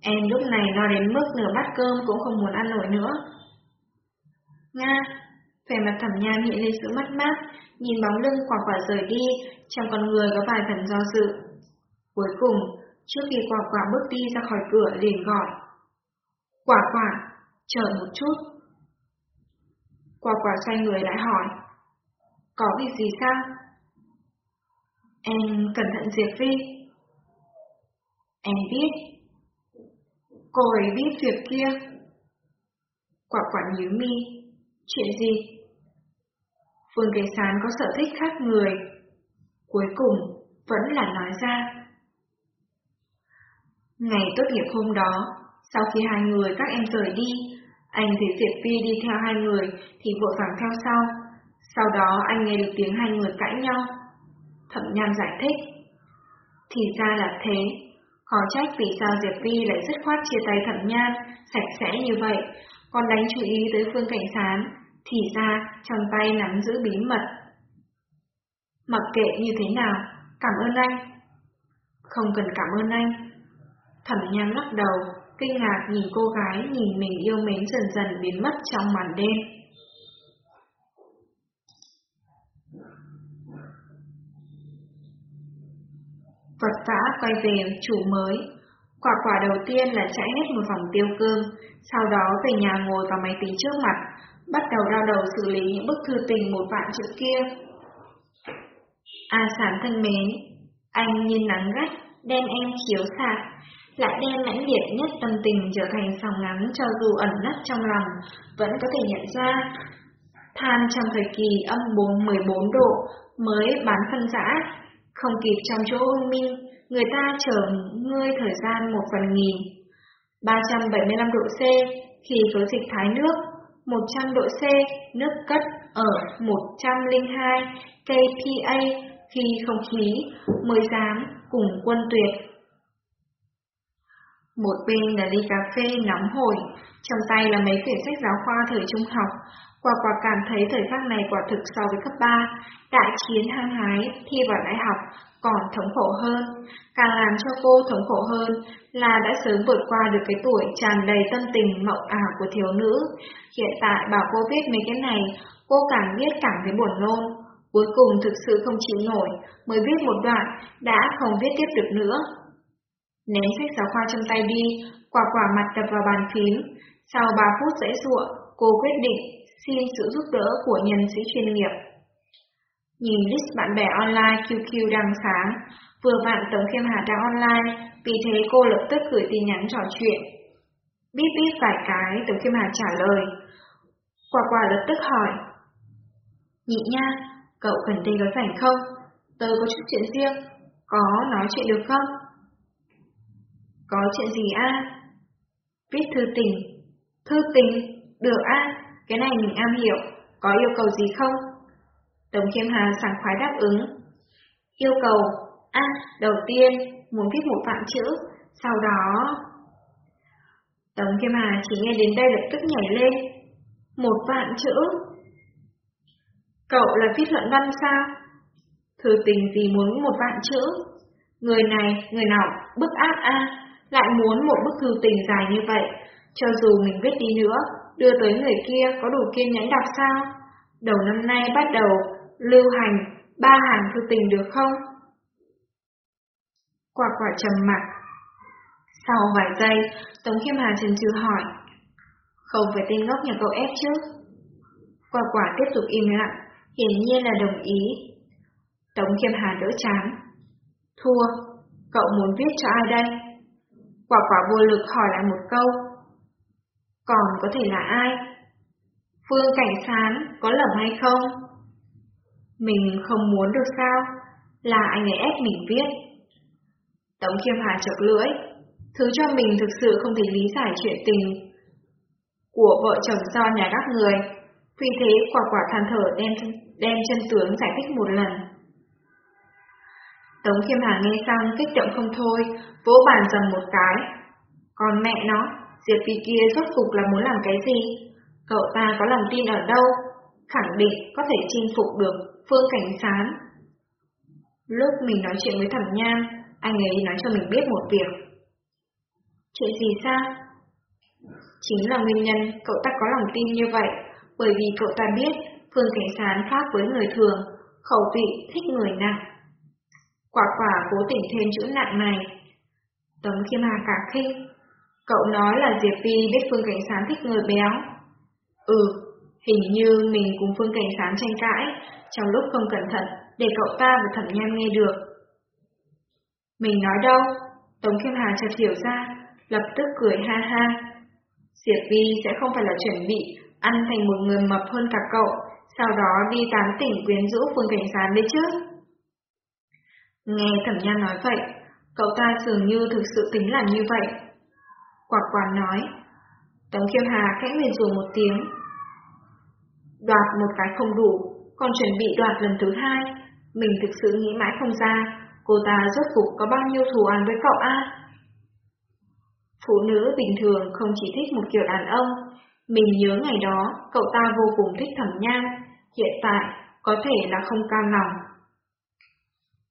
Em lúc này no đến mức nửa bát cơm cũng không muốn ăn nổi nữa. Nga, vẻ mặt thẩm nhan hiện lên sự mất mát, nhìn bóng lưng quả quả rời đi, trong con người có vài phần do dự. Cuối cùng, trước khi quả quả bước đi ra khỏi cửa liền gọi. Quả quả, chờ một chút. Quả quả xoay người lại hỏi. Có việc gì sao? Em cẩn thận Diệp Phi. Em biết. Cô ấy biết việc kia. Quả quả nhíu mi. Chuyện gì? Phương Kế Sán có sở thích khác người. Cuối cùng, vẫn là nói ra. Ngày tốt nghiệp hôm đó, sau khi hai người các em rời đi, anh thấy Diệp Phi đi theo hai người thì vội vàng theo sau. Sau đó anh nghe được tiếng hai người cãi nhau. Thẩm Nham giải thích. Thì ra là thế, khó trách vì sao Diệp Vi lại dứt khoát chia tay Thẩm Nhan, sạch sẽ như vậy, còn đánh chú ý tới Phương Cảnh Sán, thì ra trong tay nắm giữ bí mật. Mặc kệ như thế nào, cảm ơn anh. Không cần cảm ơn anh. Thẩm Nhan lắc đầu, kinh ngạc nhìn cô gái nhìn mình yêu mến dần dần biến mất trong màn đêm. Vật vã quay về chủ mới. Quả quả đầu tiên là chạy hết một vòng tiêu cơm, sau đó về nhà ngồi vào máy tính trước mặt, bắt đầu đau đầu xử lý những bức thư tình một vạn chữ kia. A à, sản thân mến, anh nhìn nắng gắt, đem em chiếu sạc, lại đem mãnh liệt nhất tâm tình trở thành sòng ngắn cho dù ẩn nấp trong lòng, vẫn có thể nhận ra. Than trong thời kỳ âm 4 14 độ mới bán phân giã, không kịp trong chỗ hôn minh, người ta chờ ngươi thời gian một phần nghìn. 375 độ C khi có dịch thái nước, 100 độ C nước cất ở 102 kPa khi không khí mới dám cùng quân tuyệt. Một bên là ly cà phê nóng hổi, trong tay là mấy quyển sách giáo khoa thời trung học, Quả quả cảm thấy thời khắc này quả thực so với cấp 3, đại chiến hăng hái, thi vào đại học, còn thống khổ hơn. Càng làm cho cô thống khổ hơn là đã sớm vượt qua được cái tuổi tràn đầy tâm tình mộng ảo của thiếu nữ. Hiện tại bảo cô viết mấy cái này, cô càng viết càng thấy buồn nôn. Cuối cùng thực sự không chịu nổi, mới viết một đoạn, đã không viết tiếp được nữa. Ném sách giáo khoa trong tay đi, quả quả mặt đập vào bàn phím. Sau 3 phút dễ dụa, cô quyết định xin sự giúp đỡ của nhân sĩ chuyên nghiệp. Nhìn list bạn bè online QQ đang sáng, vừa vặn Tống Khiêm Hà đang online, vì thế cô lập tức gửi tin nhắn trò chuyện. Bíp bíp vài cái, Tống Khiêm Hà trả lời. Quả quả lập tức hỏi. Nhị nha, cậu cần đây có rảnh không? Tớ có chút chuyện riêng, có nói chuyện được không? Có chuyện gì a? Viết thư tình. Thư tình? Được a? Cái này mình am hiểu, có yêu cầu gì không? Tống Khiêm Hà sảng khoái đáp ứng. Yêu cầu, a đầu tiên, muốn viết một vạn chữ, sau đó... Tống Khiêm Hà chỉ nghe đến đây lập tức nhảy lên. Một vạn chữ. Cậu là viết luận văn sao? Thư tình gì muốn một vạn chữ? Người này, người nào, bức áp a, lại muốn một bức thư tình dài như vậy, cho dù mình viết đi nữa, đưa tới người kia có đủ kiên nhẫn đọc sao? Đầu năm nay bắt đầu lưu hành ba hàng thư tình được không? Quả quả trầm mặt. Sau vài giây, Tống Khiêm Hà chần chừ hỏi. Không phải tên ngốc nhà cậu ép chứ? Quả quả tiếp tục im lặng, hiển nhiên là đồng ý. Tống Khiêm Hà đỡ chán. Thua, cậu muốn viết cho ai đây? Quả quả vô lực hỏi lại một câu. Còn có thể là ai? Phương Cảnh Sán có lầm hay không? Mình không muốn được sao? Là anh ấy ép mình viết. Tống Khiêm Hà chợt lưỡi. Thứ cho mình thực sự không thể lý giải chuyện tình của vợ chồng do nhà các người. Vì thế quả quả than thở đem, đem chân tướng giải thích một lần. Tống Khiêm Hà nghe xong kích động không thôi, vỗ bàn dầm một cái. Còn mẹ nó, Diệp Phi kia rốt cục là muốn làm cái gì? Cậu ta có lòng tin ở đâu? Khẳng định có thể chinh phục được Phương Cảnh Sán. Lúc mình nói chuyện với thẩm nham, anh ấy nói cho mình biết một việc. Chuyện gì sao? Chính là nguyên nhân cậu ta có lòng tin như vậy, bởi vì cậu ta biết Phương Cảnh Sán khác với người thường, khẩu vị thích người nặng. Quả quả cố tình thêm chữ nặng này. Tống Khiêm Hà cả khinh. Cậu nói là Diệp Vi biết Phương Cảnh Sán thích người béo. Ừ, hình như mình cùng Phương Cảnh Sán tranh cãi, trong lúc không cẩn thận, để cậu ta và thẩm nham nghe được. Mình nói đâu? Tống Khiêm Hà chợt hiểu ra, lập tức cười ha ha. Diệp Vi sẽ không phải là chuẩn bị ăn thành một người mập hơn cả cậu, sau đó đi tán tỉnh quyến rũ Phương Cảnh Sán đấy chứ. Nghe thẩm nhan nói vậy, cậu ta dường như thực sự tính làm như vậy. Quả quả nói, Tống Kiêu Hà khẽ nguyền rủa một tiếng. Đoạt một cái không đủ, còn chuẩn bị đoạt lần thứ hai, mình thực sự nghĩ mãi không ra, cô ta rốt cuộc có bao nhiêu thù ăn với cậu a? Phụ nữ bình thường không chỉ thích một kiểu đàn ông, mình nhớ ngày đó cậu ta vô cùng thích thẩm nham, hiện tại có thể là không cam lòng.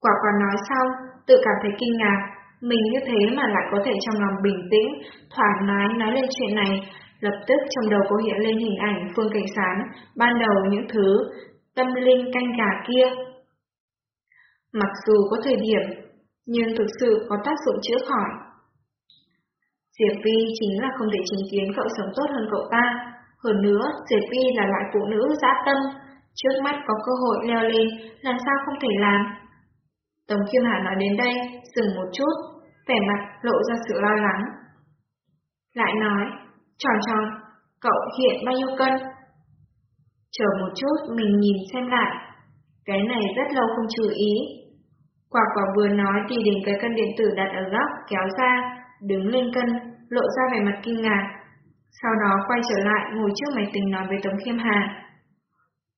Quả quả nói xong, tự cảm thấy kinh ngạc, mình như thế mà lại có thể trong lòng bình tĩnh, thoải mái nói lên chuyện này, lập tức trong đầu cô hiện lên hình ảnh Phương Cảnh Sán, ban đầu những thứ tâm linh canh gà kia. Mặc dù có thời điểm, nhưng thực sự có tác dụng chữa khỏi. Diệp Vi chính là không thể chứng kiến cậu sống tốt hơn cậu ta. Hơn nữa, Diệp Vi là loại phụ nữ dã tâm, trước mắt có cơ hội leo lên, làm sao không thể làm. Tống Kiêm Hà nói đến đây, dừng một chút, vẻ mặt lộ ra sự lo lắng. Lại nói, tròn tròn, cậu hiện bao nhiêu cân? Chờ một chút, mình nhìn xem lại. Cái này rất lâu không chú ý. Quả quả vừa nói thì đến cái cân điện tử đặt ở góc kéo ra, đứng lên cân, lộ ra vẻ mặt kinh ngạc. Sau đó quay trở lại ngồi trước máy tính nói với Tống Khiêm Hà.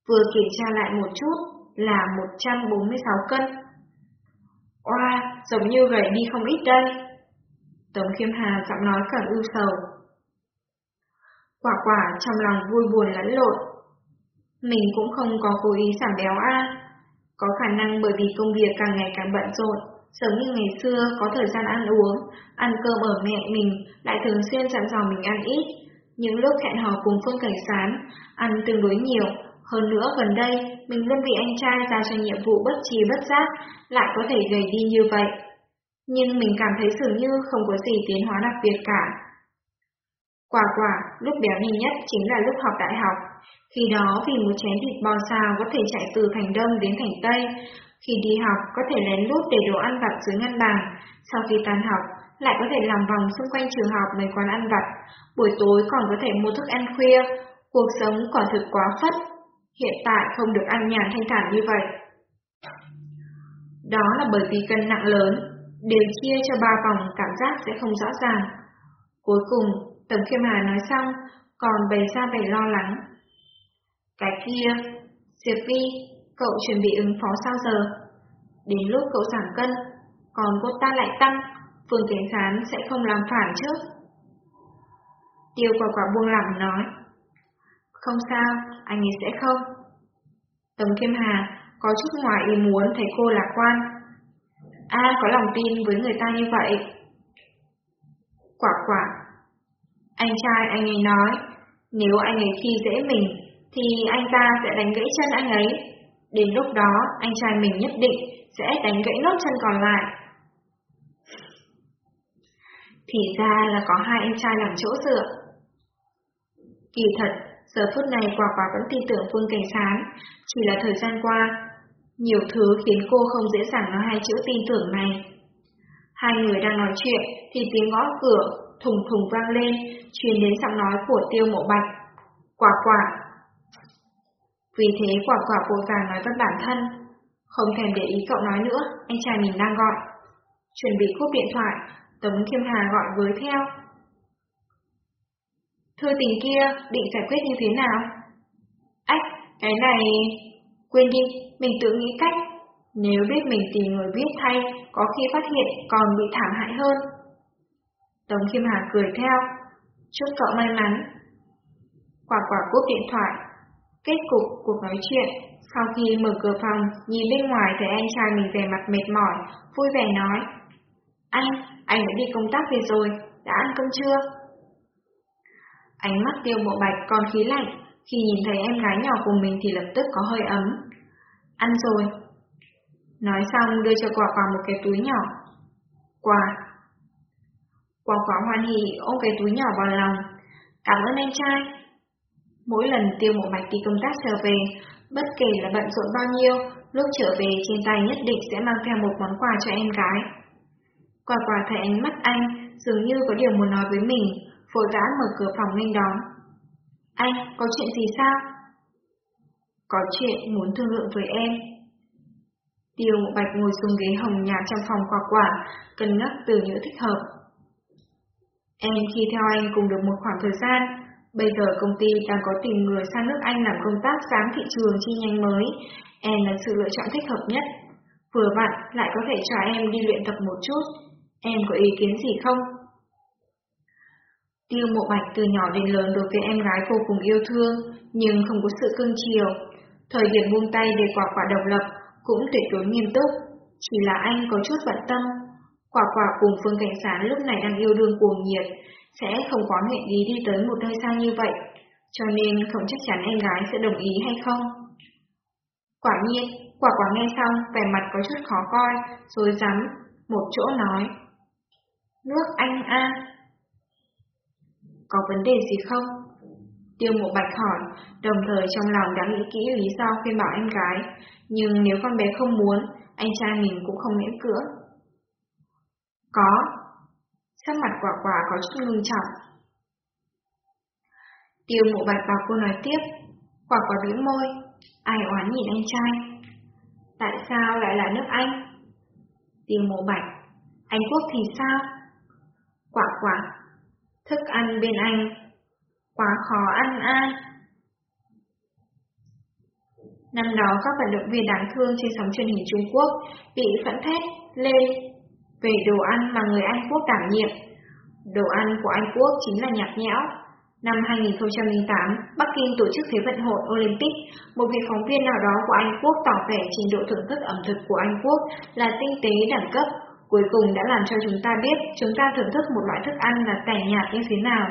Vừa kiểm tra lại một chút là 146 cân. Oa, giống như gầy đi không ít đây. Tống Khiêm Hà giọng nói càng ưu sầu. Quả quả trong lòng vui buồn lẫn lộn. Mình cũng không có cố ý giảm béo a. Có khả năng bởi vì công việc càng ngày càng bận rộn, giống như ngày xưa có thời gian ăn uống, ăn cơm ở mẹ mình lại thường xuyên dặn dò mình ăn ít. Những lúc hẹn hò cùng Phương Cảnh Sán, ăn tương đối nhiều, hơn nữa gần đây, mình luôn bị anh trai giao cho nhiệm vụ bất trì bất giác, lại có thể gầy đi như vậy. Nhưng mình cảm thấy dường như không có gì tiến hóa đặc biệt cả. Quả quả, lúc béo nhanh nhất chính là lúc học đại học. Khi đó vì một chén thịt bò xào có thể chạy từ thành Đông đến thành Tây. Khi đi học có thể lén lút để đồ ăn vặt dưới ngăn bàn. Sau khi tan học, lại có thể làm vòng xung quanh trường học mấy quán ăn vặt. Buổi tối còn có thể mua thức ăn khuya. Cuộc sống quả thực quá phất. Hiện tại không được ăn nhàn thanh thản như vậy. Đó là bởi vì cân nặng lớn, đều chia cho ba vòng cảm giác sẽ không rõ ràng. Cuối cùng, Tổng Khiêm Hà nói xong, còn bày ra vẻ lo lắng. Cái kia, Diệp Vi, Cậu chuẩn bị ứng phó sao giờ? Đến lúc cậu giảm cân, còn cô ta lại tăng, Phương Cảnh Sán sẽ không làm phản chứ? Tiêu quả quả buông lỏng nói. Không sao, anh ấy sẽ không. Tống Kim Hà có chút ngoài ý muốn thấy cô lạc quan. A có lòng tin với người ta như vậy. Quả quả. Anh trai anh ấy nói, nếu anh ấy khi dễ mình, thì anh ta sẽ đánh gãy chân anh ấy. Đến lúc đó, anh trai mình nhất định sẽ đánh gãy nốt chân còn lại. Thì ra là có hai anh trai làm chỗ dựa. Kỳ thật, giờ phút này quả quả vẫn tin tưởng Phương Cảnh Sán, chỉ là thời gian qua, nhiều thứ khiến cô không dễ dàng nói hai chữ tin tưởng này. Hai người đang nói chuyện thì tiếng gõ cửa thùng thùng vang lên, truyền đến giọng nói của tiêu mộ bạch. Quả quả. Vì thế quả quả vội vàng nói với bản thân. Không thèm để ý cậu nói nữa, anh trai mình đang gọi. Chuẩn bị cúp điện thoại, Tống Khiêm Hà gọi với theo. Thư tình kia, định giải quyết như thế nào? Ách, cái này... Quên đi, mình tự nghĩ cách. Nếu biết mình tìm người biết thay, có khi phát hiện còn bị thảm hại hơn. Tống Khiêm Hà cười theo. Chúc cậu may mắn. Quả quả cúp điện thoại. Kết cục cuộc nói chuyện, sau khi mở cửa phòng, nhìn bên ngoài thấy anh trai mình về mặt mệt mỏi, vui vẻ nói. Anh, anh đã đi công tác về rồi, đã ăn cơm chưa? Ánh mắt tiêu bộ bạch còn khí lạnh, khi nhìn thấy em gái nhỏ của mình thì lập tức có hơi ấm. Ăn rồi. Nói xong đưa cho quả quả một cái túi nhỏ. Quà. Quả quả hoan hỉ ôm cái túi nhỏ vào lòng. Cảm ơn anh trai. Mỗi lần tiêu Mộ Bạch đi công tác trở về, bất kể là bận rộn bao nhiêu, lúc trở về trên tay nhất định sẽ mang theo một món quà cho em gái. Quả quả thấy ánh mắt anh, dường như có điều muốn nói với mình, vội vã mở cửa phòng nghênh đón. Anh, có chuyện gì sao? Có chuyện muốn thương lượng với em. Tiêu Bạch ngồi xuống ghế hồng nhạt trong phòng quả quả, cân nhắc từ ngữ thích hợp. Em khi theo anh cùng được một khoảng thời gian, bây giờ công ty đang có tìm người sang nước Anh làm công tác giám thị trường chi nhánh mới, em là sự lựa chọn thích hợp nhất. Vừa vặn lại có thể cho em đi luyện tập một chút, em có ý kiến gì không? Tiêu mộ bạch từ nhỏ đến lớn đối với em gái vô cùng yêu thương, nhưng không có sự cưng chiều. Thời điểm buông tay để quả quả độc lập, cũng tuyệt đối nghiêm túc. Chỉ là anh có chút bận tâm. Quả quả cùng Phương Cảnh Sán lúc này đang yêu đương cuồng nhiệt, sẽ không có nguyện ý đi tới một nơi xa như vậy, cho nên không chắc chắn em gái sẽ đồng ý hay không. Quả nhiên, quả quả nghe xong, vẻ mặt có chút khó coi, rồi rắm, một chỗ nói. Nước Anh a có vấn đề gì không? Tiêu mộ bạch hỏi, đồng thời trong lòng đã nghĩ kỹ lý do khuyên bảo em gái, nhưng nếu con bé không muốn, anh trai mình cũng không miễn cưỡng. Có. Sắc mặt quả quả có chút ngưng trọng. Tiêu mộ bạch bảo cô nói tiếp, quả quả bĩu môi, ai oán nhìn anh trai. Tại sao lại là nước Anh? Tiêu mộ bạch, Anh Quốc thì sao? Quả quả, Thức ăn bên anh quá khó ăn ai. Năm đó các vận động viên đáng thương trên sóng truyền hình Trung Quốc bị phẫn thét lên về đồ ăn mà người Anh Quốc đảm nhiệm. Đồ ăn của Anh Quốc chính là nhạt nhẽo. Năm 2008, Bắc Kinh tổ chức Thế vận hội Olympic, một vị phóng viên nào đó của Anh Quốc tỏ vẻ trình độ thưởng thức ẩm thực của Anh Quốc là tinh tế đẳng cấp, cuối cùng đã làm cho chúng ta biết chúng ta thưởng thức một loại thức ăn là tẻ nhạt như thế nào.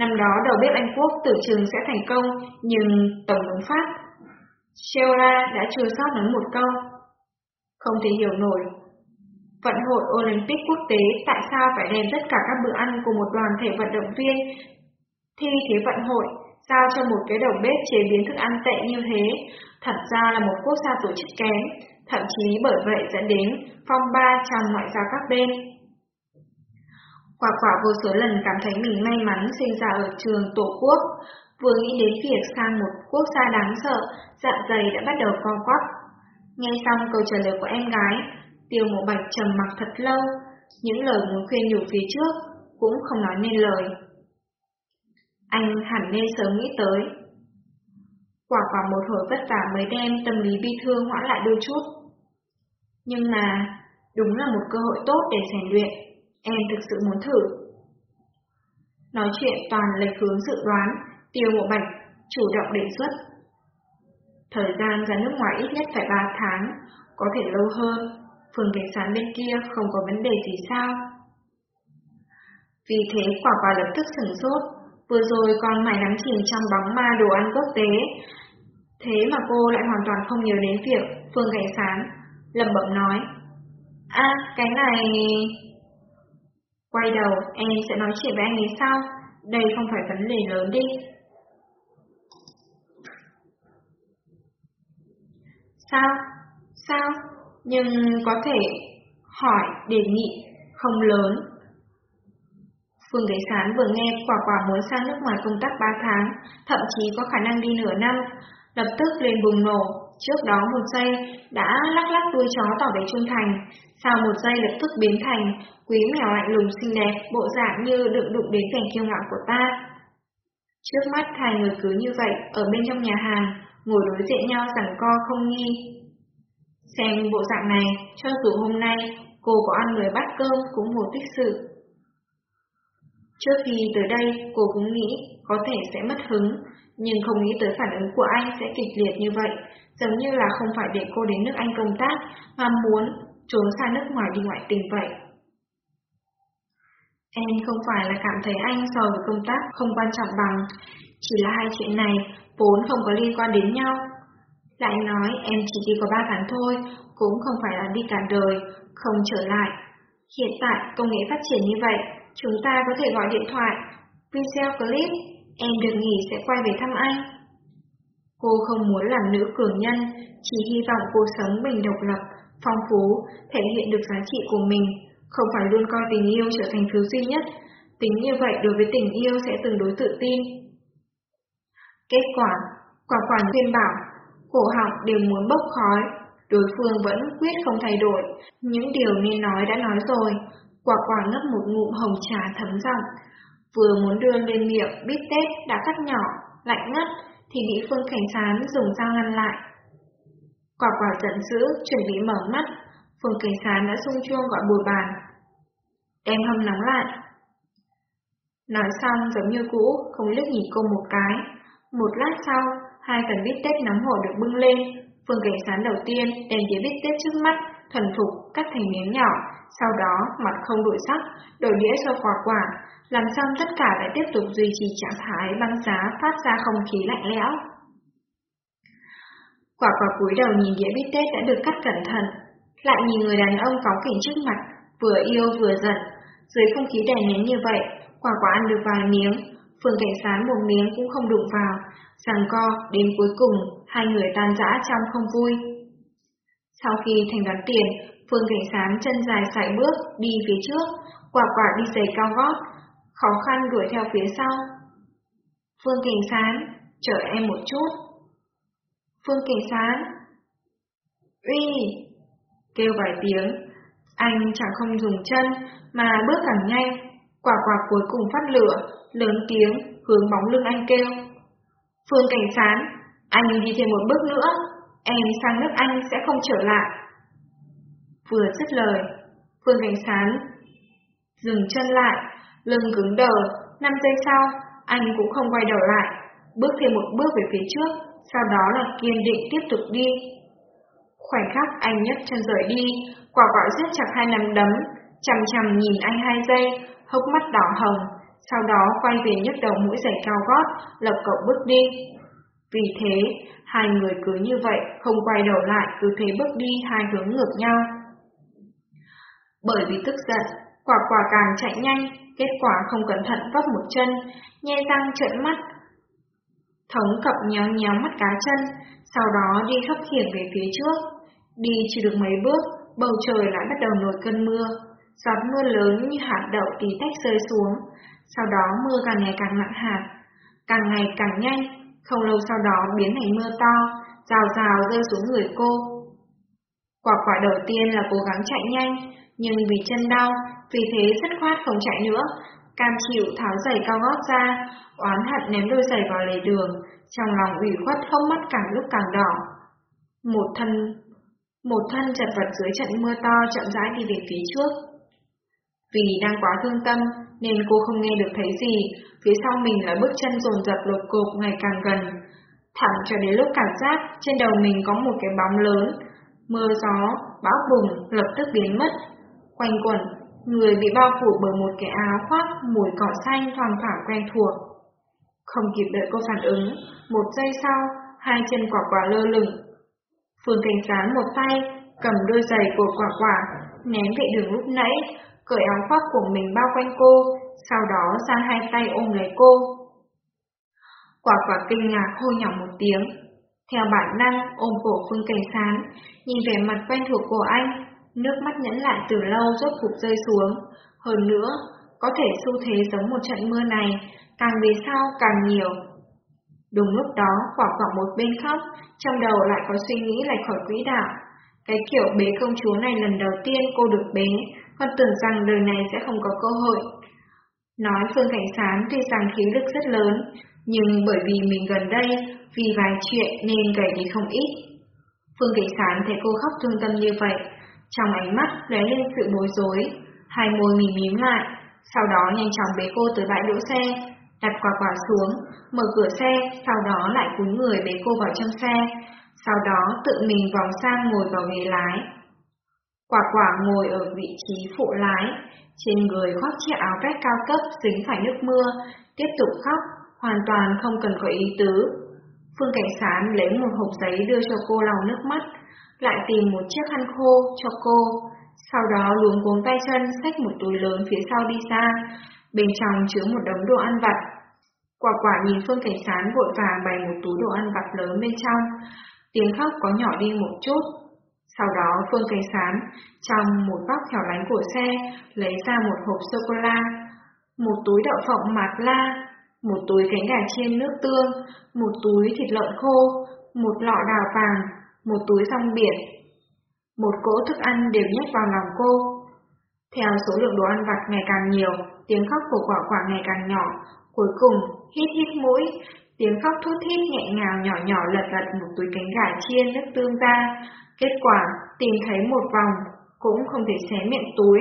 Năm đó đầu bếp Anh Quốc tưởng chừng sẽ thành công, nhưng Tổng thống Pháp Sheila đã chưa sót nói một câu. Không thể hiểu nổi. Vận hội Olympic quốc tế tại sao phải đem tất cả các bữa ăn của một đoàn thể vận động viên thi thế vận hội giao cho một cái đầu bếp chế biến thức ăn tệ như thế, thật ra là một quốc gia tổ chức kém, thậm chí bởi vậy dẫn đến phong ba tràn ngoại ra các bên. Quả quả vô số lần cảm thấy mình may mắn sinh ra ở trường tổ quốc, vừa nghĩ đến việc sang một quốc gia đáng sợ, dạ dày đã bắt đầu co quắp. Nghe xong câu trả lời của em gái, tiêu mộ bạch trầm mặc thật lâu, những lời muốn khuyên nhủ phía trước cũng không nói nên lời. Anh hẳn nên sớm nghĩ tới. Quả quả một hồi vất vả mới đem tâm lý bi thương hoãn lại đôi chút. Nhưng mà, đúng là một cơ hội tốt để rèn luyện, em thực sự muốn thử. Nói chuyện toàn lệch hướng dự đoán, tiêu mộ bạch, chủ động đề xuất. Thời gian ra nước ngoài ít nhất phải 3 tháng, có thể lâu hơn, phường cảnh sát bên kia không có vấn đề gì sao? Vì thế quả quả lập tức sửng sốt, vừa rồi còn mải nắm chìm trong bóng ma đồ ăn quốc tế. Thế mà cô lại hoàn toàn không nhớ đến việc Phương Cảnh Sán lẩm bẩm nói. À, cái này... Quay đầu, em sẽ nói chuyện với anh ấy sau. Đây không phải vấn đề lớn đi. Sao? Sao? Nhưng có thể hỏi, đề nghị, không lớn. Phương Cái Sán vừa nghe quả quả muốn sang nước ngoài công tác 3 tháng, thậm chí có khả năng đi nửa năm, lập tức lên bùng nổ. Trước đó một giây đã lắc lắc đuôi chó tỏ vẻ trung thành, sau một giây lập tức biến thành quý mèo lạnh lùng xinh đẹp, bộ dạng như đựng đụng đến vẻ kiêu ngạo của ta. Trước mắt hai người cứ như vậy, ở bên trong nhà hàng, ngồi đối diện nhau rằng co không nghi. Xem bộ dạng này, cho dù hôm nay cô có ăn người bát cơm cũng một tích sự. Trước khi tới đây, cô cũng nghĩ có thể sẽ mất hứng, nhưng không nghĩ tới phản ứng của anh sẽ kịch liệt như vậy, giống như là không phải để cô đến nước Anh công tác, mà muốn trốn xa nước ngoài đi ngoại tình vậy. Em không phải là cảm thấy anh so với công tác không quan trọng bằng, chỉ là hai chuyện này vốn không có liên quan đến nhau. Lại nói em chỉ đi có ba tháng thôi, cũng không phải là đi cả đời, không trở lại. Hiện tại công nghệ phát triển như vậy, chúng ta có thể gọi điện thoại, video clip, em được nghỉ sẽ quay về thăm anh. Cô không muốn làm nữ cường nhân, chỉ hy vọng cuộc sống mình độc lập, phong phú, thể hiện được giá trị của mình, không phải luôn coi tình yêu trở thành thứ duy nhất. Tính như vậy đối với tình yêu sẽ tương đối tự tin. Kết quả, quả quả khuyên bảo, cổ họng đều muốn bốc khói, đối phương vẫn quyết không thay đổi, những điều nên nói đã nói rồi, Quả quả ngấp một ngụm hồng trà thấm giọng, vừa muốn đưa lên miệng bít tết đã cắt nhỏ, lạnh ngắt, thì bị Phương Cảnh Sán dùng dao ngăn lại. Quả quả giận dữ, chuẩn bị mở mắt, Phương Cảnh Sán đã sung chuông gọi bùi bàn. Đem hâm nóng lại. Nói xong giống như cũ, không liếc nhìn cô một cái. Một lát sau, hai phần bít tết nóng hổi được bưng lên. Phương Cảnh Sán đầu tiên đem đĩa bít tết trước mắt, thuần thục cắt thành miếng nhỏ, sau đó, mặt không đổi sắc, đổi đĩa cho quả quả, làm xong tất cả lại tiếp tục duy trì trạng thái băng giá phát ra không khí lạnh lẽo. Quả quả cúi đầu nhìn đĩa bít tết đã được cắt cẩn thận, lại nhìn người đàn ông có kỉnh trước mặt, vừa yêu vừa giận. Dưới không khí đè nén như vậy, quả quả ăn được vài miếng, phường Cảnh Sán một miếng cũng không đụng vào, rằng co đến cuối cùng hai người tan rã trong không vui. Sau khi thành đoán tiền, Phương Cảnh Sán chân dài sải bước, đi phía trước, quả quả đi giày cao gót, khó khăn đuổi theo phía sau. Phương Cảnh Sán, chờ em một chút. Phương Cảnh Sán. Uy! Kêu vài tiếng, anh chẳng không dùng chân, mà bước càng nhanh, quả quả cuối cùng phát lửa, lớn tiếng, hướng bóng lưng anh kêu. Phương Cảnh Sán, anh đi thêm một bước nữa, em sang nước Anh sẽ không trở lại. Vừa dứt lời, Phương Cảnh Sán dừng chân lại, lưng cứng đờ, 5 giây sau, anh cũng không quay đầu lại, bước thêm một bước về phía trước, sau đó là kiên định tiếp tục đi. Khoảnh khắc anh nhấc chân rời đi, quả quả giết chặt hai nắm đấm, chằm chằm nhìn anh hai giây, hốc mắt đỏ hồng, sau đó quay về nhấc đầu mũi giày cao gót, lập cậu bước đi. Vì thế, hai người cứ như vậy, không quay đầu lại, cứ thế bước đi hai hướng ngược nhau. Bởi vì tức giận, quả quả càng chạy nhanh, kết quả không cẩn thận vấp một chân, nhe răng trợn mắt. Thống cập nhéo nhéo mắt cá chân, sau đó đi khắp khiển về phía trước. Đi chỉ được mấy bước, bầu trời lại bắt đầu nổi cơn mưa. Giọt mưa lớn như hạt đậu tí tách rơi xuống, sau đó mưa càng ngày càng nặng hạt, càng ngày càng nhanh, không lâu sau đó biến thành mưa to, rào rào rơi xuống người cô. Quả quả đầu tiên là cố gắng chạy nhanh, nhưng vì chân đau, vì thế rất khoát không chạy nữa, cam chịu tháo giày cao gót ra, oán hận ném đôi giày vào lề đường, trong lòng ủy khuất hốc mắt càng lúc càng đỏ. Một thân một thân chật vật dưới trận mưa to chậm rãi đi về phía trước. Vì đang quá thương tâm nên cô không nghe được thấy gì, phía sau mình là bước chân dồn dập lột cộp ngày càng gần. Thẳng cho đến lúc cảm giác trên đầu mình có một cái bóng lớn, mưa gió, bão bùng lập tức biến mất. Quanh quẩn, người bị bao phủ bởi một cái áo khoác mùi cỏ xanh thoang thoảng quen thuộc. Không kịp đợi cô phản ứng, một giây sau, hai chân quả quả lơ lửng. Phương Cảnh Sán một tay, cầm đôi giày của quả quả, ném về đường lúc nãy, cởi áo khoác của mình bao quanh cô, sau đó ra hai tay ôm lấy cô. Quả quả kinh ngạc hô nhỏ một tiếng. Theo bản năng ôm cổ Phương Cảnh Sán, nhìn vẻ mặt quen thuộc của anh, nước mắt nhẫn lại từ lâu rốt cục rơi xuống. Hơn nữa, có thể xu thế giống một trận mưa này, càng về sau càng nhiều. Đúng lúc đó, quả quả một bên khóc, trong đầu lại có suy nghĩ lại khỏi quỹ đạo. Cái kiểu bế công chúa này lần đầu tiên cô được bế, con tưởng rằng đời này sẽ không có cơ hội. Nói Phương Cảnh Sán tuy rằng khí lực rất lớn, nhưng bởi vì mình gần đây, vì vài chuyện nên gầy đi không ít. Phương Cảnh Sán thấy cô khóc thương tâm như vậy, trong ánh mắt lóe lên sự bối rối, hai môi mình mím lại, sau đó nhanh chóng bế cô tới bãi đỗ xe, đặt quả quả xuống, mở cửa xe, sau đó lại cúi người bế cô vào trong xe, sau đó tự mình vòng sang ngồi vào ghế lái. Quả quả ngồi ở vị trí phụ lái, trên người khoác chiếc áo vest cao cấp dính phải nước mưa, tiếp tục khóc, hoàn toàn không cần có ý tứ. Phương Cảnh Sán lấy một hộp giấy đưa cho cô lau nước mắt, lại tìm một chiếc khăn khô cho cô, sau đó luống cuống tay chân xách một túi lớn phía sau đi xa, bên trong chứa một đống đồ ăn vặt. Quả quả nhìn Phương Cảnh Sán vội vàng bày một túi đồ ăn vặt lớn bên trong, tiếng khóc có nhỏ đi một chút. Sau đó Phương Cảnh Sán trong một góc hẻo lánh của xe lấy ra một hộp sô-cô-la, một túi đậu phộng mạt la, một túi cánh gà chiên nước tương, một túi thịt lợn khô, một lọ đào vàng, một túi rong biển. Một cỗ thức ăn đều nhét vào lòng cô. Theo số lượng đồ ăn vặt ngày càng nhiều, tiếng khóc của quả quả ngày càng nhỏ, cuối cùng hít hít mũi, tiếng khóc thút thít nhẹ ngào nhỏ nhỏ lật lật một túi cánh gà chiên nước tương ra. Kết quả, tìm thấy một vòng, cũng không thể xé miệng túi.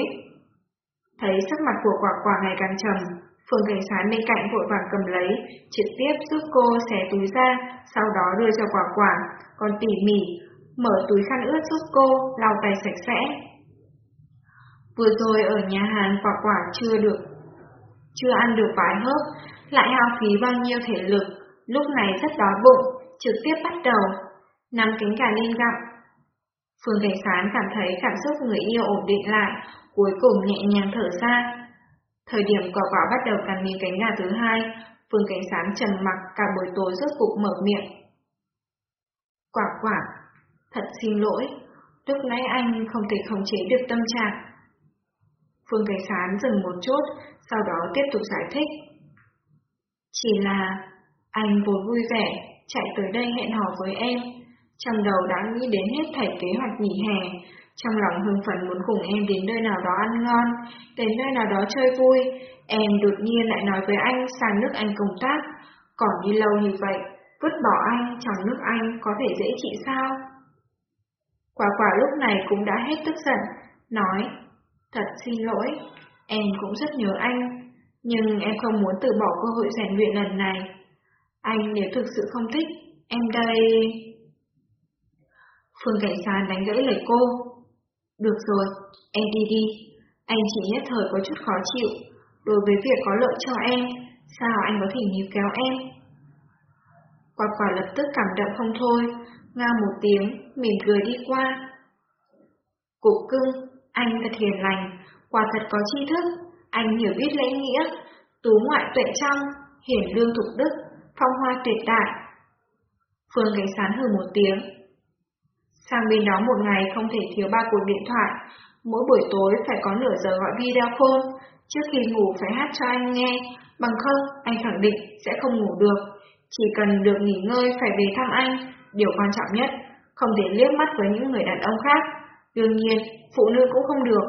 Thấy sắc mặt của quả quả ngày càng trầm, Phương Cảnh sát bên cạnh vội vàng cầm lấy, trực tiếp giúp cô xé túi ra, sau đó đưa cho quả quả, còn tỉ mỉ, mở túi khăn ướt giúp cô, lau tay sạch sẽ. Vừa rồi ở nhà hàng quả quả chưa được, chưa ăn được vài hớp, lại hao phí bao nhiêu thể lực, lúc này rất đói bụng, trực tiếp bắt đầu, nắm cánh gà lên gặm. Phương Cảnh Sán cảm thấy cảm xúc người yêu ổn định lại, cuối cùng nhẹ nhàng thở ra. Thời điểm quả quả bắt đầu cắn miếng cánh gà thứ hai, Phương Cảnh Sán trầm mặc cả buổi tối rốt cục mở miệng. Quả quả, thật xin lỗi, lúc nãy anh không thể khống chế được tâm trạng. Phương Cảnh Sán dừng một chút, sau đó tiếp tục giải thích. Chỉ là anh vốn vui vẻ, chạy tới đây hẹn hò với em, trong đầu đã nghĩ đến hết thảy kế hoạch nghỉ hè, trong lòng hưng phấn muốn cùng em đến nơi nào đó ăn ngon, đến nơi nào đó chơi vui, em đột nhiên lại nói với anh sang nước Anh công tác, còn đi lâu như vậy, vứt bỏ anh trong nước Anh có thể dễ chịu sao? Quả quả lúc này cũng đã hết tức giận, nói, thật xin lỗi, em cũng rất nhớ anh, nhưng em không muốn từ bỏ cơ hội rèn luyện lần này. Anh nếu thực sự không thích, em đây... Phương Cảnh Sán đánh gãy lời cô. Được rồi, em đi đi. Anh chỉ nhất thời có chút khó chịu. Đối với việc có lợi cho em, sao anh có thể níu kéo em? Quả quả lập tức cảm động không thôi, Ngao một tiếng, mỉm cười đi qua. Cục cưng, anh thật hiền lành, quả thật có tri thức, anh hiểu biết lễ nghĩa, tú ngoại tuệ trong, hiển lương thục đức, phong hoa tuyệt đại. Phương Cảnh Sán hừ một tiếng, Sang bên đó một ngày không thể thiếu ba cuộc điện thoại, mỗi buổi tối phải có nửa giờ gọi video phone, trước khi ngủ phải hát cho anh nghe, bằng không anh khẳng định sẽ không ngủ được. Chỉ cần được nghỉ ngơi phải về thăm anh, điều quan trọng nhất, không thể liếc mắt với những người đàn ông khác. Đương nhiên, phụ nữ cũng không được.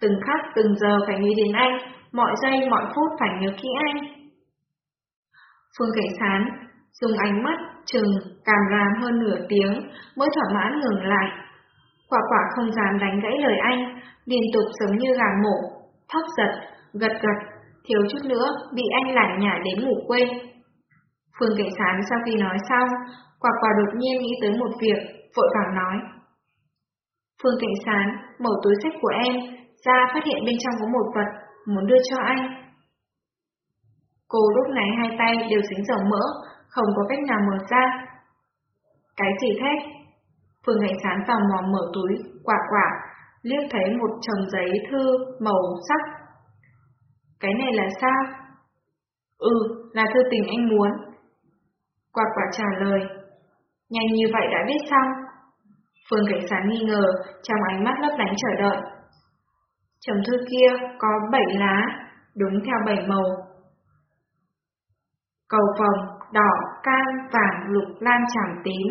từng khắc từng giờ phải nghĩ đến anh, mọi giây mọi phút phải nhớ kỹ anh. Phương Cảnh Sán dùng ánh mắt chừng càm ràm hơn nửa tiếng mới thỏa mãn ngừng lại. Quả quả không dám đánh gãy lời anh, liên tục giống như gà mổ, thóc giật, gật gật, thiếu chút nữa bị anh lải nhả đến ngủ quên. Phương Cảnh Sán sau khi nói xong, quả quả đột nhiên nghĩ tới một việc, vội vàng nói. Phương Cảnh Sán mở túi sách của em, ra phát hiện bên trong có một vật, muốn đưa cho anh. Cô lúc này hai tay đều dính dầu mỡ, không có cách nào mở ra. Cái gì thế? Phương Cảnh Sán tò mò mở túi, quả quả, liếc thấy một chồng giấy thư màu sắc. Cái này là sao? Ừ, là thư tình anh muốn. Quả quả trả lời. Nhanh như vậy đã biết xong. Phương Cảnh Sán nghi ngờ, trong ánh mắt lấp lánh chờ đợi. Chồng thư kia có bảy lá, đúng theo bảy màu. Cầu vòng, đỏ, cam, vàng, lục, lam, tràm, tím.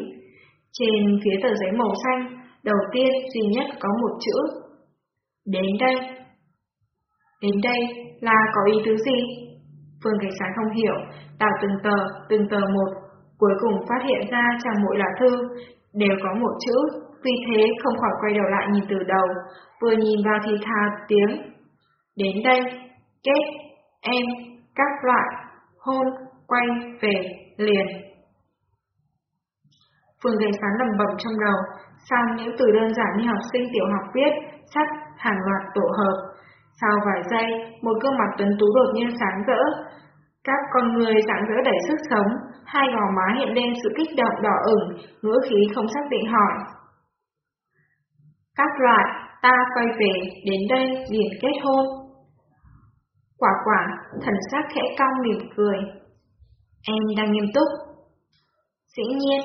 Trên phía tờ giấy màu xanh, đầu tiên duy nhất có một chữ. Đến đây. Đến đây là có ý tứ gì? Phương Cảnh sáng không hiểu, đào từng tờ, từng tờ một, cuối cùng phát hiện ra trong mỗi lá thư đều có một chữ, vì thế không khỏi quay đầu lại nhìn từ đầu, vừa nhìn vào thì thà tiếng. Đến đây, kết, em, các loại, hôn, quay, về, liền. Phương Gây Sán lầm bẩm trong đầu, sao những từ đơn giản như học sinh tiểu học viết, sắt, hàng loạt tổ hợp. Sau vài giây, một gương mặt tuấn tú đột nhiên sáng rỡ. Các con người sáng rỡ đầy sức sống, hai gò má hiện lên sự kích động đỏ ửng, ngữ khí không xác định hỏi. Các loại, ta quay về, đến đây, liền kết hôn. Quả quả, thần sắc khẽ cong mỉm cười. Em đang nghiêm túc. Dĩ nhiên.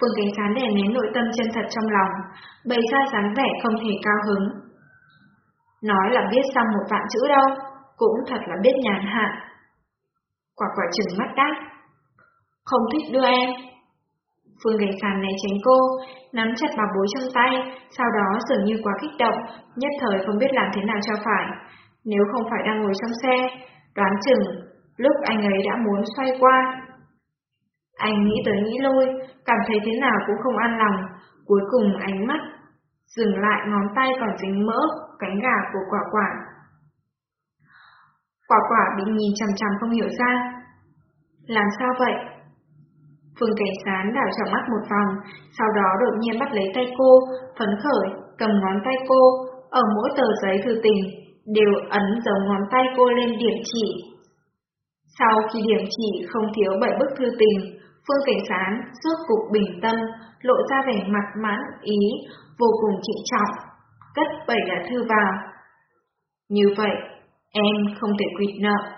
Phương Cảnh Sán đè nén nội tâm chân thật trong lòng, bày ra dáng vẻ không thể cao hứng. Nói là biết xong một vạn chữ đâu, cũng thật là biết nhàn hạ. Quả quả trừng mắt đáp. Không thích đưa em. Phương Cảnh Sán né tránh cô, nắm chặt bà bối trong tay, sau đó dường như quá kích động, nhất thời không biết làm thế nào cho phải. Nếu không phải đang ngồi trong xe, đoán chừng lúc anh ấy đã muốn xoay qua. Anh nghĩ tới nghĩ lui, cảm thấy thế nào cũng không an lòng, cuối cùng ánh mắt dừng lại ngón tay còn dính mỡ, cánh gà của quả quả. Quả quả bị nhìn chằm chằm không hiểu ra. Làm sao vậy? Phương Cảnh Sán đảo trọng mắt một vòng, sau đó đột nhiên bắt lấy tay cô, phấn khởi, cầm ngón tay cô, ở mỗi tờ giấy thư tình, đều ấn dấu ngón tay cô lên điểm chỉ. Sau khi điểm chỉ không thiếu bảy bức thư tình, Phương Cảnh Sán rốt cục bình tâm, lộ ra vẻ mặt mãn ý, vô cùng trịnh trọng, cất bảy lá thư vào. Như vậy, em không thể quỵt nợ.